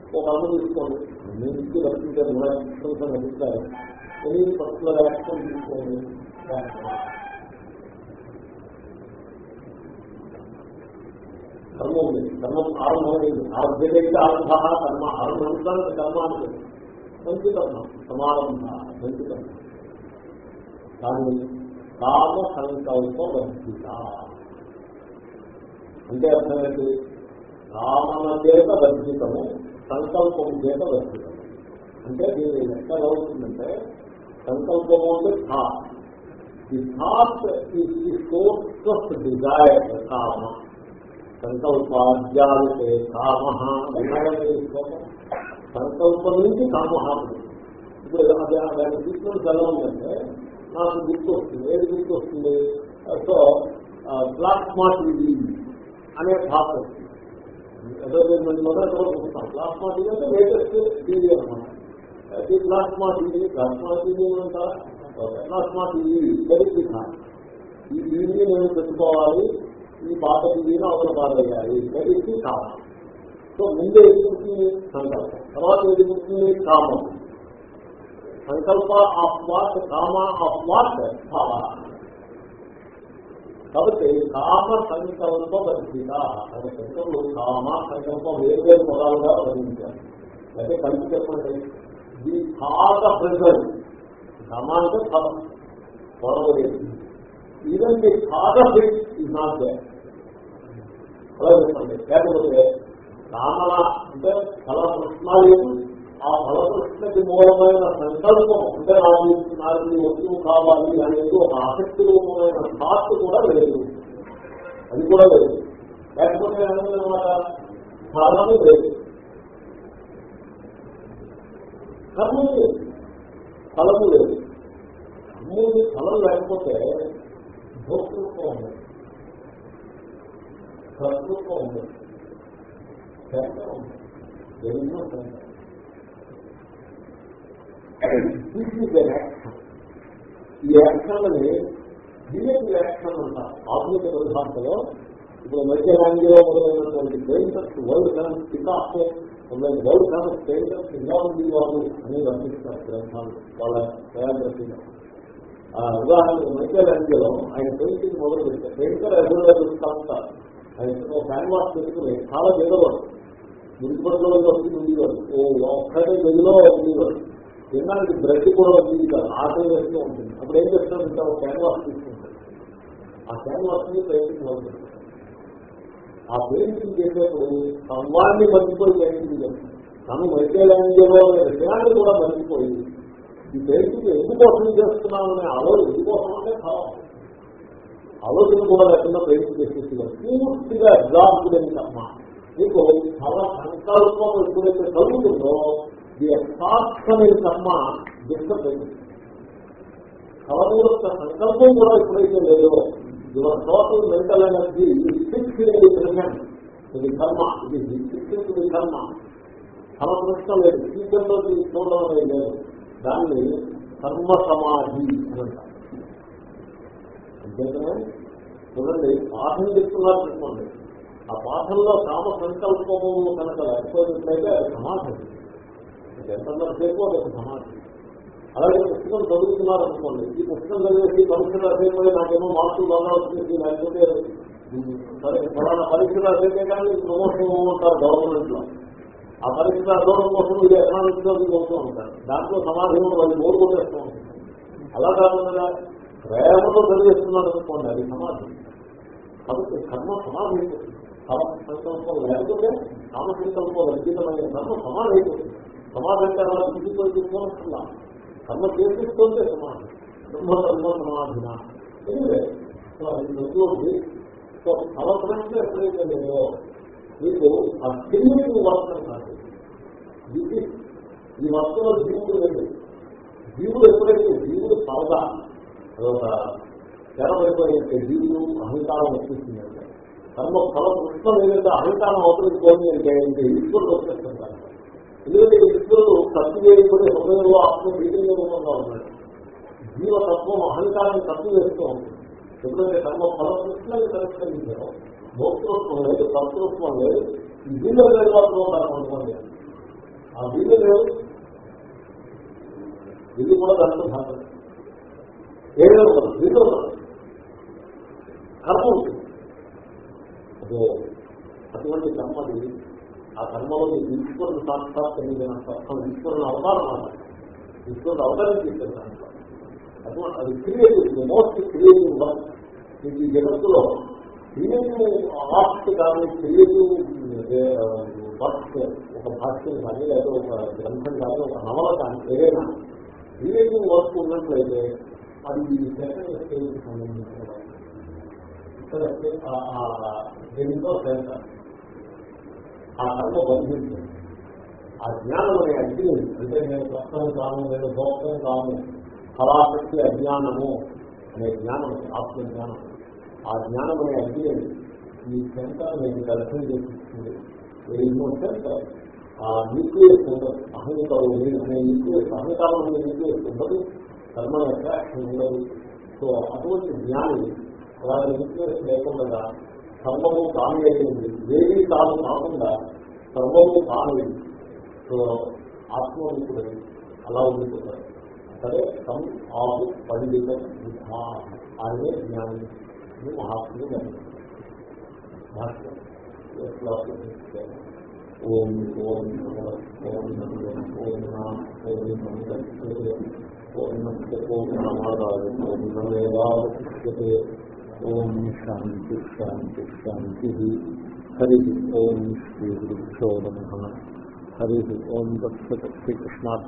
[SPEAKER 1] ఒక కర్మ తీసుకోండి అన్నింటికి వర్తించే రిలాక్సేషన్ అభిప్రాయం ఎనీ పర్టికులర్ యాక్షన్ తీసుకోండి కర్మ ఉంది కర్మం ఆరంభమైంది ఆరోగ్యదైతే ఆరంభ కర్మ ఆరంభించడానికి కర్మ అంటే మంచి కర్మ. సమారంభ మంచి కర్మ. దాన్ని కామ సంకల్ప వర్జిత అంటే అర్థమైంది కామన చేత వర్జితము సంకల్పం చేత వర్జితము. అంటే దీని లెక్క అవుతుందంటే సంకల్పము అంటే thought. The thought is the source of desire కామ. సంకల్పాద్యాలే కామ సంకల్పం నుంచి కామ ఇప్పుడు అది దాని సీక్వెన్స్ ఎలా ఉందంటే నాకు గుర్తు వస్తుంది ఏది గుర్తు వస్తుంది సో ప్లాస్మా టీవీ అనే భాష వస్తుంది అడ్వర్టైజ్మెంట్లోనే ఎక్కడ చూస్తాం ప్లాస్మా టీవీ అంటే లేటెస్ట్ టీవీ అనమాట black smart plasma black smart TV అంటారా ప్లాస్మా టీవీ వెరీ ఈ టీవీ నేను పెట్టుకోవాలి ఈ పాత టీవీని అవతల పాడేయాలి వెరీ కామం సో ముందే ఎదుగుతుంది సంకల్పం. తర్వాత ఎదుగుతుంది కామం. సంకల్ప ఆఫ్ వాట్? కామ ఆఫ్ వాట్? భావ. కాబట్టి కామ సంకల్ప పరిస్థిత. అనే శంకరులు కామ సంకల్ప వేరు పదాలుగా వర్ణించారు. అయితే కలిసి చెప్పండి. ది థాట్ ఆఫ్ రిజల్ట్ కర్మ అంటే ఫలం పొడవలేదు even the cause of it is not they అలా చెప్పండి లేకపోతే కామన అంటే ఫల కృష్ణ లేదు ఆ ఫల కృష్ణకి మూలమైన సంకల్పం అంటే నాకు నాకు వస్తువు కావాలి అనేది ఒక ఆసక్తి రూపమైన థాట్ కూడా లేదు. అది కూడా లేదు. లేకపోతే ఏమన్నమాట ఫలము లేదు. కర్మ లేదు. ఫలము లేదు. మూడు ఫలం లేకపోతే భోక్తృత్వం ఉంది కర్తృత్వం ఉండదు ఈ యాక్షన్లని డిఎట్ యాక్షన్ అంటారు ఆధునిక పరిభాషలో ఇప్పుడు మధ్య ర్యాంగిలో మొదలైనటువంటి పెయింటర్స్ వరల్డ్ ఫేమస్ పికాసో మొదలైన వరల్డ్ ఫేమస్ పెయింటర్స్ ఇలా ఉంది వాళ్ళు అని వర్ణిస్తారు గ్రంథాలు. వాళ్ళ బయోగ్రఫీలో ఉదాహరణకు మధ్య ర్యాంగిలో ఆయన పెయింటింగ్ మొదలు పెట్టారు పెయింటర్ ఎదురుగా చూస్తూ ఉంటారు ఆయన క్యాన్వాస్ పెట్టుకుని చాలా దిగబడు మురిపడిలో వస్తుంది ఉండేవాడు ఓ ఒక్కటే గదిలో ఉండేవాడు తినడానికి బ్రెడ్ కూడా వచ్చింది కాదు. ఆటలు వేస్తూ ఉంటుంది. అప్పుడు ఏం చేస్తాడంటే ఒక క్యాన్వాస్ తీసుకుంటాడు ఆ క్యాన్వాస్ని పెయింటింగ్ మొదలు ఆ పెయింటింగ్ చేసేప్పుడు సంవాన్ని మర్చిపోయి పెయింటింగ్ చేస్తాడు తను మైకేలాంజలో విషయాన్ని కూడా మర్చిపోయి ఈ పెయింటింగ్ ఎందుకోసం చేస్తున్నామనే ఆలోచన ఎందుకోసం అంటే ఫలం ఆలోచన కూడా లేకుండా పెయింటింగ్ చేసేసి పూర్తిగా ఎగ్జాంపుల్ కర్మ మీకు చాలా సంకల్పం ఎప్పుడైతే కలుగుతుందో ఈ అసాక్షమైన కర్మ డిస్టర్బ్ అయింది ఫలము యొక్క సంకల్పం కూడా ఎప్పుడైతే లేదో your total mental energy fix ఇది కర్మ ఇది ఫిక్స్ కర్మ. కర్మ ప్రశ్న లేదు ఫ్యూచర్లోకి చూడడం లేదు. దాన్ని కర్మ సమాధి అని అంటారు. అంతేకానే చూడండి పాఠం చెప్తున్నారు చెప్పండి. ఆ పాఠంలో కామ సంకల్పము కనుక లేకపోయినట్లయితే అది సమాధి. ఎంతసేపు అది ఒక సమాధి. అలాగే పుస్తకం చదువుతున్నారు అనుకోండి ఈ పుస్తకం చదివేసి పరీక్ష రాసేపోయి నాకేమో మార్కులు బాగా వచ్చింది లేకపోతే సరే ఫలానా పరీక్ష రాసేదే కానీ ప్రమోషన్ ఉంటారు గవర్నమెంట్లో ఆ పరీక్ష రావడం కోసం ఇది ఎకనామిక్స్లో పోతూ ఉంటారు. దాంట్లో సమాధానం వాళ్ళు మోరు కొట్టేస్తూ ఉంటారు అలా కాకుండా ప్రేమతో చదివేస్తున్నాడు అనుకోండి అది సమాధి. కాబట్టి కర్మ సమాధి కామ సంకల్పం లేకపోతే కామ సంకల్పం వర్జితమైన కర్మ సమాధి అయిపోతుంది సమాధి అంటే అలా కర్మ చేసిస్తుంటే సమాధి. బ్రహ్మ కర్మ సమాధిన? సో అవసరంగా ఎప్పుడైతే లేదో మీకు ఆ తెలియని వర్తం కాదు. ఈ వర్తంలో జీవుడు లేదు. జీవుడు ఎప్పుడైతే జీవుడు పరదా అదొక తెరవైపోయే జీవులు అహంకారం వచ్చేసిందంటే కర్మ ఫల పుష్పం ఏదైతే అహంకారం అవుతుంది పోయింది అంటే ఇంకా ఈశ్వరుడు వచ్చేస్తుంటారు ఎందుకంటే ఈశ్వరుడు ఖర్చు చేయకపోతే హృదయంలో ఆత్మ విధంగా ఉన్నాడు. జీవతత్వం అహంకారాన్ని ఖర్చు చేస్తూ ఉంటుంది ఎందుకంటే కర్మ ఫల పుష్పాన్ని కరెక్టించారో భోక్తృత్వం లేదు కర్తృత్వం లేదు వీళ్ళ నిర్వాహంలో ఉంటారు కొంతమంది ఆ వీళ్ళ లేవు ఇది కూడా దాంట్లో భాగం ఏదో ఉండదు వీళ్ళు కర్మ ఉంటుంది. అదే అటువంటి కర్మది ఆ కర్మలో ఈశ్వరుని సాక్షాత్కరించిన అర్థం ఈశ్వరుని అవతారం అన్నమాట ఈశ్వరుడు అవతారం చేసిన దాంట్లో. అటువంటి అది క్రియేటివ్ మోస్ట్ క్రియేటివ్ వర్క్ ఇది జగత్తులో క్రియేటివ్ ఆర్ట్ కానీ క్రియేటివ్ వర్క్ ఒక భాష్యం కానీ లేదా ఒక గ్రంథం కానీ ఒక నవల కానీ ఏదైనా క్రియేటివ్ వర్క్ ఉన్నట్లయితే అది ఈ సెకండ్ స్టేజ్కి సంబంధించిన ఇక్కడ ఆ కర్మ బంధించింది. ఆ జ్ఞానం అనే అగ్ని అంటే నేను కష్టం కాను నేను భోక్తం కాను ఫలాశక్తి అజ్ఞానము అనే జ్ఞానం ఆత్మజ్ఞానం. ఆ జ్ఞానం అనే అగ్ని ఈ సెంటర్ నేను దర్శనం చేస్తుంది ఎన్నో సెంటర్? ఆ న్యూక్లియస్ ఉండదు. అహంకారం అనే న్యూక్లియస్ అహంకారం అనే న్యూక్లియస్ ఉండదు. కర్మల అట్రాక్షన్ ఉండదు సో అటువంటి జ్ఞాని అలాంటి న్యూక్లియస్ లేకుండా కర్మము సర్వము కానివేసింది ఏది కాదు కాకుండా కర్మము కానివేది సో ఆత్మవికుడు అలా ఉండిపోతారు సరే సం ఆపు పండిత అనే జ్ఞాని అని మహాత్ముడు ఓం ఓం ఓం ఓం ఓం ఓం పూర్ణస్య పూర్ణమాదాయ ఓం శాంతి శాంతి శాంతి. హరి ఓం శ్రీ గురుభ్యో నమ. హరి ఓం దక్ష శ్రీకృష్ణార్